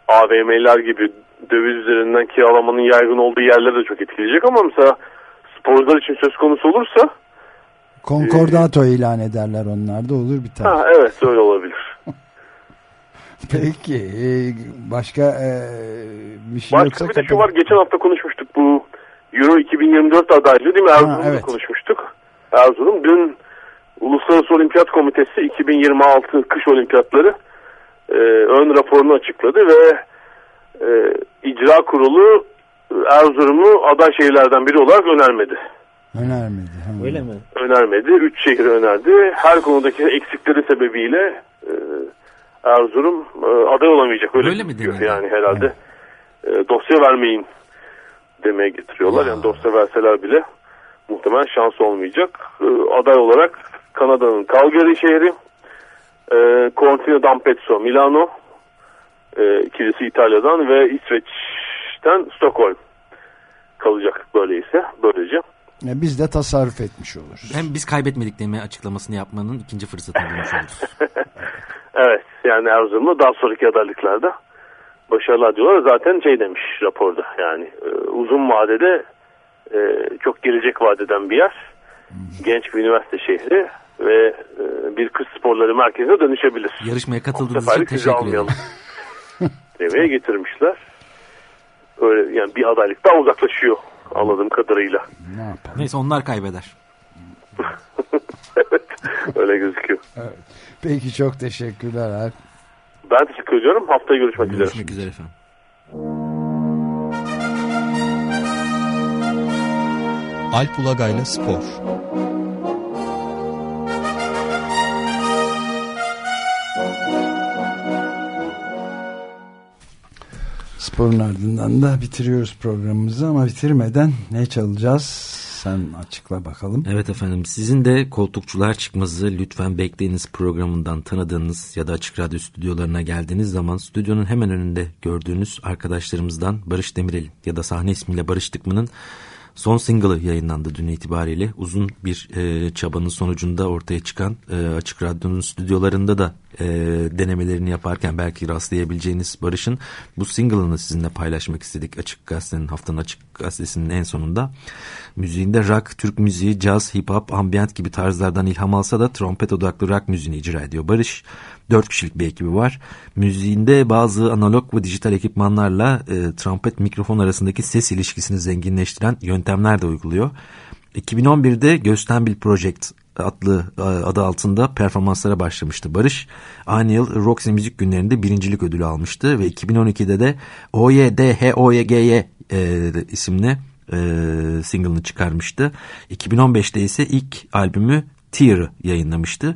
AVM'ler gibi döviz üzerinden kiralamanın yaygın olduğu yerleri de çok etkileyecek ama mesela sporcular için söz konusu olursa
Konkordato ilan ederler onlar da olur bir tane.
ha, evet öyle olabilir. (laughs)
Peki e, başka e, bir şey
Başka
yoksa
bir de şu var geçen hafta konuşmuştuk bu Euro 2024 adaylığı değil mi Erzurum'da
evet.
konuşmuştuk. Erzurum dün Uluslararası Olimpiyat Komitesi 2026 kış olimpiyatları e, ön raporunu açıkladı ve e, icra kurulu Erzurum'u aday şehirlerden biri olarak önermedi.
Önermedi. ha.
Öyle mi?
Önermedi. Üç şehri önerdi. Her konudaki eksikleri sebebiyle e, Erzurum e, aday olamayacak. Öyle,
Öyle mi deniyor?
Yani herhalde e, dosya vermeyin demeye getiriyorlar. Yani dosya verseler bile muhtemelen şans olmayacak. E, aday olarak Kanada'nın Calgary şehri, e, Cortina d'Ampezzo Milano, e, ikilisi İtalya'dan ve İsveç'ten Stockholm kalacak böyleyse. Böylece.
E, Biz de tasarruf etmiş oluruz.
Hem biz kaybetmedik deme açıklamasını yapmanın ikinci fırsatını bulmuş oluruz. (laughs)
Evet yani Erzurum'da daha sonraki adaylıklarda başarılar diyorlar. Zaten şey demiş raporda yani e, uzun vadede e, çok gelecek vadeden bir yer. Genç bir üniversite şehri ve e, bir kış sporları merkezine dönüşebilir.
Yarışmaya katıldığınız için teşekkür ederim.
almayalım. (laughs) demeye getirmişler. Öyle yani bir adaylık daha uzaklaşıyor anladığım kadarıyla.
Ne yapalım?
Neyse onlar kaybeder. (laughs)
evet öyle gözüküyor.
Peki çok teşekkürler Alp.
Ben teşekkür ediyorum. Haftaya görüşmek üzere.
Görüşmek üzere efendim.
Alp Ulagay'la Spor.
Sporun ardından da bitiriyoruz programımızı ama bitirmeden ne çalacağız? Sen açıkla bakalım.
Evet efendim sizin de koltukçular çıkmazı lütfen bekleyiniz programından tanıdığınız ya da açık radyo stüdyolarına geldiğiniz zaman stüdyonun hemen önünde gördüğünüz arkadaşlarımızdan Barış Demirel ya da sahne ismiyle Barış Tıkman'ın son single'ı yayınlandı dün itibariyle. Uzun bir e, çabanın sonucunda ortaya çıkan e, açık radyonun stüdyolarında da e, denemelerini yaparken belki rastlayabileceğiniz Barış'ın bu single'ını sizinle paylaşmak istedik Açık Gazete'nin haftanın Açık Gazetesi'nin en sonunda. Müziğinde rock, Türk müziği, caz, hip hop, ambient gibi tarzlardan ilham alsa da trompet odaklı rock müziğini icra ediyor Barış. Dört kişilik bir ekibi var. Müziğinde bazı analog ve dijital ekipmanlarla e, trompet mikrofon arasındaki ses ilişkisini zenginleştiren yöntemler de uyguluyor. 2011'de Göstenbil Project adlı e, adı altında performanslara başlamıştı Barış. Aynı yıl Roxy Müzik Günlerinde birincilik ödülü almıştı ve 2012'de de OYDHOYGY e, isimli e, single'ını çıkarmıştı. 2015'te ise ilk albümü Tear yayınlamıştı.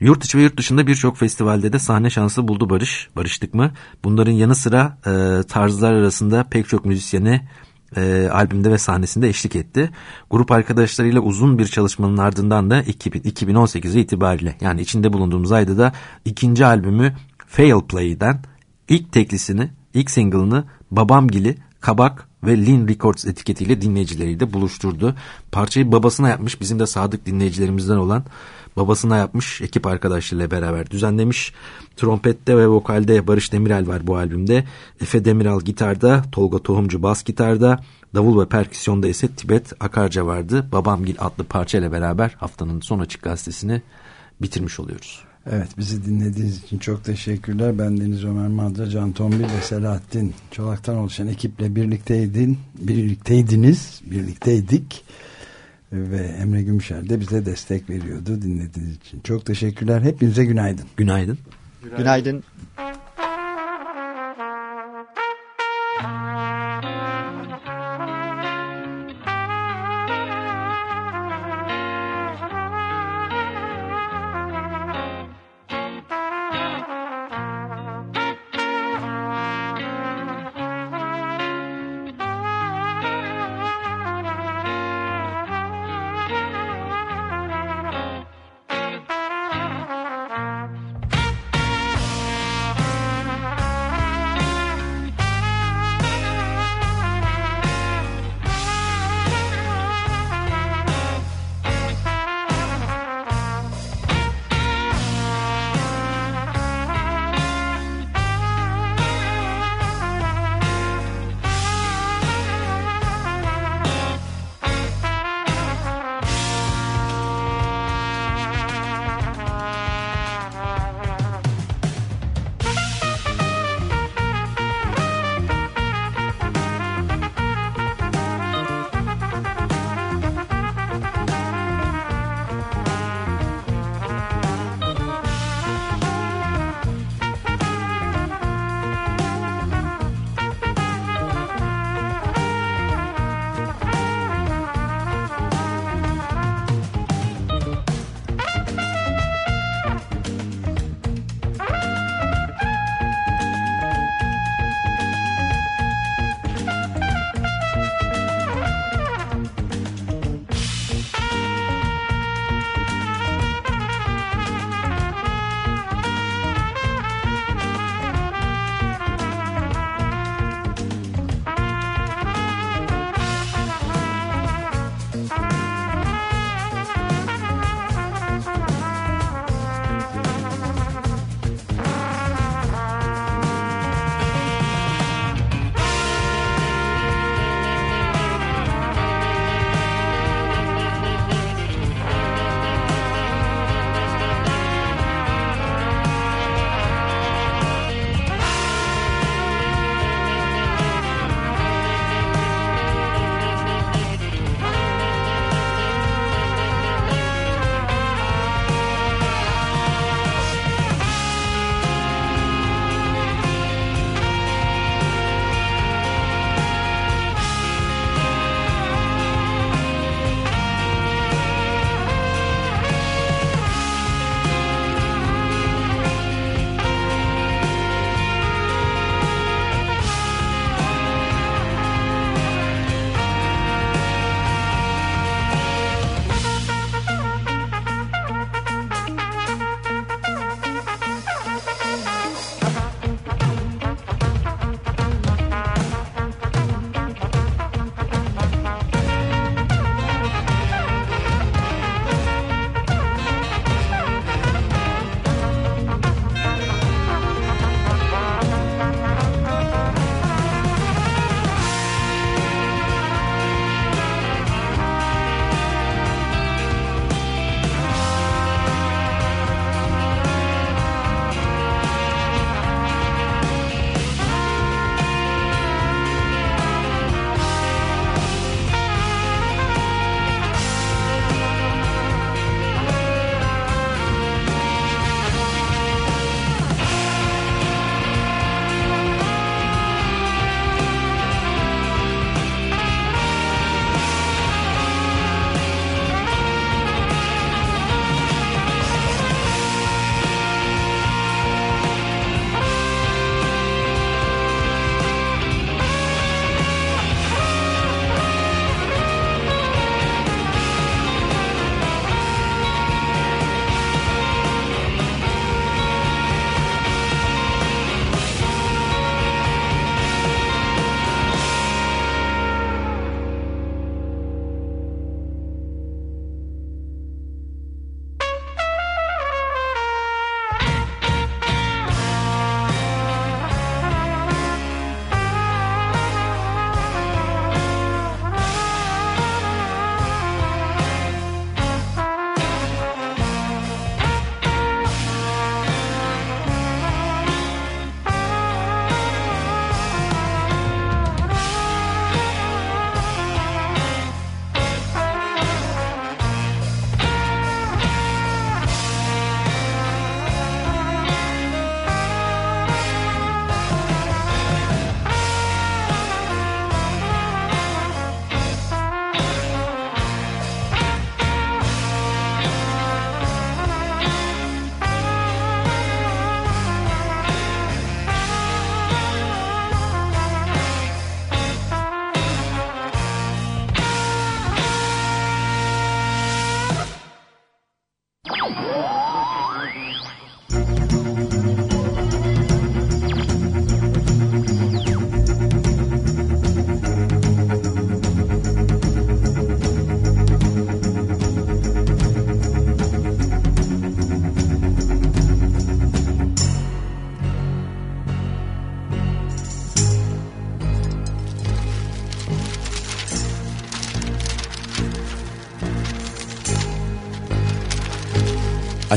Yurt içi ve yurt dışında birçok festivalde de sahne şansı buldu Barış. Barıştık mı? Bunların yanı sıra e, tarzlar arasında pek çok müzisyene e, albümde ve sahnesinde eşlik etti. Grup arkadaşlarıyla uzun bir çalışmanın ardından da 2000, 2018'e itibariyle yani içinde bulunduğumuz ayda da ikinci albümü Fail Play'den ilk teklisini, ilk single'ını Babamgili, Kabak ve Lin Records etiketiyle dinleyicileriyle buluşturdu. Parçayı babasına yapmış bizim de sadık dinleyicilerimizden olan babasına yapmış ekip arkadaşlarıyla beraber düzenlemiş. Trompette ve vokalde Barış Demirel var bu albümde. Efe Demiral gitarda, Tolga Tohumcu bas gitarda, davul ve perküsyonda ise Tibet Akarca vardı. Babamgil adlı parçayla beraber haftanın son açık gazetesini bitirmiş oluyoruz.
Evet bizi dinlediğiniz için çok teşekkürler. Ben Deniz Ömer Madra, Can Tombil ve Selahattin Çolak'tan oluşan ekiple birlikteydin, birlikteydiniz, birlikteydik. Ve Emre Gümüşer de bize destek veriyordu dinlediğiniz için. Çok teşekkürler. Hepinize günaydın.
Günaydın.
Günaydın.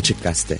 Açık Gazete.